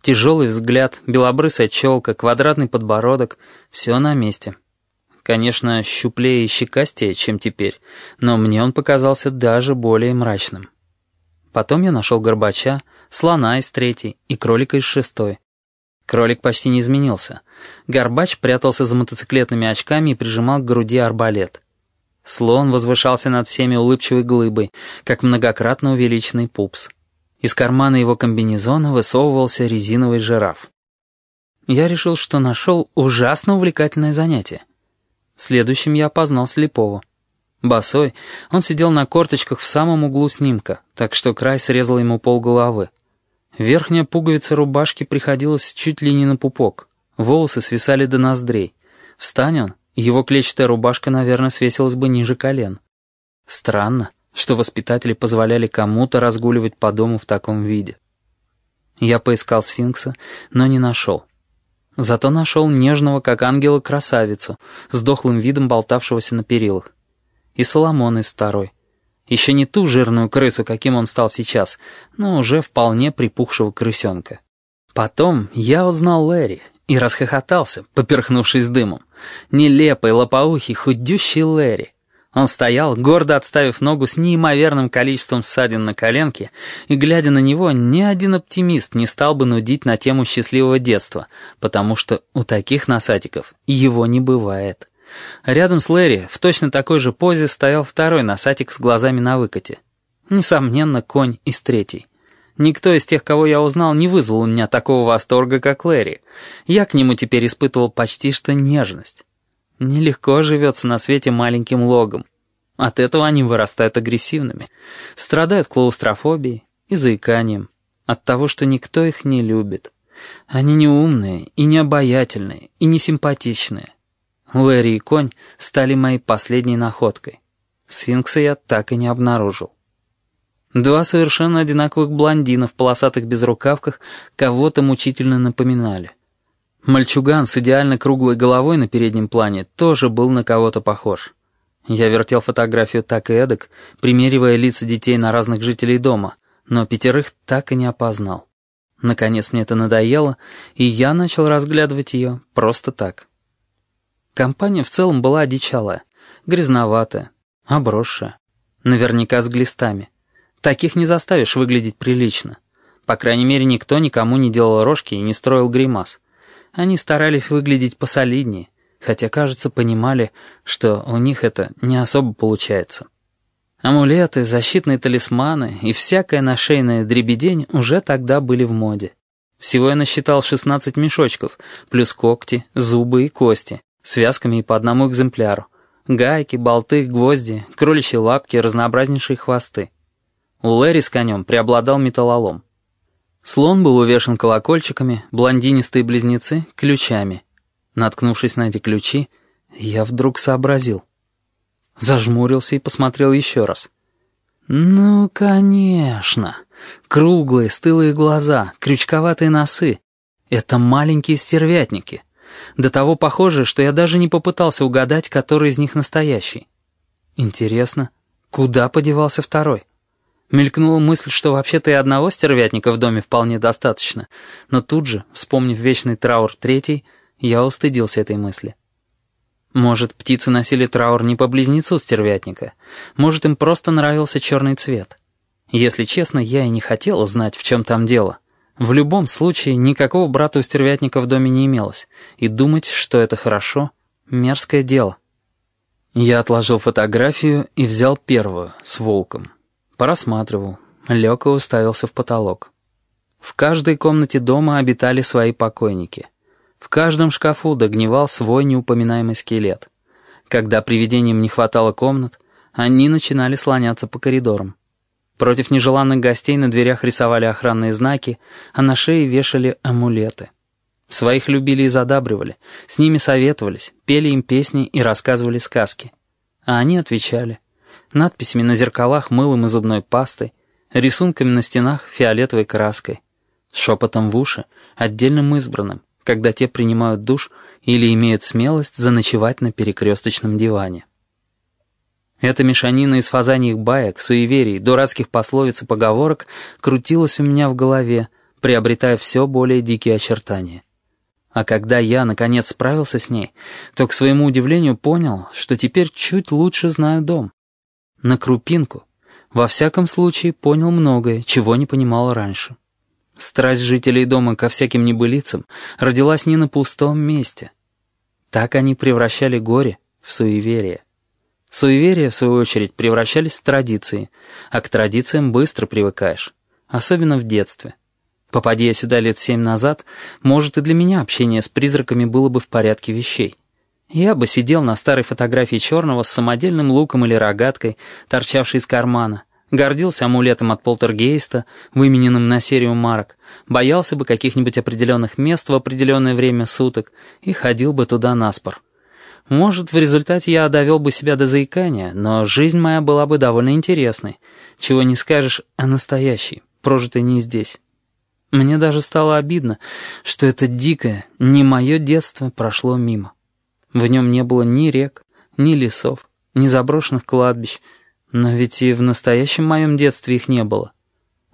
Тяжелый взгляд, белобрысая челка, квадратный подбородок — все на месте. Конечно, щуплее и щекастее, чем теперь, но мне он показался даже более мрачным. Потом я нашел Горбача, слона из третьей и кролика из шестой. Кролик почти не изменился. Горбач прятался за мотоциклетными очками и прижимал к груди арбалет. Слон возвышался над всеми улыбчивой глыбой, как многократно увеличенный пупс. Из кармана его комбинезона высовывался резиновый жираф. Я решил, что нашел ужасно увлекательное занятие. Следующим я опознал слепого. Босой, он сидел на корточках в самом углу снимка, так что край срезал ему полголовы. Верхняя пуговица рубашки приходилась чуть ли не на пупок. Волосы свисали до ноздрей. Встань он, его клетчатая рубашка, наверное, свесилась бы ниже колен. Странно что воспитатели позволяли кому-то разгуливать по дому в таком виде. Я поискал сфинкса, но не нашел. Зато нашел нежного, как ангела, красавицу, с дохлым видом болтавшегося на перилах. И Соломон из второй. Еще не ту жирную крысу, каким он стал сейчас, но уже вполне припухшего крысенка. Потом я узнал Лэри и расхохотался, поперхнувшись дымом. Нелепый, лопоухий, худющий Лэри. Он стоял, гордо отставив ногу с неимоверным количеством ссадин на коленке, и, глядя на него, ни один оптимист не стал бы нудить на тему счастливого детства, потому что у таких носатиков его не бывает. Рядом с Лэри в точно такой же позе стоял второй носатик с глазами на выкате. Несомненно, конь из третьей. Никто из тех, кого я узнал, не вызвал у меня такого восторга, как Лэри. Я к нему теперь испытывал почти что нежность. Нелегко живется на свете маленьким логом. От этого они вырастают агрессивными, страдают клаустрофобией и заиканием, от того, что никто их не любит. Они не умные и не обаятельные и не симпатичные. Лэри и конь стали моей последней находкой. Сфинкса я так и не обнаружил. Два совершенно одинаковых блондина в полосатых безрукавках кого-то мучительно напоминали. Мальчуган с идеально круглой головой на переднем плане тоже был на кого-то похож. Я вертел фотографию так и эдак, примеривая лица детей на разных жителей дома, но пятерых так и не опознал. Наконец мне это надоело, и я начал разглядывать ее просто так. Компания в целом была одичалая, грязноватая, обросшая, наверняка с глистами. Таких не заставишь выглядеть прилично. По крайней мере, никто никому не делал рожки и не строил гримас. Они старались выглядеть посолиднее, хотя, кажется, понимали, что у них это не особо получается. Амулеты, защитные талисманы и всякая нашейная дребедень уже тогда были в моде. Всего я насчитал 16 мешочков, плюс когти, зубы и кости, связками и по одному экземпляру. Гайки, болты, гвозди, кроличьи лапки, разнообразнейшие хвосты. У Лэри с конем преобладал металлолом. Слон был увешан колокольчиками, блондинистые близнецы — ключами. Наткнувшись на эти ключи, я вдруг сообразил. Зажмурился и посмотрел еще раз. «Ну, конечно. Круглые, стылые глаза, крючковатые носы. Это маленькие стервятники. До того похоже, что я даже не попытался угадать, который из них настоящий. Интересно, куда подевался второй?» Мелькнула мысль, что вообще-то и одного стервятника в доме вполне достаточно, но тут же, вспомнив вечный траур третий, я устыдился этой мысли. Может, птицы носили траур не по близнецу стервятника, может, им просто нравился черный цвет. Если честно, я и не хотел знать, в чем там дело. В любом случае, никакого брата у стервятника в доме не имелось, и думать, что это хорошо, мерзкое дело. Я отложил фотографию и взял первую, с волком. Просматривал, лег и уставился в потолок. В каждой комнате дома обитали свои покойники. В каждом шкафу догнивал свой неупоминаемый скелет. Когда привидениям не хватало комнат, они начинали слоняться по коридорам. Против нежеланных гостей на дверях рисовали охранные знаки, а на шее вешали амулеты. Своих любили и задабривали, с ними советовались, пели им песни и рассказывали сказки. А они отвечали надписями на зеркалах мылом и зубной пастой, рисунками на стенах фиолетовой краской, шепотом в уши, отдельным избранным, когда те принимают душ или имеют смелость заночевать на перекресточном диване. Эта мешанина из фазаньих баек, суеверий, дурацких пословиц и поговорок крутилась у меня в голове, приобретая все более дикие очертания. А когда я, наконец, справился с ней, то, к своему удивлению, понял, что теперь чуть лучше знаю дом на крупинку. Во всяком случае, понял многое, чего не понимал раньше. Страсть жителей дома ко всяким небылицам родилась не на пустом месте. Так они превращали горе в суеверие. Суеверия, в свою очередь, превращались в традиции, а к традициям быстро привыкаешь, особенно в детстве. Попади я сюда лет семь назад, может, и для меня общение с призраками было бы в порядке вещей. Я бы сидел на старой фотографии черного с самодельным луком или рогаткой, торчавшей из кармана, гордился амулетом от полтергейста, вымененным на серию марок, боялся бы каких-нибудь определенных мест в определенное время суток и ходил бы туда наспор. Может, в результате я довел бы себя до заикания, но жизнь моя была бы довольно интересной, чего не скажешь о настоящей, прожитой не здесь. Мне даже стало обидно, что это дикое, не мое детство прошло мимо. В нем не было ни рек, ни лесов, ни заброшенных кладбищ, но ведь и в настоящем моем детстве их не было.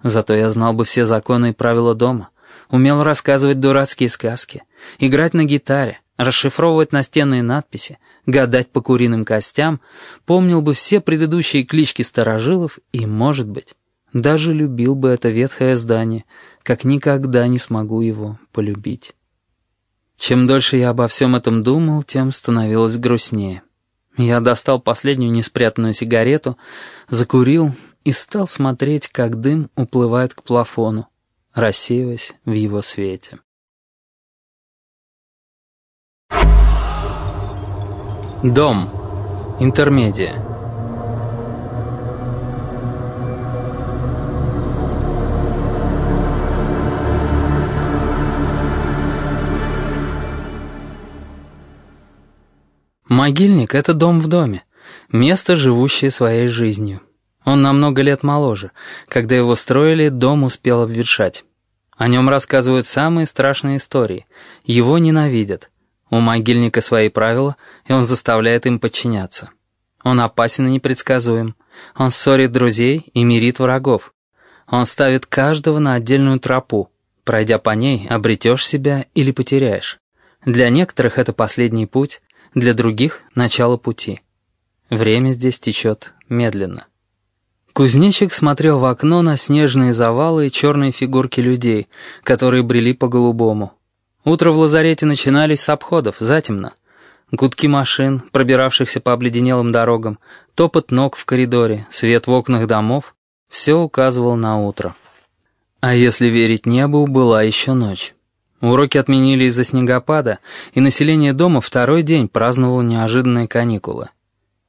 Зато я знал бы все законы и правила дома, умел рассказывать дурацкие сказки, играть на гитаре, расшифровывать настенные надписи, гадать по куриным костям, помнил бы все предыдущие клички старожилов и, может быть, даже любил бы это ветхое здание, как никогда не смогу его полюбить. Чем дольше я обо всем этом думал, тем становилось грустнее. Я достал последнюю неспрятанную сигарету, закурил и стал смотреть, как дым уплывает к плафону, рассеиваясь в его свете. Дом. Интермедия. Могильник — это дом в доме, место, живущее своей жизнью. Он на много лет моложе. Когда его строили, дом успел обветшать. О нем рассказывают самые страшные истории. Его ненавидят. У могильника свои правила, и он заставляет им подчиняться. Он опасен и непредсказуем. Он ссорит друзей и мирит врагов. Он ставит каждого на отдельную тропу. Пройдя по ней, обретешь себя или потеряешь. Для некоторых это последний путь, для других — начало пути. Время здесь течет медленно. Кузнечик смотрел в окно на снежные завалы и черные фигурки людей, которые брели по голубому. Утро в лазарете начинались с обходов, затемно. Гудки машин, пробиравшихся по обледенелым дорогам, топот ног в коридоре, свет в окнах домов — все указывал на утро. А если верить небу, была еще ночь. Уроки отменили из-за снегопада, и население дома второй день праздновало неожиданные каникулы.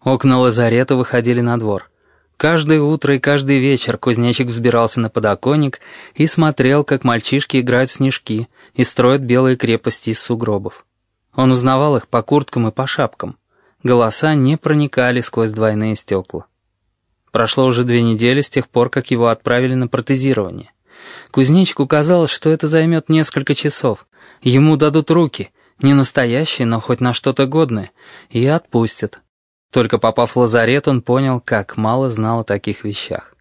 Окна лазарета выходили на двор. Каждое утро и каждый вечер кузнечик взбирался на подоконник и смотрел, как мальчишки играют в снежки и строят белые крепости из сугробов. Он узнавал их по курткам и по шапкам. Голоса не проникали сквозь двойные стекла. Прошло уже две недели с тех пор, как его отправили на протезирование. Кузнечику казалось, что это займет несколько часов. Ему дадут руки, не настоящие, но хоть на что-то годное, и отпустят. Только попав в лазарет, он понял, как мало знал о таких вещах.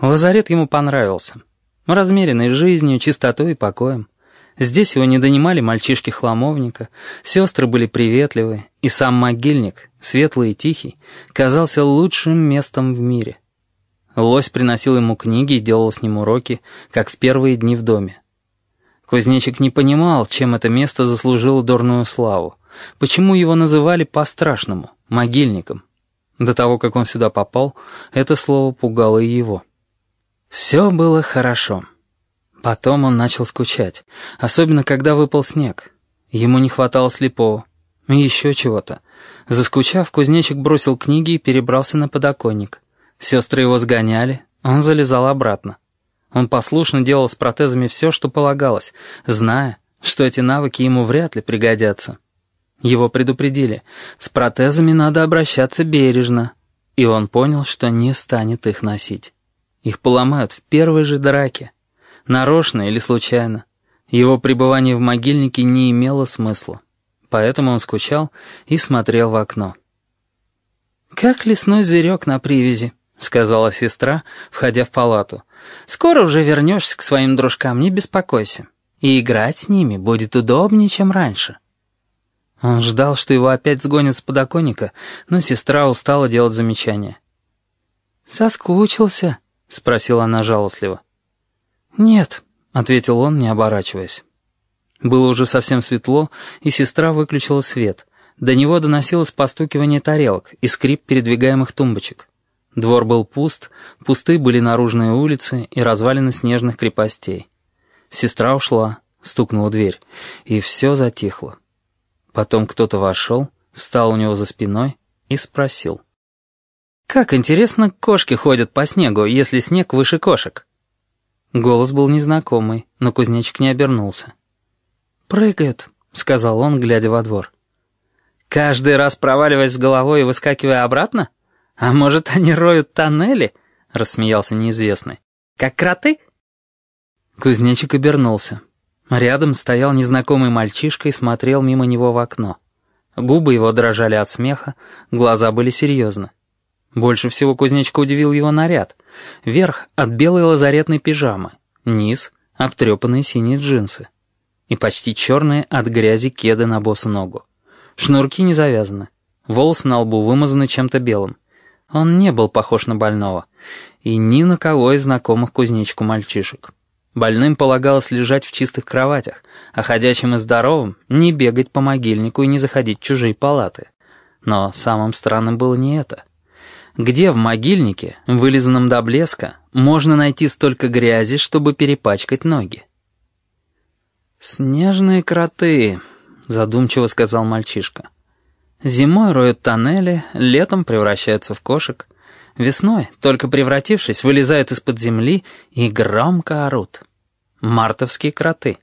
Лазарет ему понравился. Размеренной жизнью, чистотой и покоем. Здесь его не донимали мальчишки хламовника, сестры были приветливы, и сам могильник, светлый и тихий, казался лучшим местом в мире — Лось приносил ему книги и делал с ним уроки, как в первые дни в доме. Кузнечик не понимал, чем это место заслужило дурную славу. Почему его называли по-страшному, могильником? До того, как он сюда попал, это слово пугало и его. Все было хорошо. Потом он начал скучать, особенно когда выпал снег. Ему не хватало слепого. И еще чего-то. Заскучав, кузнечик бросил книги и перебрался на подоконник. Сестры его сгоняли, он залезал обратно. Он послушно делал с протезами все, что полагалось, зная, что эти навыки ему вряд ли пригодятся. Его предупредили, с протезами надо обращаться бережно, и он понял, что не станет их носить. Их поломают в первой же драке, нарочно или случайно. Его пребывание в могильнике не имело смысла, поэтому он скучал и смотрел в окно. «Как лесной зверек на привязи», — сказала сестра, входя в палату. «Скоро уже вернешься к своим дружкам, не беспокойся. И играть с ними будет удобнее, чем раньше». Он ждал, что его опять сгонят с подоконника, но сестра устала делать замечания. «Соскучился?» — спросила она жалостливо. «Нет», — ответил он, не оборачиваясь. Было уже совсем светло, и сестра выключила свет. До него доносилось постукивание тарелок и скрип передвигаемых тумбочек. Двор был пуст, пусты были наружные улицы и развалины снежных крепостей. Сестра ушла, стукнула дверь, и все затихло. Потом кто-то вошел, встал у него за спиной и спросил. «Как интересно кошки ходят по снегу, если снег выше кошек?» Голос был незнакомый, но кузнечик не обернулся. «Прыгают», — сказал он, глядя во двор. «Каждый раз проваливаясь с головой и выскакивая обратно?» «А может, они роют тоннели?» — рассмеялся неизвестный. «Как кроты?» Кузнечик обернулся. Рядом стоял незнакомый мальчишка и смотрел мимо него в окно. Губы его дрожали от смеха, глаза были серьезны. Больше всего кузнечика удивил его наряд. Верх — от белой лазаретной пижамы, низ — обтрепанные синие джинсы. И почти черные от грязи кеды на босу ногу. Шнурки не завязаны. Волосы на лбу вымазаны чем-то белым. Он не был похож на больного. И ни на кого из знакомых кузнечку мальчишек. Больным полагалось лежать в чистых кроватях, а ходячим и здоровым не бегать по могильнику и не заходить в чужие палаты. Но самым странным было не это. Где в могильнике, вылизанном до блеска, можно найти столько грязи, чтобы перепачкать ноги? «Снежные кроты», — задумчиво сказал мальчишка. «Зимой роют тоннели, летом превращаются в кошек, весной, только превратившись, вылезают из-под земли и громко орут. Мартовские кроты.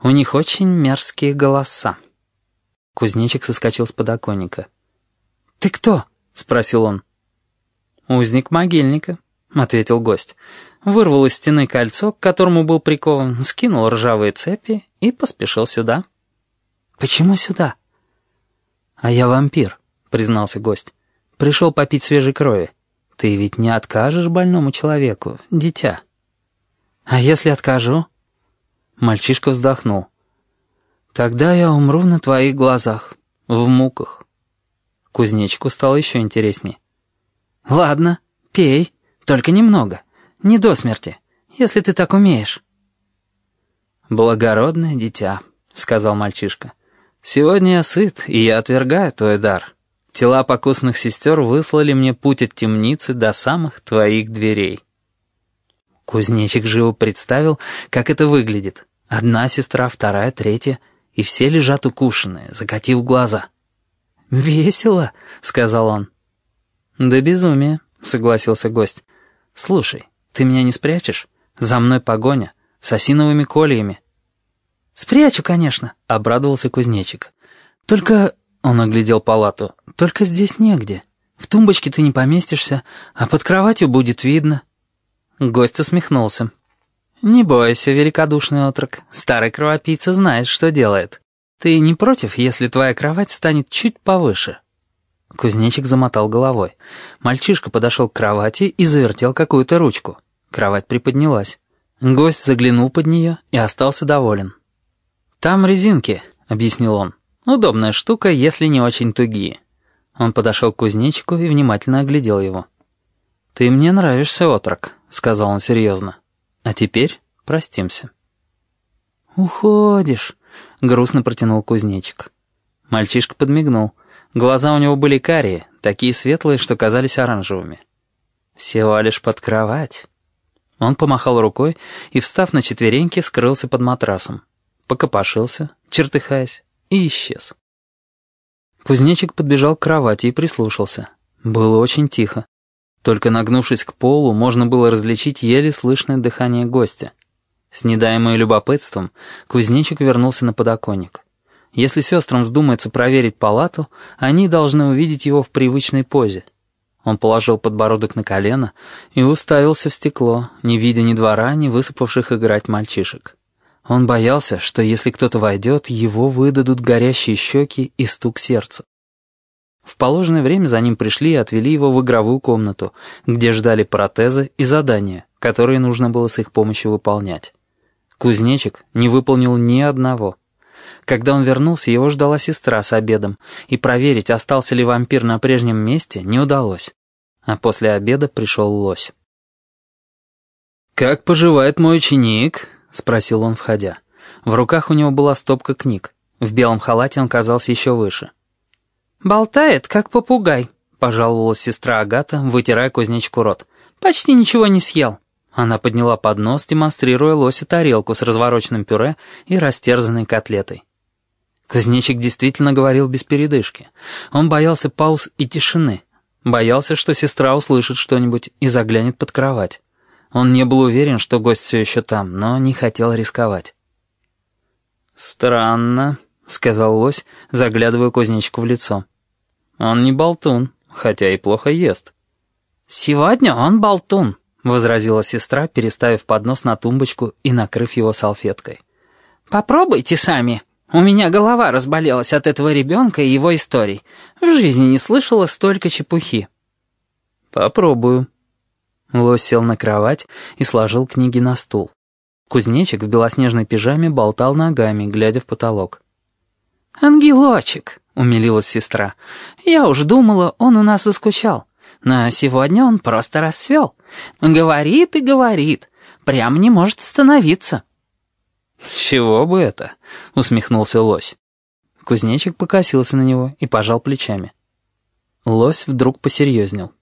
У них очень мерзкие голоса». Кузнечик соскочил с подоконника. «Ты кто?» — спросил он. «Узник могильника», — ответил гость. Вырвал из стены кольцо, к которому был прикован, скинул ржавые цепи и поспешил сюда. «Почему сюда?» «А я вампир», — признался гость. «Пришел попить свежей крови. Ты ведь не откажешь больному человеку, дитя?» «А если откажу?» Мальчишка вздохнул. «Тогда я умру на твоих глазах, в муках». Кузнечику стало еще интересней. «Ладно, пей, только немного, не до смерти, если ты так умеешь». «Благородное дитя», — сказал мальчишка. «Сегодня я сыт, и я отвергаю твой дар. Тела покусных сестер выслали мне путь от темницы до самых твоих дверей». Кузнечик живо представил, как это выглядит. Одна сестра, вторая, третья, и все лежат укушенные, закатив глаза. «Весело», — сказал он. «Да безумие», — согласился гость. «Слушай, ты меня не спрячешь? За мной погоня, с осиновыми кольями». «Спрячу, конечно», — обрадовался кузнечик. «Только...» — он оглядел палату. «Только здесь негде. В тумбочке ты не поместишься, а под кроватью будет видно». Гость усмехнулся. «Не бойся, великодушный отрок. Старый кровопийца знает, что делает. Ты не против, если твоя кровать станет чуть повыше?» Кузнечик замотал головой. Мальчишка подошел к кровати и завертел какую-то ручку. Кровать приподнялась. Гость заглянул под нее и остался доволен. «Там резинки», — объяснил он. «Удобная штука, если не очень тугие». Он подошел к кузнечику и внимательно оглядел его. «Ты мне нравишься, отрок», — сказал он серьезно. «А теперь простимся». «Уходишь», — грустно протянул кузнечик. Мальчишка подмигнул. Глаза у него были карие, такие светлые, что казались оранжевыми. «Всего лишь под кровать». Он помахал рукой и, встав на четвереньки, скрылся под матрасом. Покопошился, чертыхаясь, и исчез. Кузнечик подбежал к кровати и прислушался. Было очень тихо. Только нагнувшись к полу, можно было различить еле слышное дыхание гостя. С недаемой любопытством кузнечик вернулся на подоконник. Если сестрам вздумается проверить палату, они должны увидеть его в привычной позе. Он положил подбородок на колено и уставился в стекло, не видя ни двора, ни высыпавших играть мальчишек. Он боялся, что если кто-то войдет, его выдадут горящие щеки и стук сердца. В положенное время за ним пришли и отвели его в игровую комнату, где ждали протезы и задания, которые нужно было с их помощью выполнять. Кузнечик не выполнил ни одного — когда он вернулся, его ждала сестра с обедом, и проверить, остался ли вампир на прежнем месте, не удалось. А после обеда пришел лось. «Как поживает мой ученик?» — спросил он, входя. В руках у него была стопка книг. В белом халате он казался еще выше. «Болтает, как попугай», — пожаловалась сестра Агата, вытирая кузнечку рот. «Почти ничего не съел». Она подняла поднос, демонстрируя лосю тарелку с развороченным пюре и растерзанной котлетой. Кузнечик действительно говорил без передышки. Он боялся пауз и тишины. Боялся, что сестра услышит что-нибудь и заглянет под кровать. Он не был уверен, что гость все еще там, но не хотел рисковать. «Странно», — сказал лось, заглядывая кузнечику в лицо. «Он не болтун, хотя и плохо ест». «Сегодня он болтун», — возразила сестра, переставив поднос на тумбочку и накрыв его салфеткой. «Попробуйте сами». У меня голова разболелась от этого ребенка и его историй. В жизни не слышала столько чепухи». «Попробую». Лось сел на кровать и сложил книги на стул. Кузнечик в белоснежной пижаме болтал ногами, глядя в потолок. «Ангелочек», — умилилась сестра, — «я уж думала, он у нас заскучал. Но сегодня он просто расцвел. Говорит и говорит, прям не может остановиться». чего бы это?» — усмехнулся лось. Кузнечик покосился на него и пожал плечами. Лось вдруг посерьезнел.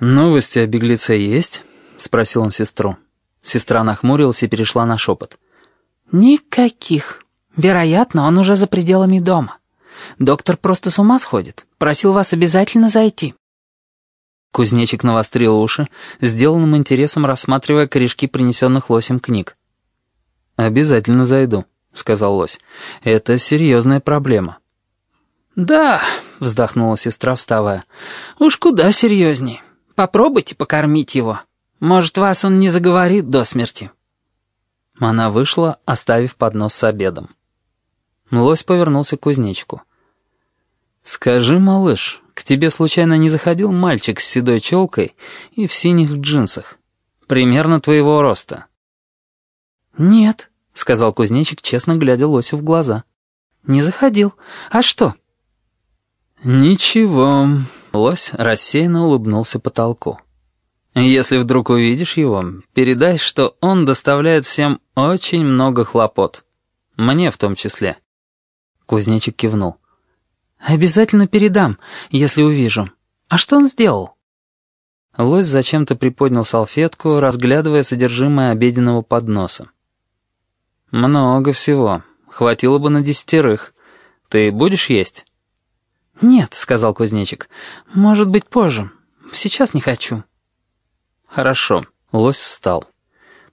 «Новости о беглеце есть?» — спросил он сестру. Сестра нахмурилась и перешла на шепот. «Никаких. Вероятно, он уже за пределами дома. Доктор просто с ума сходит. Просил вас обязательно зайти». Кузнечик навострил уши, сделанным интересом рассматривая корешки принесенных лосем книг. «Обязательно зайду», — сказал лось. «Это серьезная проблема». «Да», — вздохнула сестра, вставая. «Уж куда серьезней. Попробуйте покормить его. Может, вас он не заговорит до смерти». Она вышла, оставив поднос с обедом. Лось повернулся к кузнечику. «Скажи, малыш, к тебе случайно не заходил мальчик с седой челкой и в синих джинсах? Примерно твоего роста?» «Нет», — сказал кузнечик, честно глядя лосю в глаза. «Не заходил. А что?» «Ничего», — лось рассеянно улыбнулся потолку. «Если вдруг увидишь его, передай, что он доставляет всем очень много хлопот. Мне в том числе». Кузнечик кивнул. «Обязательно передам, если увижу. А что он сделал?» Лось зачем-то приподнял салфетку, разглядывая содержимое обеденного подноса. «Много всего. Хватило бы на десятерых. Ты будешь есть?» «Нет», — сказал кузнечик. «Может быть, позже. Сейчас не хочу». «Хорошо». Лось встал.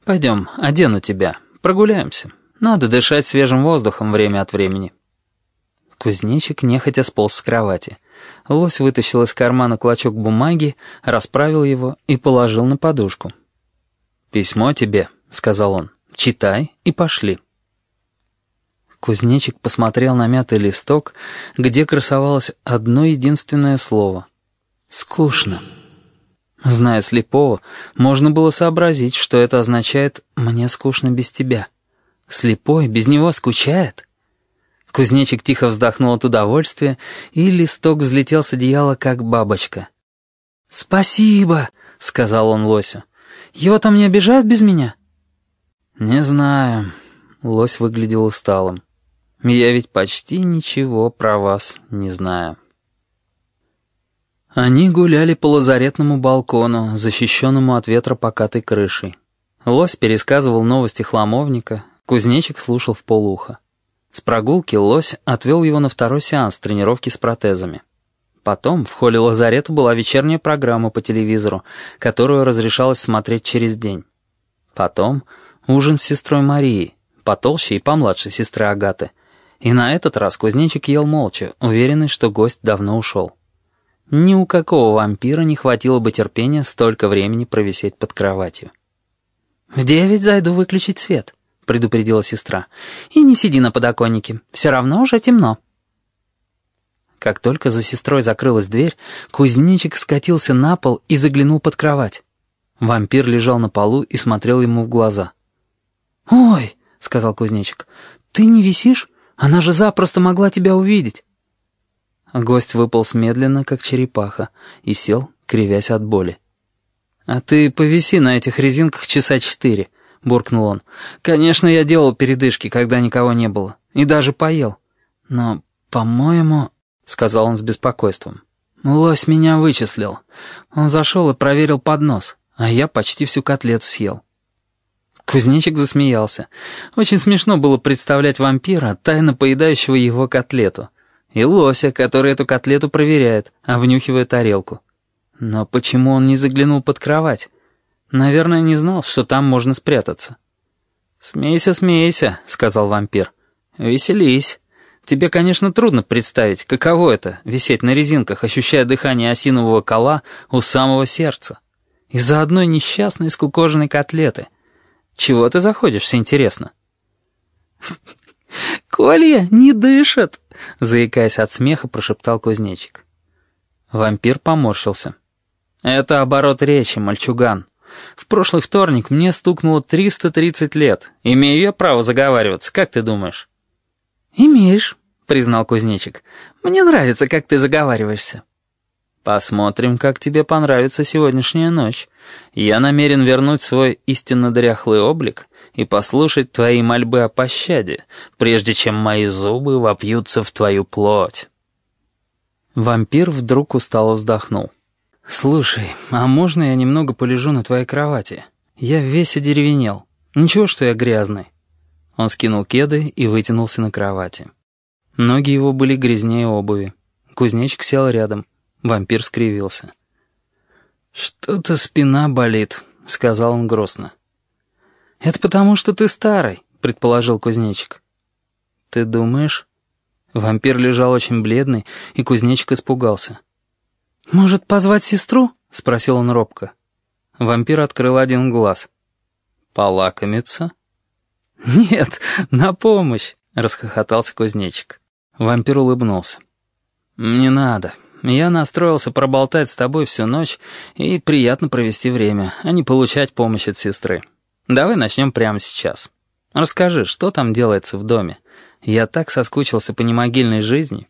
«Пойдем, одену тебя. Прогуляемся. Надо дышать свежим воздухом время от времени». Кузнечик нехотя сполз с кровати. Лось вытащил из кармана клочок бумаги, расправил его и положил на подушку. «Письмо тебе», — сказал он. «Читай и пошли». Кузнечик посмотрел на мятый листок, где красовалось одно единственное слово. «Скучно». Зная слепого, можно было сообразить, что это означает «мне скучно без тебя». Слепой без него скучает. Кузнечик тихо вздохнул от удовольствия, и листок взлетел с одеяла, как бабочка. «Спасибо», — сказал он лосю. «Его там не обижают без меня?» «Не знаю». Лось выглядел усталым. «Я ведь почти ничего про вас не знаю». Они гуляли по лазаретному балкону, защищенному от ветра покатой крышей. Лось пересказывал новости хламовника, кузнечик слушал в полуха. С прогулки лось отвел его на второй сеанс тренировки с протезами. Потом в холле лазарета была вечерняя программа по телевизору, которую разрешалось смотреть через день. Потом ужин с сестрой Марией, потолще и помладше сестры Агаты. И на этот раз кузнечик ел молча, уверенный, что гость давно ушел. Ни у какого вампира не хватило бы терпения столько времени провисеть под кроватью. «В девять зайду выключить свет», — предупредила сестра. «И не сиди на подоконнике, все равно уже темно». Как только за сестрой закрылась дверь, кузнечик скатился на пол и заглянул под кровать. Вампир лежал на полу и смотрел ему в глаза. «Ой», — сказал кузнечик, — «ты не висишь? Она же запросто могла тебя увидеть». Гость выполз медленно, как черепаха, и сел, кривясь от боли. «А ты повиси на этих резинках часа четыре», — буркнул он. «Конечно, я делал передышки, когда никого не было, и даже поел. Но, по-моему...» — сказал он с беспокойством. «Лось меня вычислил. Он зашел и проверил поднос, а я почти всю котлету съел». Кузнечик засмеялся. Очень смешно было представлять вампира, тайно поедающего его котлету. И лося, который эту котлету проверяет, обнюхивая тарелку. Но почему он не заглянул под кровать? Наверное, не знал, что там можно спрятаться. «Смейся, смейся», — сказал вампир. «Веселись. Тебе, конечно, трудно представить, каково это — висеть на резинках, ощущая дыхание осинового кола у самого сердца. Из-за одной несчастной скукоженной котлеты. Чего ты заходишься, интересно?» «Колья не дышат», — заикаясь от смеха, прошептал кузнечик. Вампир поморщился. «Это оборот речи, мальчуган. В прошлый вторник мне стукнуло 330 лет. Имею я право заговариваться, как ты думаешь?» «Имеешь», — признал кузнечик. «Мне нравится, как ты заговариваешься». «Посмотрим, как тебе понравится сегодняшняя ночь. Я намерен вернуть свой истинно дряхлый облик и послушать твои мольбы о пощаде, прежде чем мои зубы вопьются в твою плоть». Вампир вдруг устало вздохнул. «Слушай, а можно я немного полежу на твоей кровати? Я весь одеревенел. Ничего, что я грязный». Он скинул кеды и вытянулся на кровати. Ноги его были грязнее обуви. Кузнечик сел рядом. Вампир скривился. «Что-то спина болит», — сказал он грустно. «Это потому, что ты старый», — предположил кузнечик. «Ты думаешь?» Вампир лежал очень бледный, и кузнечик испугался. «Может, позвать сестру?» — спросил он робко. Вампир открыл один глаз. «Полакомиться?» «Нет, на помощь!» — расхохотался кузнечик. Вампир улыбнулся. «Не надо. Я настроился проболтать с тобой всю ночь и приятно провести время, а не получать помощь от сестры. Давай начнем прямо сейчас. Расскажи, что там делается в доме? Я так соскучился по немогильной жизни».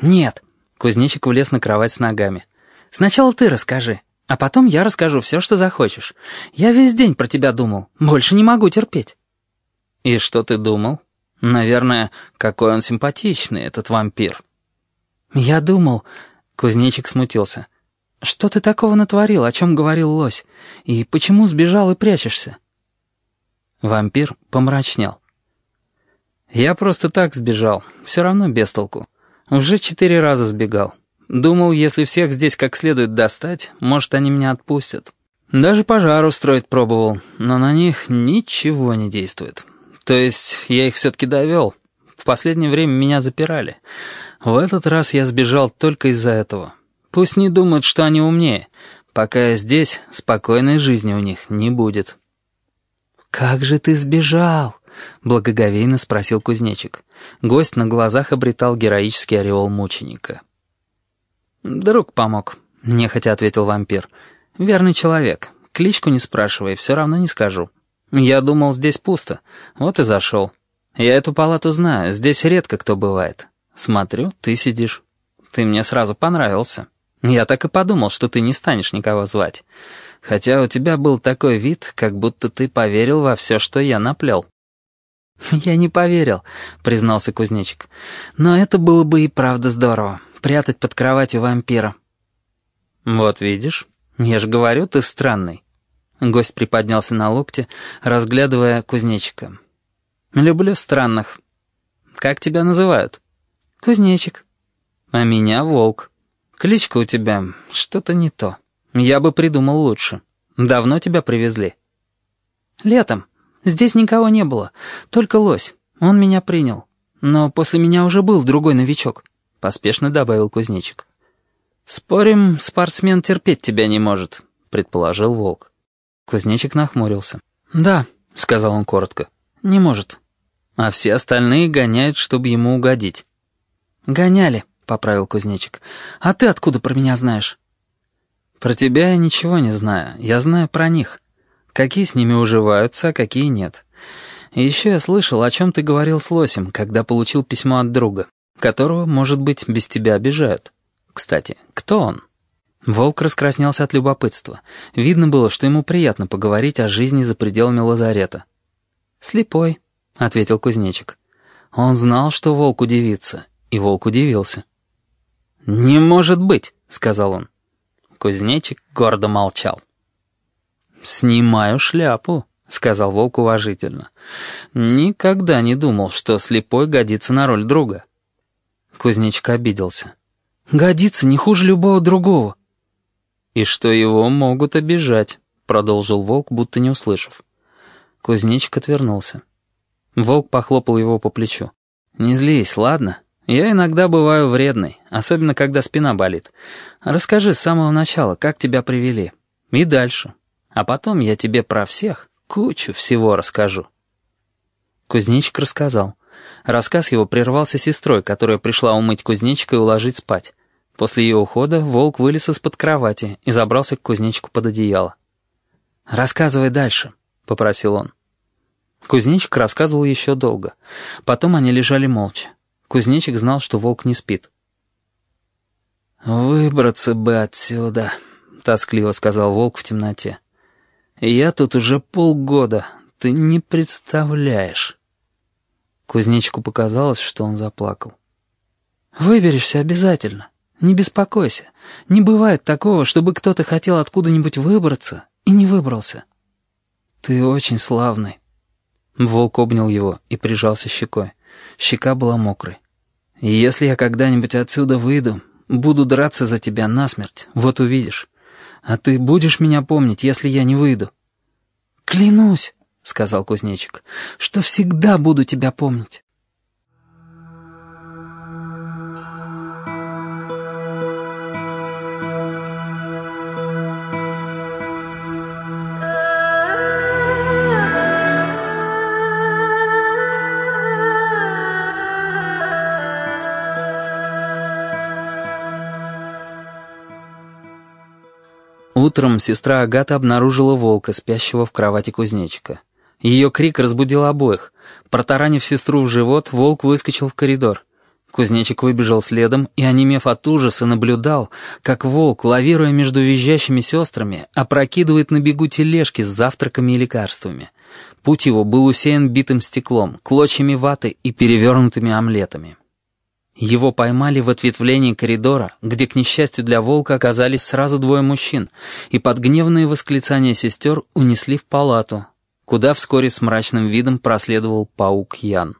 «Нет», — кузнечик влез на кровать с ногами. «Сначала ты расскажи, а потом я расскажу все, что захочешь. Я весь день про тебя думал, больше не могу терпеть». «И что ты думал? Наверное, какой он симпатичный, этот вампир». «Я думал...» — кузнечик смутился. «Что ты такого натворил, о чем говорил лось? И почему сбежал и прячешься?» Вампир помрачнел. «Я просто так сбежал, все равно без толку. Уже четыре раза сбегал. Думал, если всех здесь как следует достать, может, они меня отпустят. Даже пожар устроить пробовал, но на них ничего не действует. То есть я их все-таки довел. В последнее время меня запирали. В этот раз я сбежал только из-за этого. Пусть не думают, что они умнее. Пока я здесь, спокойной жизни у них не будет». «Как же ты сбежал?» — благоговейно спросил кузнечик. Гость на глазах обретал героический ореол мученика. «Друг помог», — нехотя ответил вампир. «Верный человек. Кличку не спрашивай, все равно не скажу». Я думал, здесь пусто. Вот и зашел. Я эту палату знаю, здесь редко кто бывает. Смотрю, ты сидишь. Ты мне сразу понравился. Я так и подумал, что ты не станешь никого звать. Хотя у тебя был такой вид, как будто ты поверил во все, что я наплел. «Я не поверил», — признался кузнечик. «Но это было бы и правда здорово, прятать под кроватью вампира». «Вот видишь, я же говорю, ты странный. Гость приподнялся на локте, разглядывая кузнечика. «Люблю странных. Как тебя называют?» «Кузнечик». «А меня Волк. Кличка у тебя что-то не то. Я бы придумал лучше. Давно тебя привезли?» «Летом. Здесь никого не было. Только лось. Он меня принял. Но после меня уже был другой новичок», — поспешно добавил кузнечик. «Спорим, спортсмен терпеть тебя не может», — предположил Волк. Кузнечик нахмурился. «Да», — сказал он коротко, — «не может». А все остальные гоняют, чтобы ему угодить. «Гоняли», — поправил кузнечик. «А ты откуда про меня знаешь?» «Про тебя я ничего не знаю. Я знаю про них. Какие с ними уживаются, а какие нет. И еще я слышал, о чем ты говорил с Лосем, когда получил письмо от друга, которого, может быть, без тебя обижают. Кстати, кто он?» Волк раскраснелся от любопытства. Видно было, что ему приятно поговорить о жизни за пределами лазарета. «Слепой», — ответил кузнечик. Он знал, что волк удивится, и волк удивился. «Не может быть», — сказал он. Кузнечик гордо молчал. «Снимаю шляпу», — сказал волк уважительно. «Никогда не думал, что слепой годится на роль друга». Кузнечик обиделся. «Годится не хуже любого другого и что его могут обижать», — продолжил волк, будто не услышав. Кузнечик отвернулся. Волк похлопал его по плечу. «Не злись, ладно? Я иногда бываю вредный, особенно когда спина болит. Расскажи с самого начала, как тебя привели. И дальше. А потом я тебе про всех кучу всего расскажу». Кузнечик рассказал. Рассказ его прервался сестрой, которая пришла умыть кузнечика и уложить спать. После ее ухода волк вылез из-под кровати и забрался к кузнечику под одеяло. «Рассказывай дальше», — попросил он. Кузнечик рассказывал еще долго. Потом они лежали молча. Кузнечик знал, что волк не спит. «Выбраться бы отсюда», — тоскливо сказал волк в темноте. «Я тут уже полгода, ты не представляешь». Кузнечику показалось, что он заплакал. «Выберешься обязательно. Не беспокойся. Не бывает такого, чтобы кто-то хотел откуда-нибудь выбраться и не выбрался. Ты очень славный. Волк обнял его и прижался щекой. Щека была мокрой. И если я когда-нибудь отсюда выйду, буду драться за тебя насмерть, вот увидишь. А ты будешь меня помнить, если я не выйду? Клянусь, — сказал кузнечик, — что всегда буду тебя помнить. Утром сестра Агата обнаружила волка, спящего в кровати кузнечика. Ее крик разбудил обоих. Протаранив сестру в живот, волк выскочил в коридор. Кузнечик выбежал следом и, онемев от ужаса, наблюдал, как волк, лавируя между визжащими сестрами, опрокидывает на бегу тележки с завтраками и лекарствами. Путь его был усеян битым стеклом, клочьями ваты и перевернутыми омлетами. Его поймали в ответвлении коридора, где, к несчастью для волка, оказались сразу двое мужчин, и под гневные восклицания сестер унесли в палату, куда вскоре с мрачным видом проследовал паук Ян.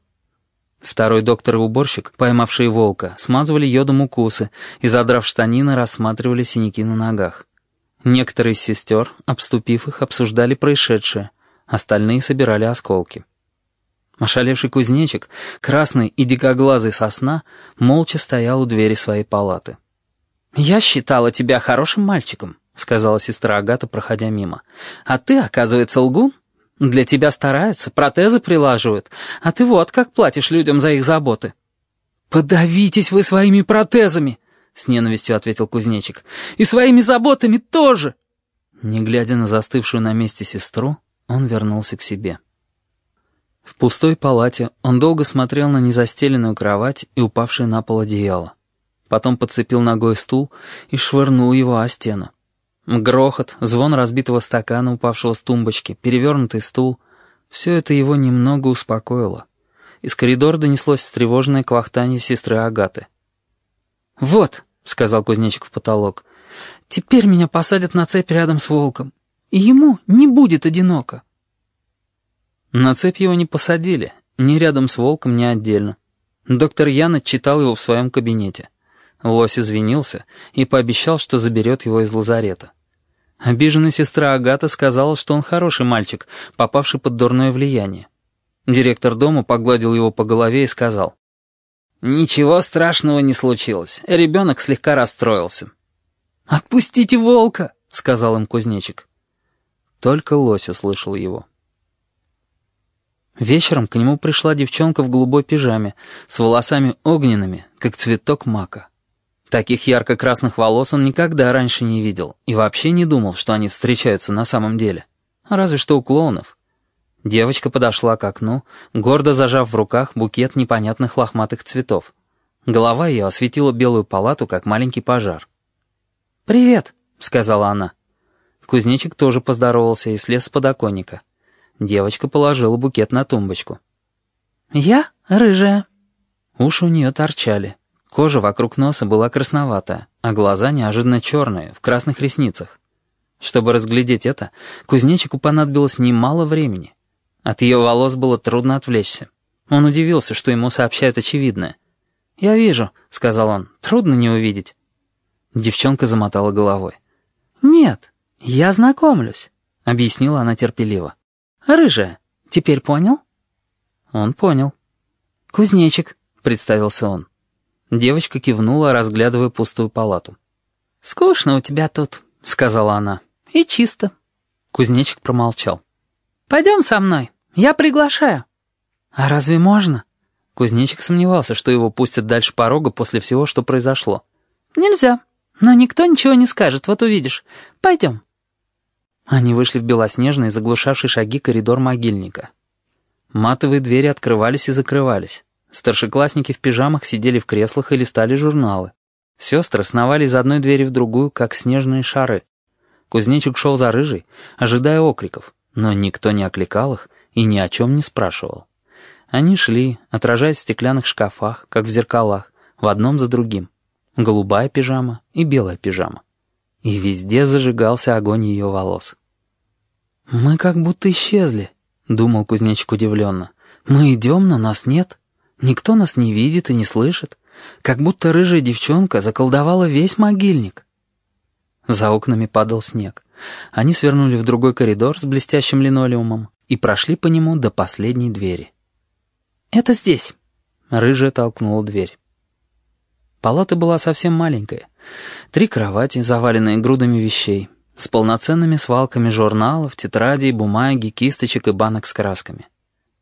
Второй доктор и уборщик, поймавшие волка, смазывали йодом укусы и, задрав штанины, рассматривали синяки на ногах. Некоторые из сестер, обступив их, обсуждали происшедшее, остальные собирали осколки. Ошалевший кузнечик, красный и дикоглазый сосна, молча стоял у двери своей палаты. «Я считала тебя хорошим мальчиком», — сказала сестра Агата, проходя мимо. «А ты, оказывается, лгун? Для тебя стараются, протезы прилаживают, а ты вот как платишь людям за их заботы». «Подавитесь вы своими протезами!» — с ненавистью ответил кузнечик. «И своими заботами тоже!» Не глядя на застывшую на месте сестру, он вернулся к себе. В пустой палате он долго смотрел на незастеленную кровать и упавшее на пол одеяло. Потом подцепил ногой стул и швырнул его о стену. Грохот, звон разбитого стакана, упавшего с тумбочки, перевернутый стул — все это его немного успокоило. Из коридора донеслось встревоженное квахтание сестры Агаты. «Вот», — сказал кузнечик в потолок, — «теперь меня посадят на цепь рядом с волком, и ему не будет одиноко». На цепь его не посадили, ни рядом с волком, ни отдельно. Доктор Ян отчитал его в своем кабинете. Лось извинился и пообещал, что заберет его из лазарета. Обиженная сестра Агата сказала, что он хороший мальчик, попавший под дурное влияние. Директор дома погладил его по голове и сказал. «Ничего страшного не случилось. Ребенок слегка расстроился». «Отпустите волка!» — сказал им кузнечик. Только лось услышал его. Вечером к нему пришла девчонка в голубой пижаме, с волосами огненными, как цветок мака. Таких ярко-красных волос он никогда раньше не видел и вообще не думал, что они встречаются на самом деле. Разве что у клоунов. Девочка подошла к окну, гордо зажав в руках букет непонятных лохматых цветов. Голова ее осветила белую палату, как маленький пожар. «Привет», — сказала она. Кузнечик тоже поздоровался и слез с подоконника. Девочка положила букет на тумбочку. «Я рыжая». Уши у нее торчали. Кожа вокруг носа была красноватая, а глаза неожиданно черные, в красных ресницах. Чтобы разглядеть это, кузнечику понадобилось немало времени. От ее волос было трудно отвлечься. Он удивился, что ему сообщают очевидное. «Я вижу», — сказал он, — «трудно не увидеть». Девчонка замотала головой. «Нет, я знакомлюсь», — объяснила она терпеливо. «Рыжая, теперь понял?» Он понял. «Кузнечик», — представился он. Девочка кивнула, разглядывая пустую палату. «Скучно у тебя тут», — сказала она. «И чисто». Кузнечик промолчал. «Пойдем со мной, я приглашаю». «А разве можно?» Кузнечик сомневался, что его пустят дальше порога после всего, что произошло. «Нельзя, но никто ничего не скажет, вот увидишь. Пойдем». Они вышли в белоснежный, заглушавший шаги коридор могильника. Матовые двери открывались и закрывались. Старшеклассники в пижамах сидели в креслах и листали журналы. Сестры сновали из одной двери в другую, как снежные шары. Кузнечик шел за рыжей, ожидая окриков, но никто не окликал их и ни о чем не спрашивал. Они шли, отражаясь в стеклянных шкафах, как в зеркалах, в одном за другим. Голубая пижама и белая пижама. И везде зажигался огонь ее волос. «Мы как будто исчезли», — думал кузнечик удивленно. «Мы идем, но нас нет. Никто нас не видит и не слышит. Как будто рыжая девчонка заколдовала весь могильник». За окнами падал снег. Они свернули в другой коридор с блестящим линолеумом и прошли по нему до последней двери. «Это здесь», — рыжая толкнула дверь. Палата была совсем маленькая. Три кровати, заваленные грудами вещей, с полноценными свалками журналов, тетрадей, бумаги, кисточек и банок с красками.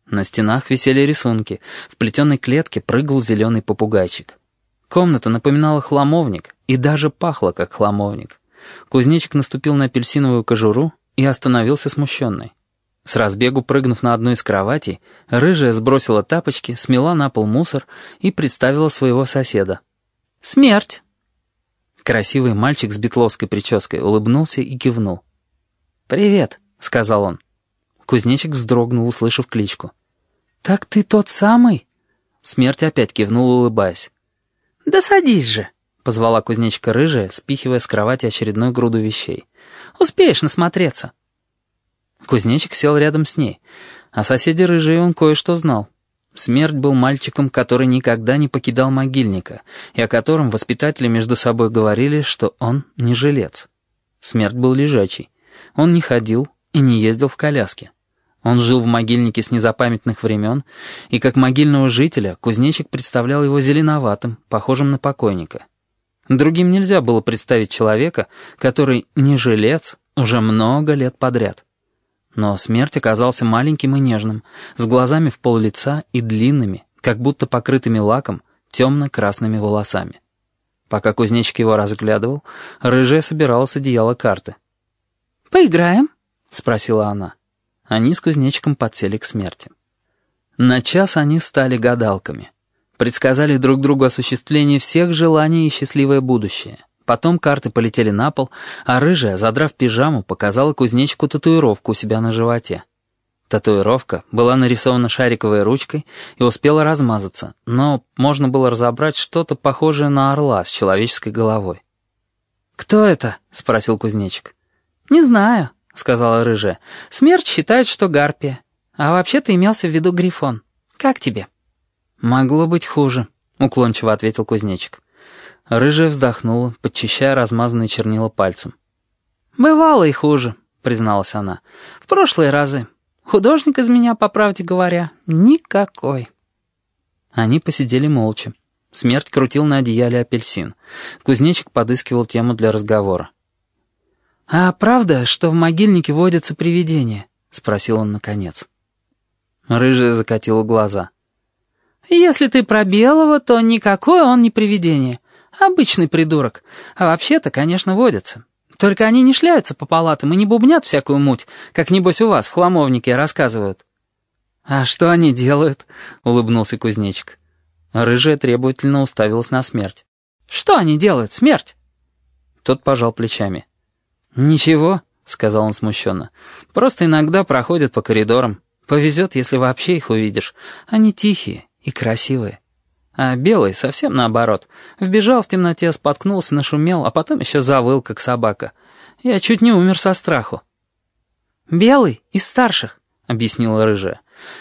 На стенах висели рисунки, в плетеной клетке прыгал зеленый попугайчик. Комната напоминала хламовник и даже пахла как хламовник. Кузнечик наступил на апельсиновую кожуру и остановился смущенный. С разбегу прыгнув на одну из кроватей, рыжая сбросила тапочки, смела на пол мусор и представила своего соседа. «Смерть!» Красивый мальчик с бетловской прической улыбнулся и кивнул. «Привет», — сказал он. Кузнечик вздрогнул, услышав кличку. «Так ты тот самый?» Смерть опять кивнула, улыбаясь. «Да садись же», — позвала кузнечика рыжая, спихивая с кровати очередную груду вещей. «Успеешь насмотреться». Кузнечик сел рядом с ней. а соседи рыжие он кое-что знал. Смерть был мальчиком, который никогда не покидал могильника, и о котором воспитатели между собой говорили, что он не жилец. Смерть был лежачий. Он не ходил и не ездил в коляске. Он жил в могильнике с незапамятных времен, и как могильного жителя кузнечик представлял его зеленоватым, похожим на покойника. Другим нельзя было представить человека, который не жилец уже много лет подряд. Но смерть оказался маленьким и нежным, с глазами в пол лица и длинными, как будто покрытыми лаком, темно-красными волосами. Пока кузнечик его разглядывал, рыжая собирала с одеяла карты. «Поиграем?» — спросила она. Они с кузнечиком подсели к смерти. На час они стали гадалками. Предсказали друг другу осуществление всех желаний и счастливое будущее. Потом карты полетели на пол, а рыжая, задрав пижаму, показала кузнечику татуировку у себя на животе. Татуировка была нарисована шариковой ручкой и успела размазаться, но можно было разобрать что-то похожее на орла с человеческой головой. «Кто это?» — спросил кузнечик. «Не знаю», — сказала рыжая. «Смерть считает, что гарпия. А вообще-то имелся в виду грифон. Как тебе?» «Могло быть хуже», — уклончиво ответил кузнечик. Рыжая вздохнула, подчищая размазанные чернила пальцем. «Бывало и хуже», — призналась она. «В прошлые разы. Художник из меня, по правде говоря, никакой». Они посидели молча. Смерть крутил на одеяле апельсин. Кузнечик подыскивал тему для разговора. «А правда, что в могильнике водятся привидения?» — спросил он наконец. Рыжая закатила глаза. «Если ты про белого, то никакое он не привидение. Обычный придурок. А вообще-то, конечно, водятся. Только они не шляются по палатам и не бубнят всякую муть, как, небось, у вас в хламовнике рассказывают». «А что они делают?» — улыбнулся кузнечик. Рыжая требовательно уставилась на смерть. «Что они делают, смерть?» Тот пожал плечами. «Ничего», — сказал он смущенно. «Просто иногда проходят по коридорам. Повезет, если вообще их увидишь. Они тихие и красивые». А белый совсем наоборот. Вбежал в темноте, споткнулся, нашумел, а потом еще завыл, как собака. Я чуть не умер со страху. «Белый, из старших», — объяснила рыжая.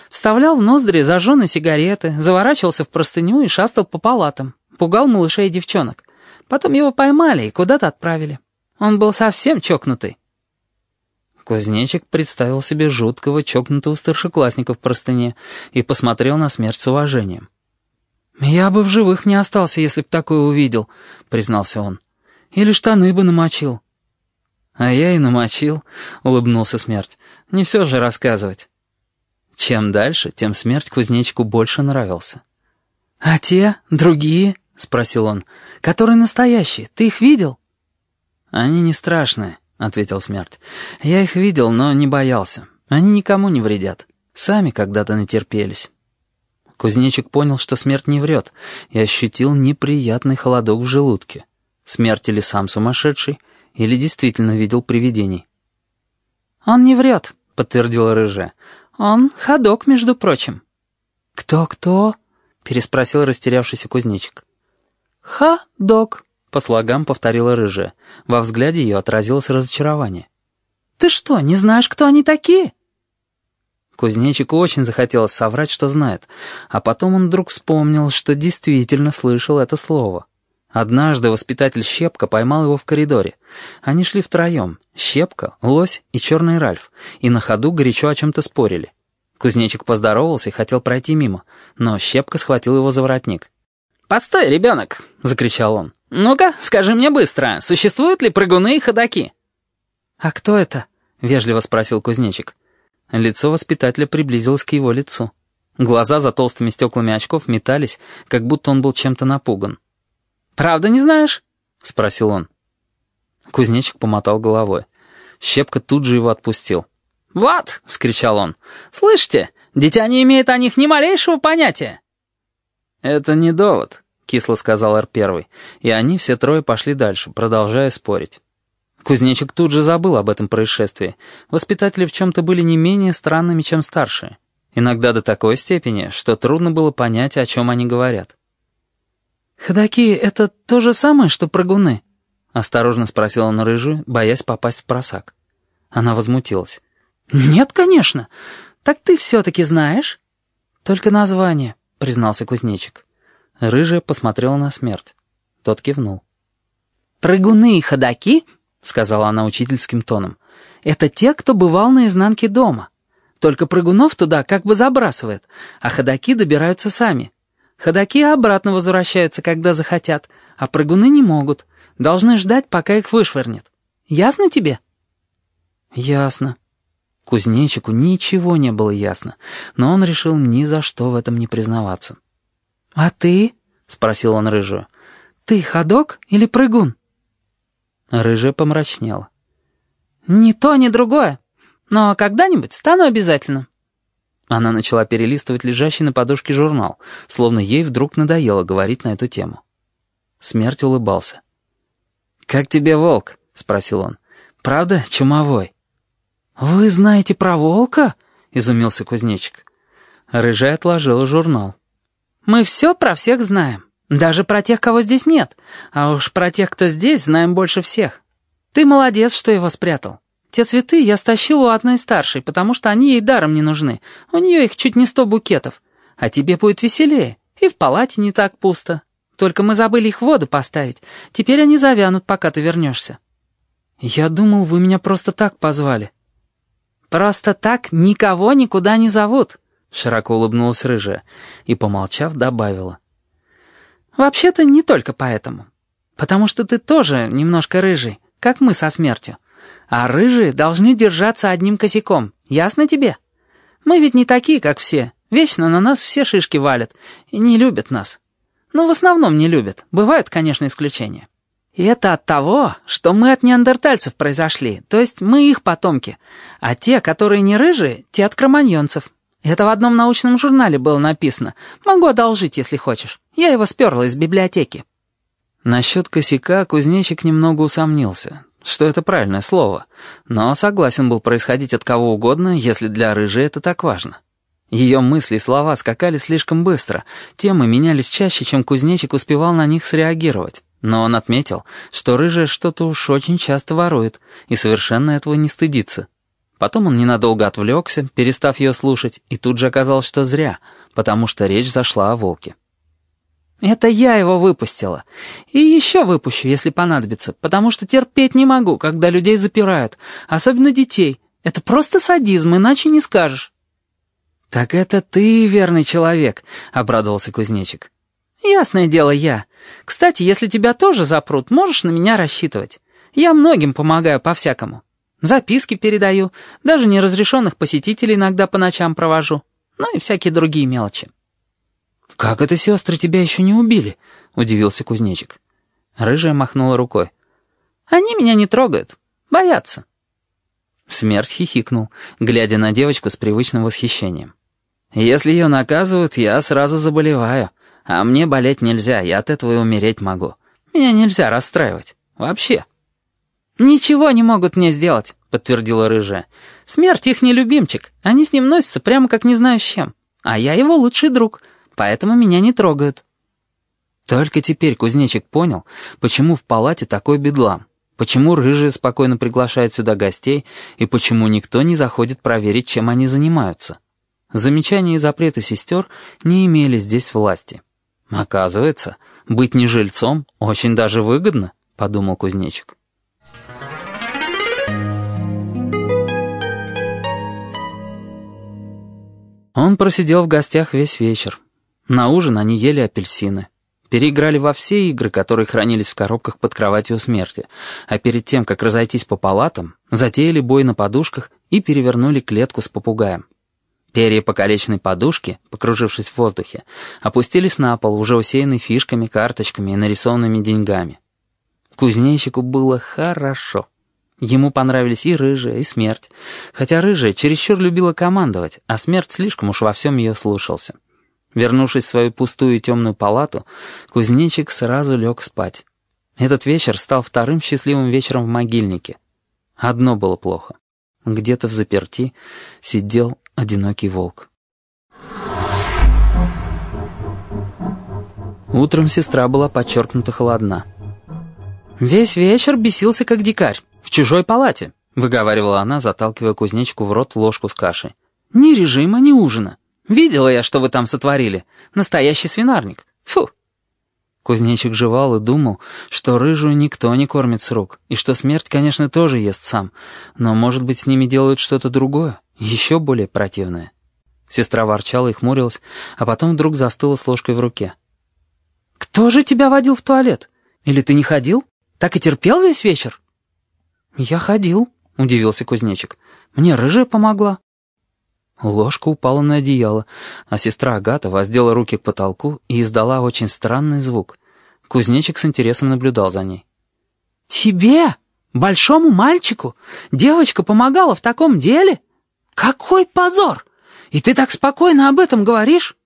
Вставлял в ноздри зажженные сигареты, заворачивался в простыню и шастал по палатам. Пугал малышей и девчонок. Потом его поймали и куда-то отправили. Он был совсем чокнутый. Кузнечик представил себе жуткого чокнутого старшеклассника в простыне и посмотрел на смерть с уважением. «Я бы в живых не остался, если б такое увидел», — признался он. «Или штаны бы намочил». «А я и намочил», — улыбнулся смерть. «Не все же рассказывать». Чем дальше, тем смерть кузнечику больше нравился. «А те, другие?» — спросил он. «Которые настоящие, ты их видел?» «Они не страшные», — ответил смерть. «Я их видел, но не боялся. Они никому не вредят. Сами когда-то натерпелись». Кузнечик понял, что смерть не врет, и ощутил неприятный холодок в желудке. Смерть или сам сумасшедший, или действительно видел привидений. «Он не врет», — подтвердила рыжая. «Он ходок, между прочим». «Кто-кто?» — переспросил растерявшийся кузнечик. «Ха-дог», По слогам повторила рыжая. Во взгляде ее отразилось разочарование. «Ты что, не знаешь, кто они такие?» Кузнечику очень захотелось соврать, что знает, а потом он вдруг вспомнил, что действительно слышал это слово. Однажды воспитатель Щепка поймал его в коридоре. Они шли втроем — Щепка, Лось и Черный Ральф, и на ходу горячо о чем-то спорили. Кузнечик поздоровался и хотел пройти мимо, но Щепка схватил его за воротник. «Постой, ребенок!» — закричал он. «Ну-ка, скажи мне быстро, существуют ли прыгуны и ходаки?» «А кто это?» — вежливо спросил кузнечик. Лицо воспитателя приблизилось к его лицу. Глаза за толстыми стеклами очков метались, как будто он был чем-то напуган. «Правда не знаешь?» — спросил он. Кузнечик помотал головой. Щепка тут же его отпустил. «Вот!» — вскричал он. «Слышите, дитя не имеет о них ни малейшего понятия!» «Это не довод», — кисло сказал Р-1, и они все трое пошли дальше, продолжая спорить. Кузнечик тут же забыл об этом происшествии. Воспитатели в чем-то были не менее странными, чем старшие. Иногда до такой степени, что трудно было понять, о чем они говорят. «Ходаки — это то же самое, что прыгуны?» — осторожно спросила он рыжую, боясь попасть в просак. Она возмутилась. «Нет, конечно. Так ты все-таки знаешь?» «Только название», — признался кузнечик. Рыжая посмотрела на смерть. Тот кивнул. «Прыгуны и ходаки», — сказала она учительским тоном, — «это те, кто бывал на изнанке дома. Только прыгунов туда как бы забрасывает, а ходаки добираются сами. Ходаки обратно возвращаются, когда захотят, а прыгуны не могут. Должны ждать, пока их вышвырнет. Ясно тебе?» «Ясно». Кузнечику ничего не было ясно, но он решил ни за что в этом не признаваться. «А ты?» — спросил он рыжую. «Ты ходок или прыгун?» Рыжая помрачнела. «Ни то, ни другое. Но когда-нибудь стану обязательно». Она начала перелистывать лежащий на подушке журнал, словно ей вдруг надоело говорить на эту тему. Смерть улыбался. «Как тебе волк?» — спросил он. «Правда чумовой?» «Вы знаете про волка?» — изумился кузнечик. Рыжая отложила журнал. «Мы все про всех знаем. Даже про тех, кого здесь нет. А уж про тех, кто здесь, знаем больше всех. Ты молодец, что его спрятал. Те цветы я стащил у одной старшей, потому что они ей даром не нужны. У нее их чуть не сто букетов. А тебе будет веселее. И в палате не так пусто. Только мы забыли их в воду поставить. Теперь они завянут, пока ты вернешься». «Я думал, вы меня просто так позвали». «Просто так никого никуда не зовут», — широко улыбнулась рыжая и, помолчав, добавила. «Вообще-то не только поэтому. Потому что ты тоже немножко рыжий, как мы со смертью. А рыжие должны держаться одним косяком, ясно тебе? Мы ведь не такие, как все. Вечно на нас все шишки валят и не любят нас. Ну, в основном не любят. Бывают, конечно, исключения. И это от того, что мы от неандертальцев произошли, то есть мы их потомки. А те, которые не рыжие, те от кроманьонцев. Это в одном научном журнале было написано. Могу одолжить, если хочешь. Я его сперла из библиотеки. Насчет косяка кузнечик немного усомнился что это правильное слово, но согласен был происходить от кого угодно, если для рыжей это так важно. Ее мысли и слова скакали слишком быстро, темы менялись чаще, чем кузнечик успевал на них среагировать. Но он отметил, что рыжая что-то уж очень часто ворует, и совершенно этого не стыдится. Потом он ненадолго отвлекся, перестав ее слушать, и тут же оказалось, что зря, потому что речь зашла о волке. Это я его выпустила. И еще выпущу, если понадобится, потому что терпеть не могу, когда людей запирают, особенно детей. Это просто садизм, иначе не скажешь». «Так это ты верный человек», — обрадовался кузнечик. «Ясное дело, я. Кстати, если тебя тоже запрут, можешь на меня рассчитывать. Я многим помогаю по-всякому. Записки передаю, даже неразрешенных посетителей иногда по ночам провожу, ну и всякие другие мелочи». «Как это сестры тебя еще не убили?» — удивился кузнечик. Рыжая махнула рукой. «Они меня не трогают. Боятся». Смерть хихикнул, глядя на девочку с привычным восхищением. «Если ее наказывают, я сразу заболеваю. А мне болеть нельзя, я от этого и умереть могу. Меня нельзя расстраивать. Вообще». «Ничего не могут мне сделать», — подтвердила рыжая. «Смерть их не любимчик. Они с ним носятся прямо как не знаю с чем. А я его лучший друг» поэтому меня не трогают». Только теперь кузнечик понял, почему в палате такой бедлам, почему рыжие спокойно приглашают сюда гостей и почему никто не заходит проверить, чем они занимаются. Замечания и запреты сестер не имели здесь власти. Оказывается, быть не жильцом очень даже выгодно, подумал кузнечик. Он просидел в гостях весь вечер. На ужин они ели апельсины. Переиграли во все игры, которые хранились в коробках под кроватью смерти, а перед тем, как разойтись по палатам, затеяли бой на подушках и перевернули клетку с попугаем. Перья покалеченной подушки, покружившись в воздухе, опустились на пол, уже усеянный фишками, карточками и нарисованными деньгами. Кузнечику было хорошо. Ему понравились и рыжая, и смерть. Хотя рыжая чересчур любила командовать, а смерть слишком уж во всем ее слушался. Вернувшись в свою пустую и темную палату, кузнечик сразу лег спать. Этот вечер стал вторым счастливым вечером в могильнике. Одно было плохо. Где-то в заперти сидел одинокий волк. Утром сестра была подчеркнуто холодна. «Весь вечер бесился, как дикарь, чужой палате», — выговаривала она, заталкивая кузнечку в рот ложку с кашей. «Ни режима, ни ужина. Видела я, что вы там сотворили. Настоящий свинарник. Фу!» Кузнечик жевал и думал, что рыжую никто не кормит с рук, и что смерть, конечно, тоже ест сам, но, может быть, с ними делают что-то другое, еще более противное. Сестра ворчала и хмурилась, а потом вдруг застыла с ложкой в руке. «Кто же тебя водил в туалет? Или ты не ходил? Так и терпел весь вечер?» «Я ходил», — удивился кузнечик. «Мне рыжая помогла». Ложка упала на одеяло, а сестра Агата воздела руки к потолку и издала очень странный звук. Кузнечик с интересом наблюдал за ней. «Тебе? Большому мальчику? Девочка помогала в таком деле? Какой позор! И ты так спокойно об этом говоришь?»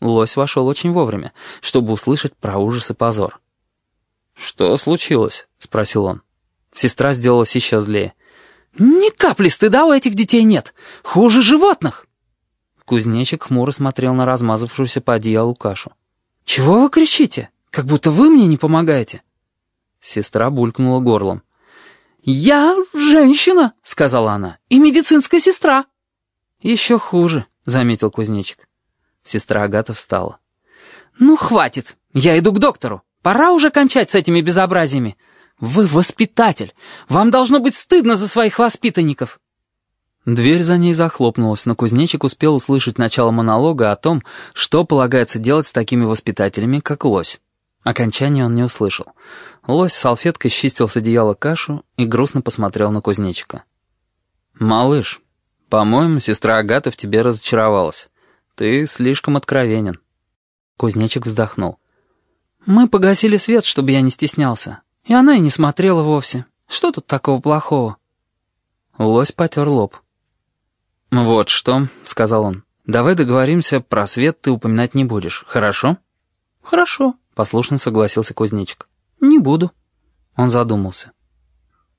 Лось вошел очень вовремя, чтобы услышать про ужас и позор. «Что случилось?» — спросил он. Сестра сделалась еще злее. «Ни капли стыда у этих детей нет. Хуже животных!» Кузнечик хмуро смотрел на размазавшуюся по одеялу кашу. «Чего вы кричите? Как будто вы мне не помогаете!» Сестра булькнула горлом. «Я женщина!» — сказала она. «И медицинская сестра!» «Еще хуже», — заметил кузнечик. Сестра Агата встала. «Ну, хватит! Я иду к доктору! Пора уже кончать с этими безобразиями! «Вы воспитатель! Вам должно быть стыдно за своих воспитанников!» Дверь за ней захлопнулась, но кузнечик успел услышать начало монолога о том, что полагается делать с такими воспитателями, как лось. Окончания он не услышал. Лось салфеткой счистил с одеяла кашу и грустно посмотрел на кузнечика. «Малыш, по-моему, сестра Агата в тебе разочаровалась. Ты слишком откровенен». Кузнечик вздохнул. «Мы погасили свет, чтобы я не стеснялся. И она и не смотрела вовсе. Что тут такого плохого?» Лось потер лоб. «Вот что», — сказал он, — «давай договоримся, про свет ты упоминать не будешь, хорошо?» «Хорошо», — послушно согласился кузнечик. «Не буду». Он задумался.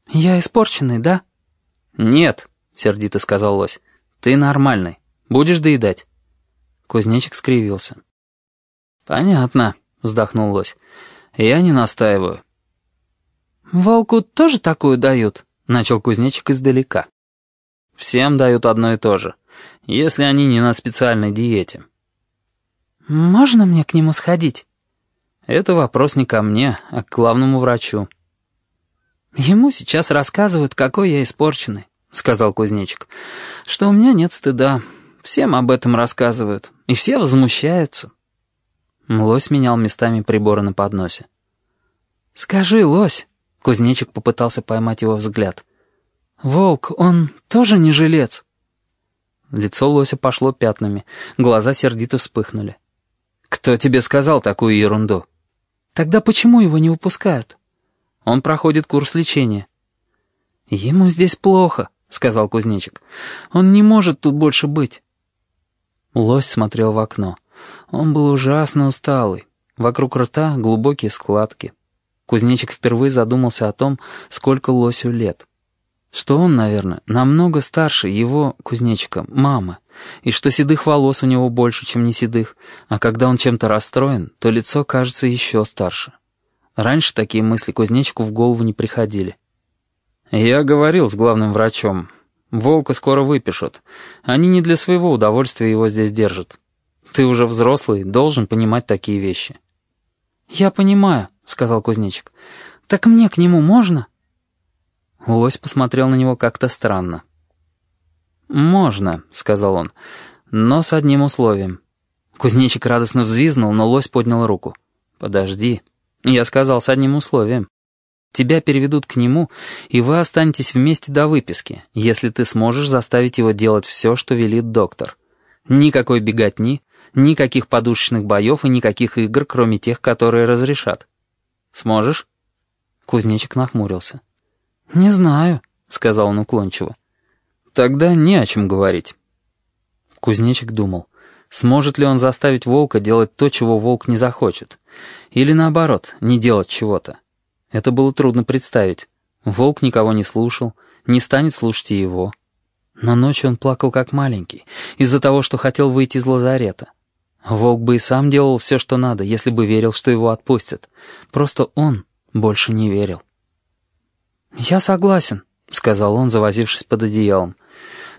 «Я испорченный, да?» «Нет», — сердито сказал лось, — «ты нормальный. Будешь доедать». Кузнечик скривился. «Понятно», — вздохнул лось. «Я не настаиваю. «Волку тоже такую дают?» — начал кузнечик издалека. «Всем дают одно и то же, если они не на специальной диете». «Можно мне к нему сходить?» «Это вопрос не ко мне, а к главному врачу». «Ему сейчас рассказывают, какой я испорченный», — сказал кузнечик. «Что у меня нет стыда. Всем об этом рассказывают, и все возмущаются». Лось менял местами приборы на подносе. «Скажи, лось, Кузнечик попытался поймать его взгляд. «Волк, он тоже не жилец?» Лицо лося пошло пятнами, глаза сердито вспыхнули. «Кто тебе сказал такую ерунду?» «Тогда почему его не выпускают?» «Он проходит курс лечения». «Ему здесь плохо», — сказал кузнечик. «Он не может тут больше быть». Лось смотрел в окно. Он был ужасно усталый. Вокруг рта глубокие складки. Кузнечик впервые задумался о том, сколько лосю лет. Что он, наверное, намного старше его, кузнечика, мамы, и что седых волос у него больше, чем не седых, а когда он чем-то расстроен, то лицо кажется еще старше. Раньше такие мысли кузнечику в голову не приходили. «Я говорил с главным врачом. Волка скоро выпишут. Они не для своего удовольствия его здесь держат. Ты уже взрослый, должен понимать такие вещи». «Я понимаю», — сказал кузнечик. «Так мне к нему можно?» Лось посмотрел на него как-то странно. «Можно», — сказал он, — «но с одним условием». Кузнечик радостно взвизнул, но лось поднял руку. «Подожди». Я сказал с одним условием. Тебя переведут к нему, и вы останетесь вместе до выписки, если ты сможешь заставить его делать все, что велит доктор. Никакой беготни, никаких подушечных боев и никаких игр, кроме тех, которые разрешат. Сможешь?» Кузнечик нахмурился. «Не знаю», — сказал он уклончиво. «Тогда не о чем говорить». Кузнечик думал, сможет ли он заставить волка делать то, чего волк не захочет. Или наоборот, не делать чего-то. Это было трудно представить. Волк никого не слушал, не станет слушать и его. Но ночью он плакал как маленький, из-за того, что хотел выйти из лазарета. Волк бы и сам делал все, что надо, если бы верил, что его отпустят. Просто он больше не верил. «Я согласен», — сказал он, завозившись под одеялом.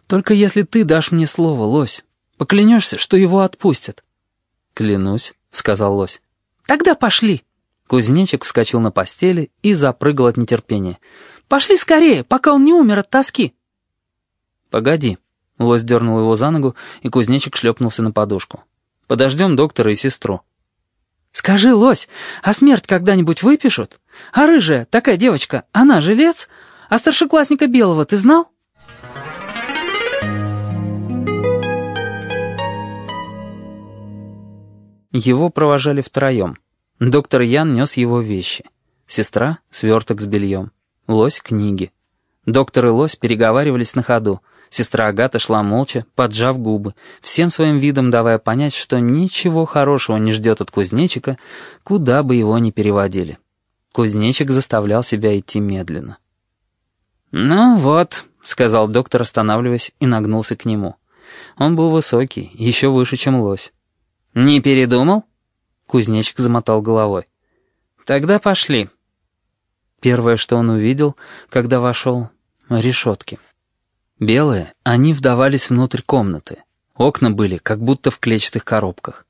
«Только если ты дашь мне слово, лось, поклянешься, что его отпустят». «Клянусь», — сказал лось. «Тогда пошли». Кузнечик вскочил на постели и запрыгал от нетерпения. «Пошли скорее, пока он не умер от тоски». «Погоди». Лось дернул его за ногу, и кузнечик шлепнулся на подушку. «Подождем доктора и сестру». «Скажи, лось, а смерть когда-нибудь выпишут? А рыжая, такая девочка, она жилец? А старшеклассника Белого ты знал?» Его провожали втроем. Доктор Ян нес его вещи. Сестра — сверток с бельем. Лось — книги. Доктор и лось переговаривались на ходу. Сестра Агата шла молча, поджав губы, всем своим видом давая понять, что ничего хорошего не ждет от кузнечика, куда бы его ни переводили. Кузнечик заставлял себя идти медленно. «Ну вот», — сказал доктор, останавливаясь, и нагнулся к нему. Он был высокий, еще выше, чем лось. «Не передумал?» Кузнечик замотал головой. «Тогда пошли». Первое, что он увидел, когда вошел — решетки. Белые, они вдавались внутрь комнаты. Окна были, как будто в клетчатых коробках.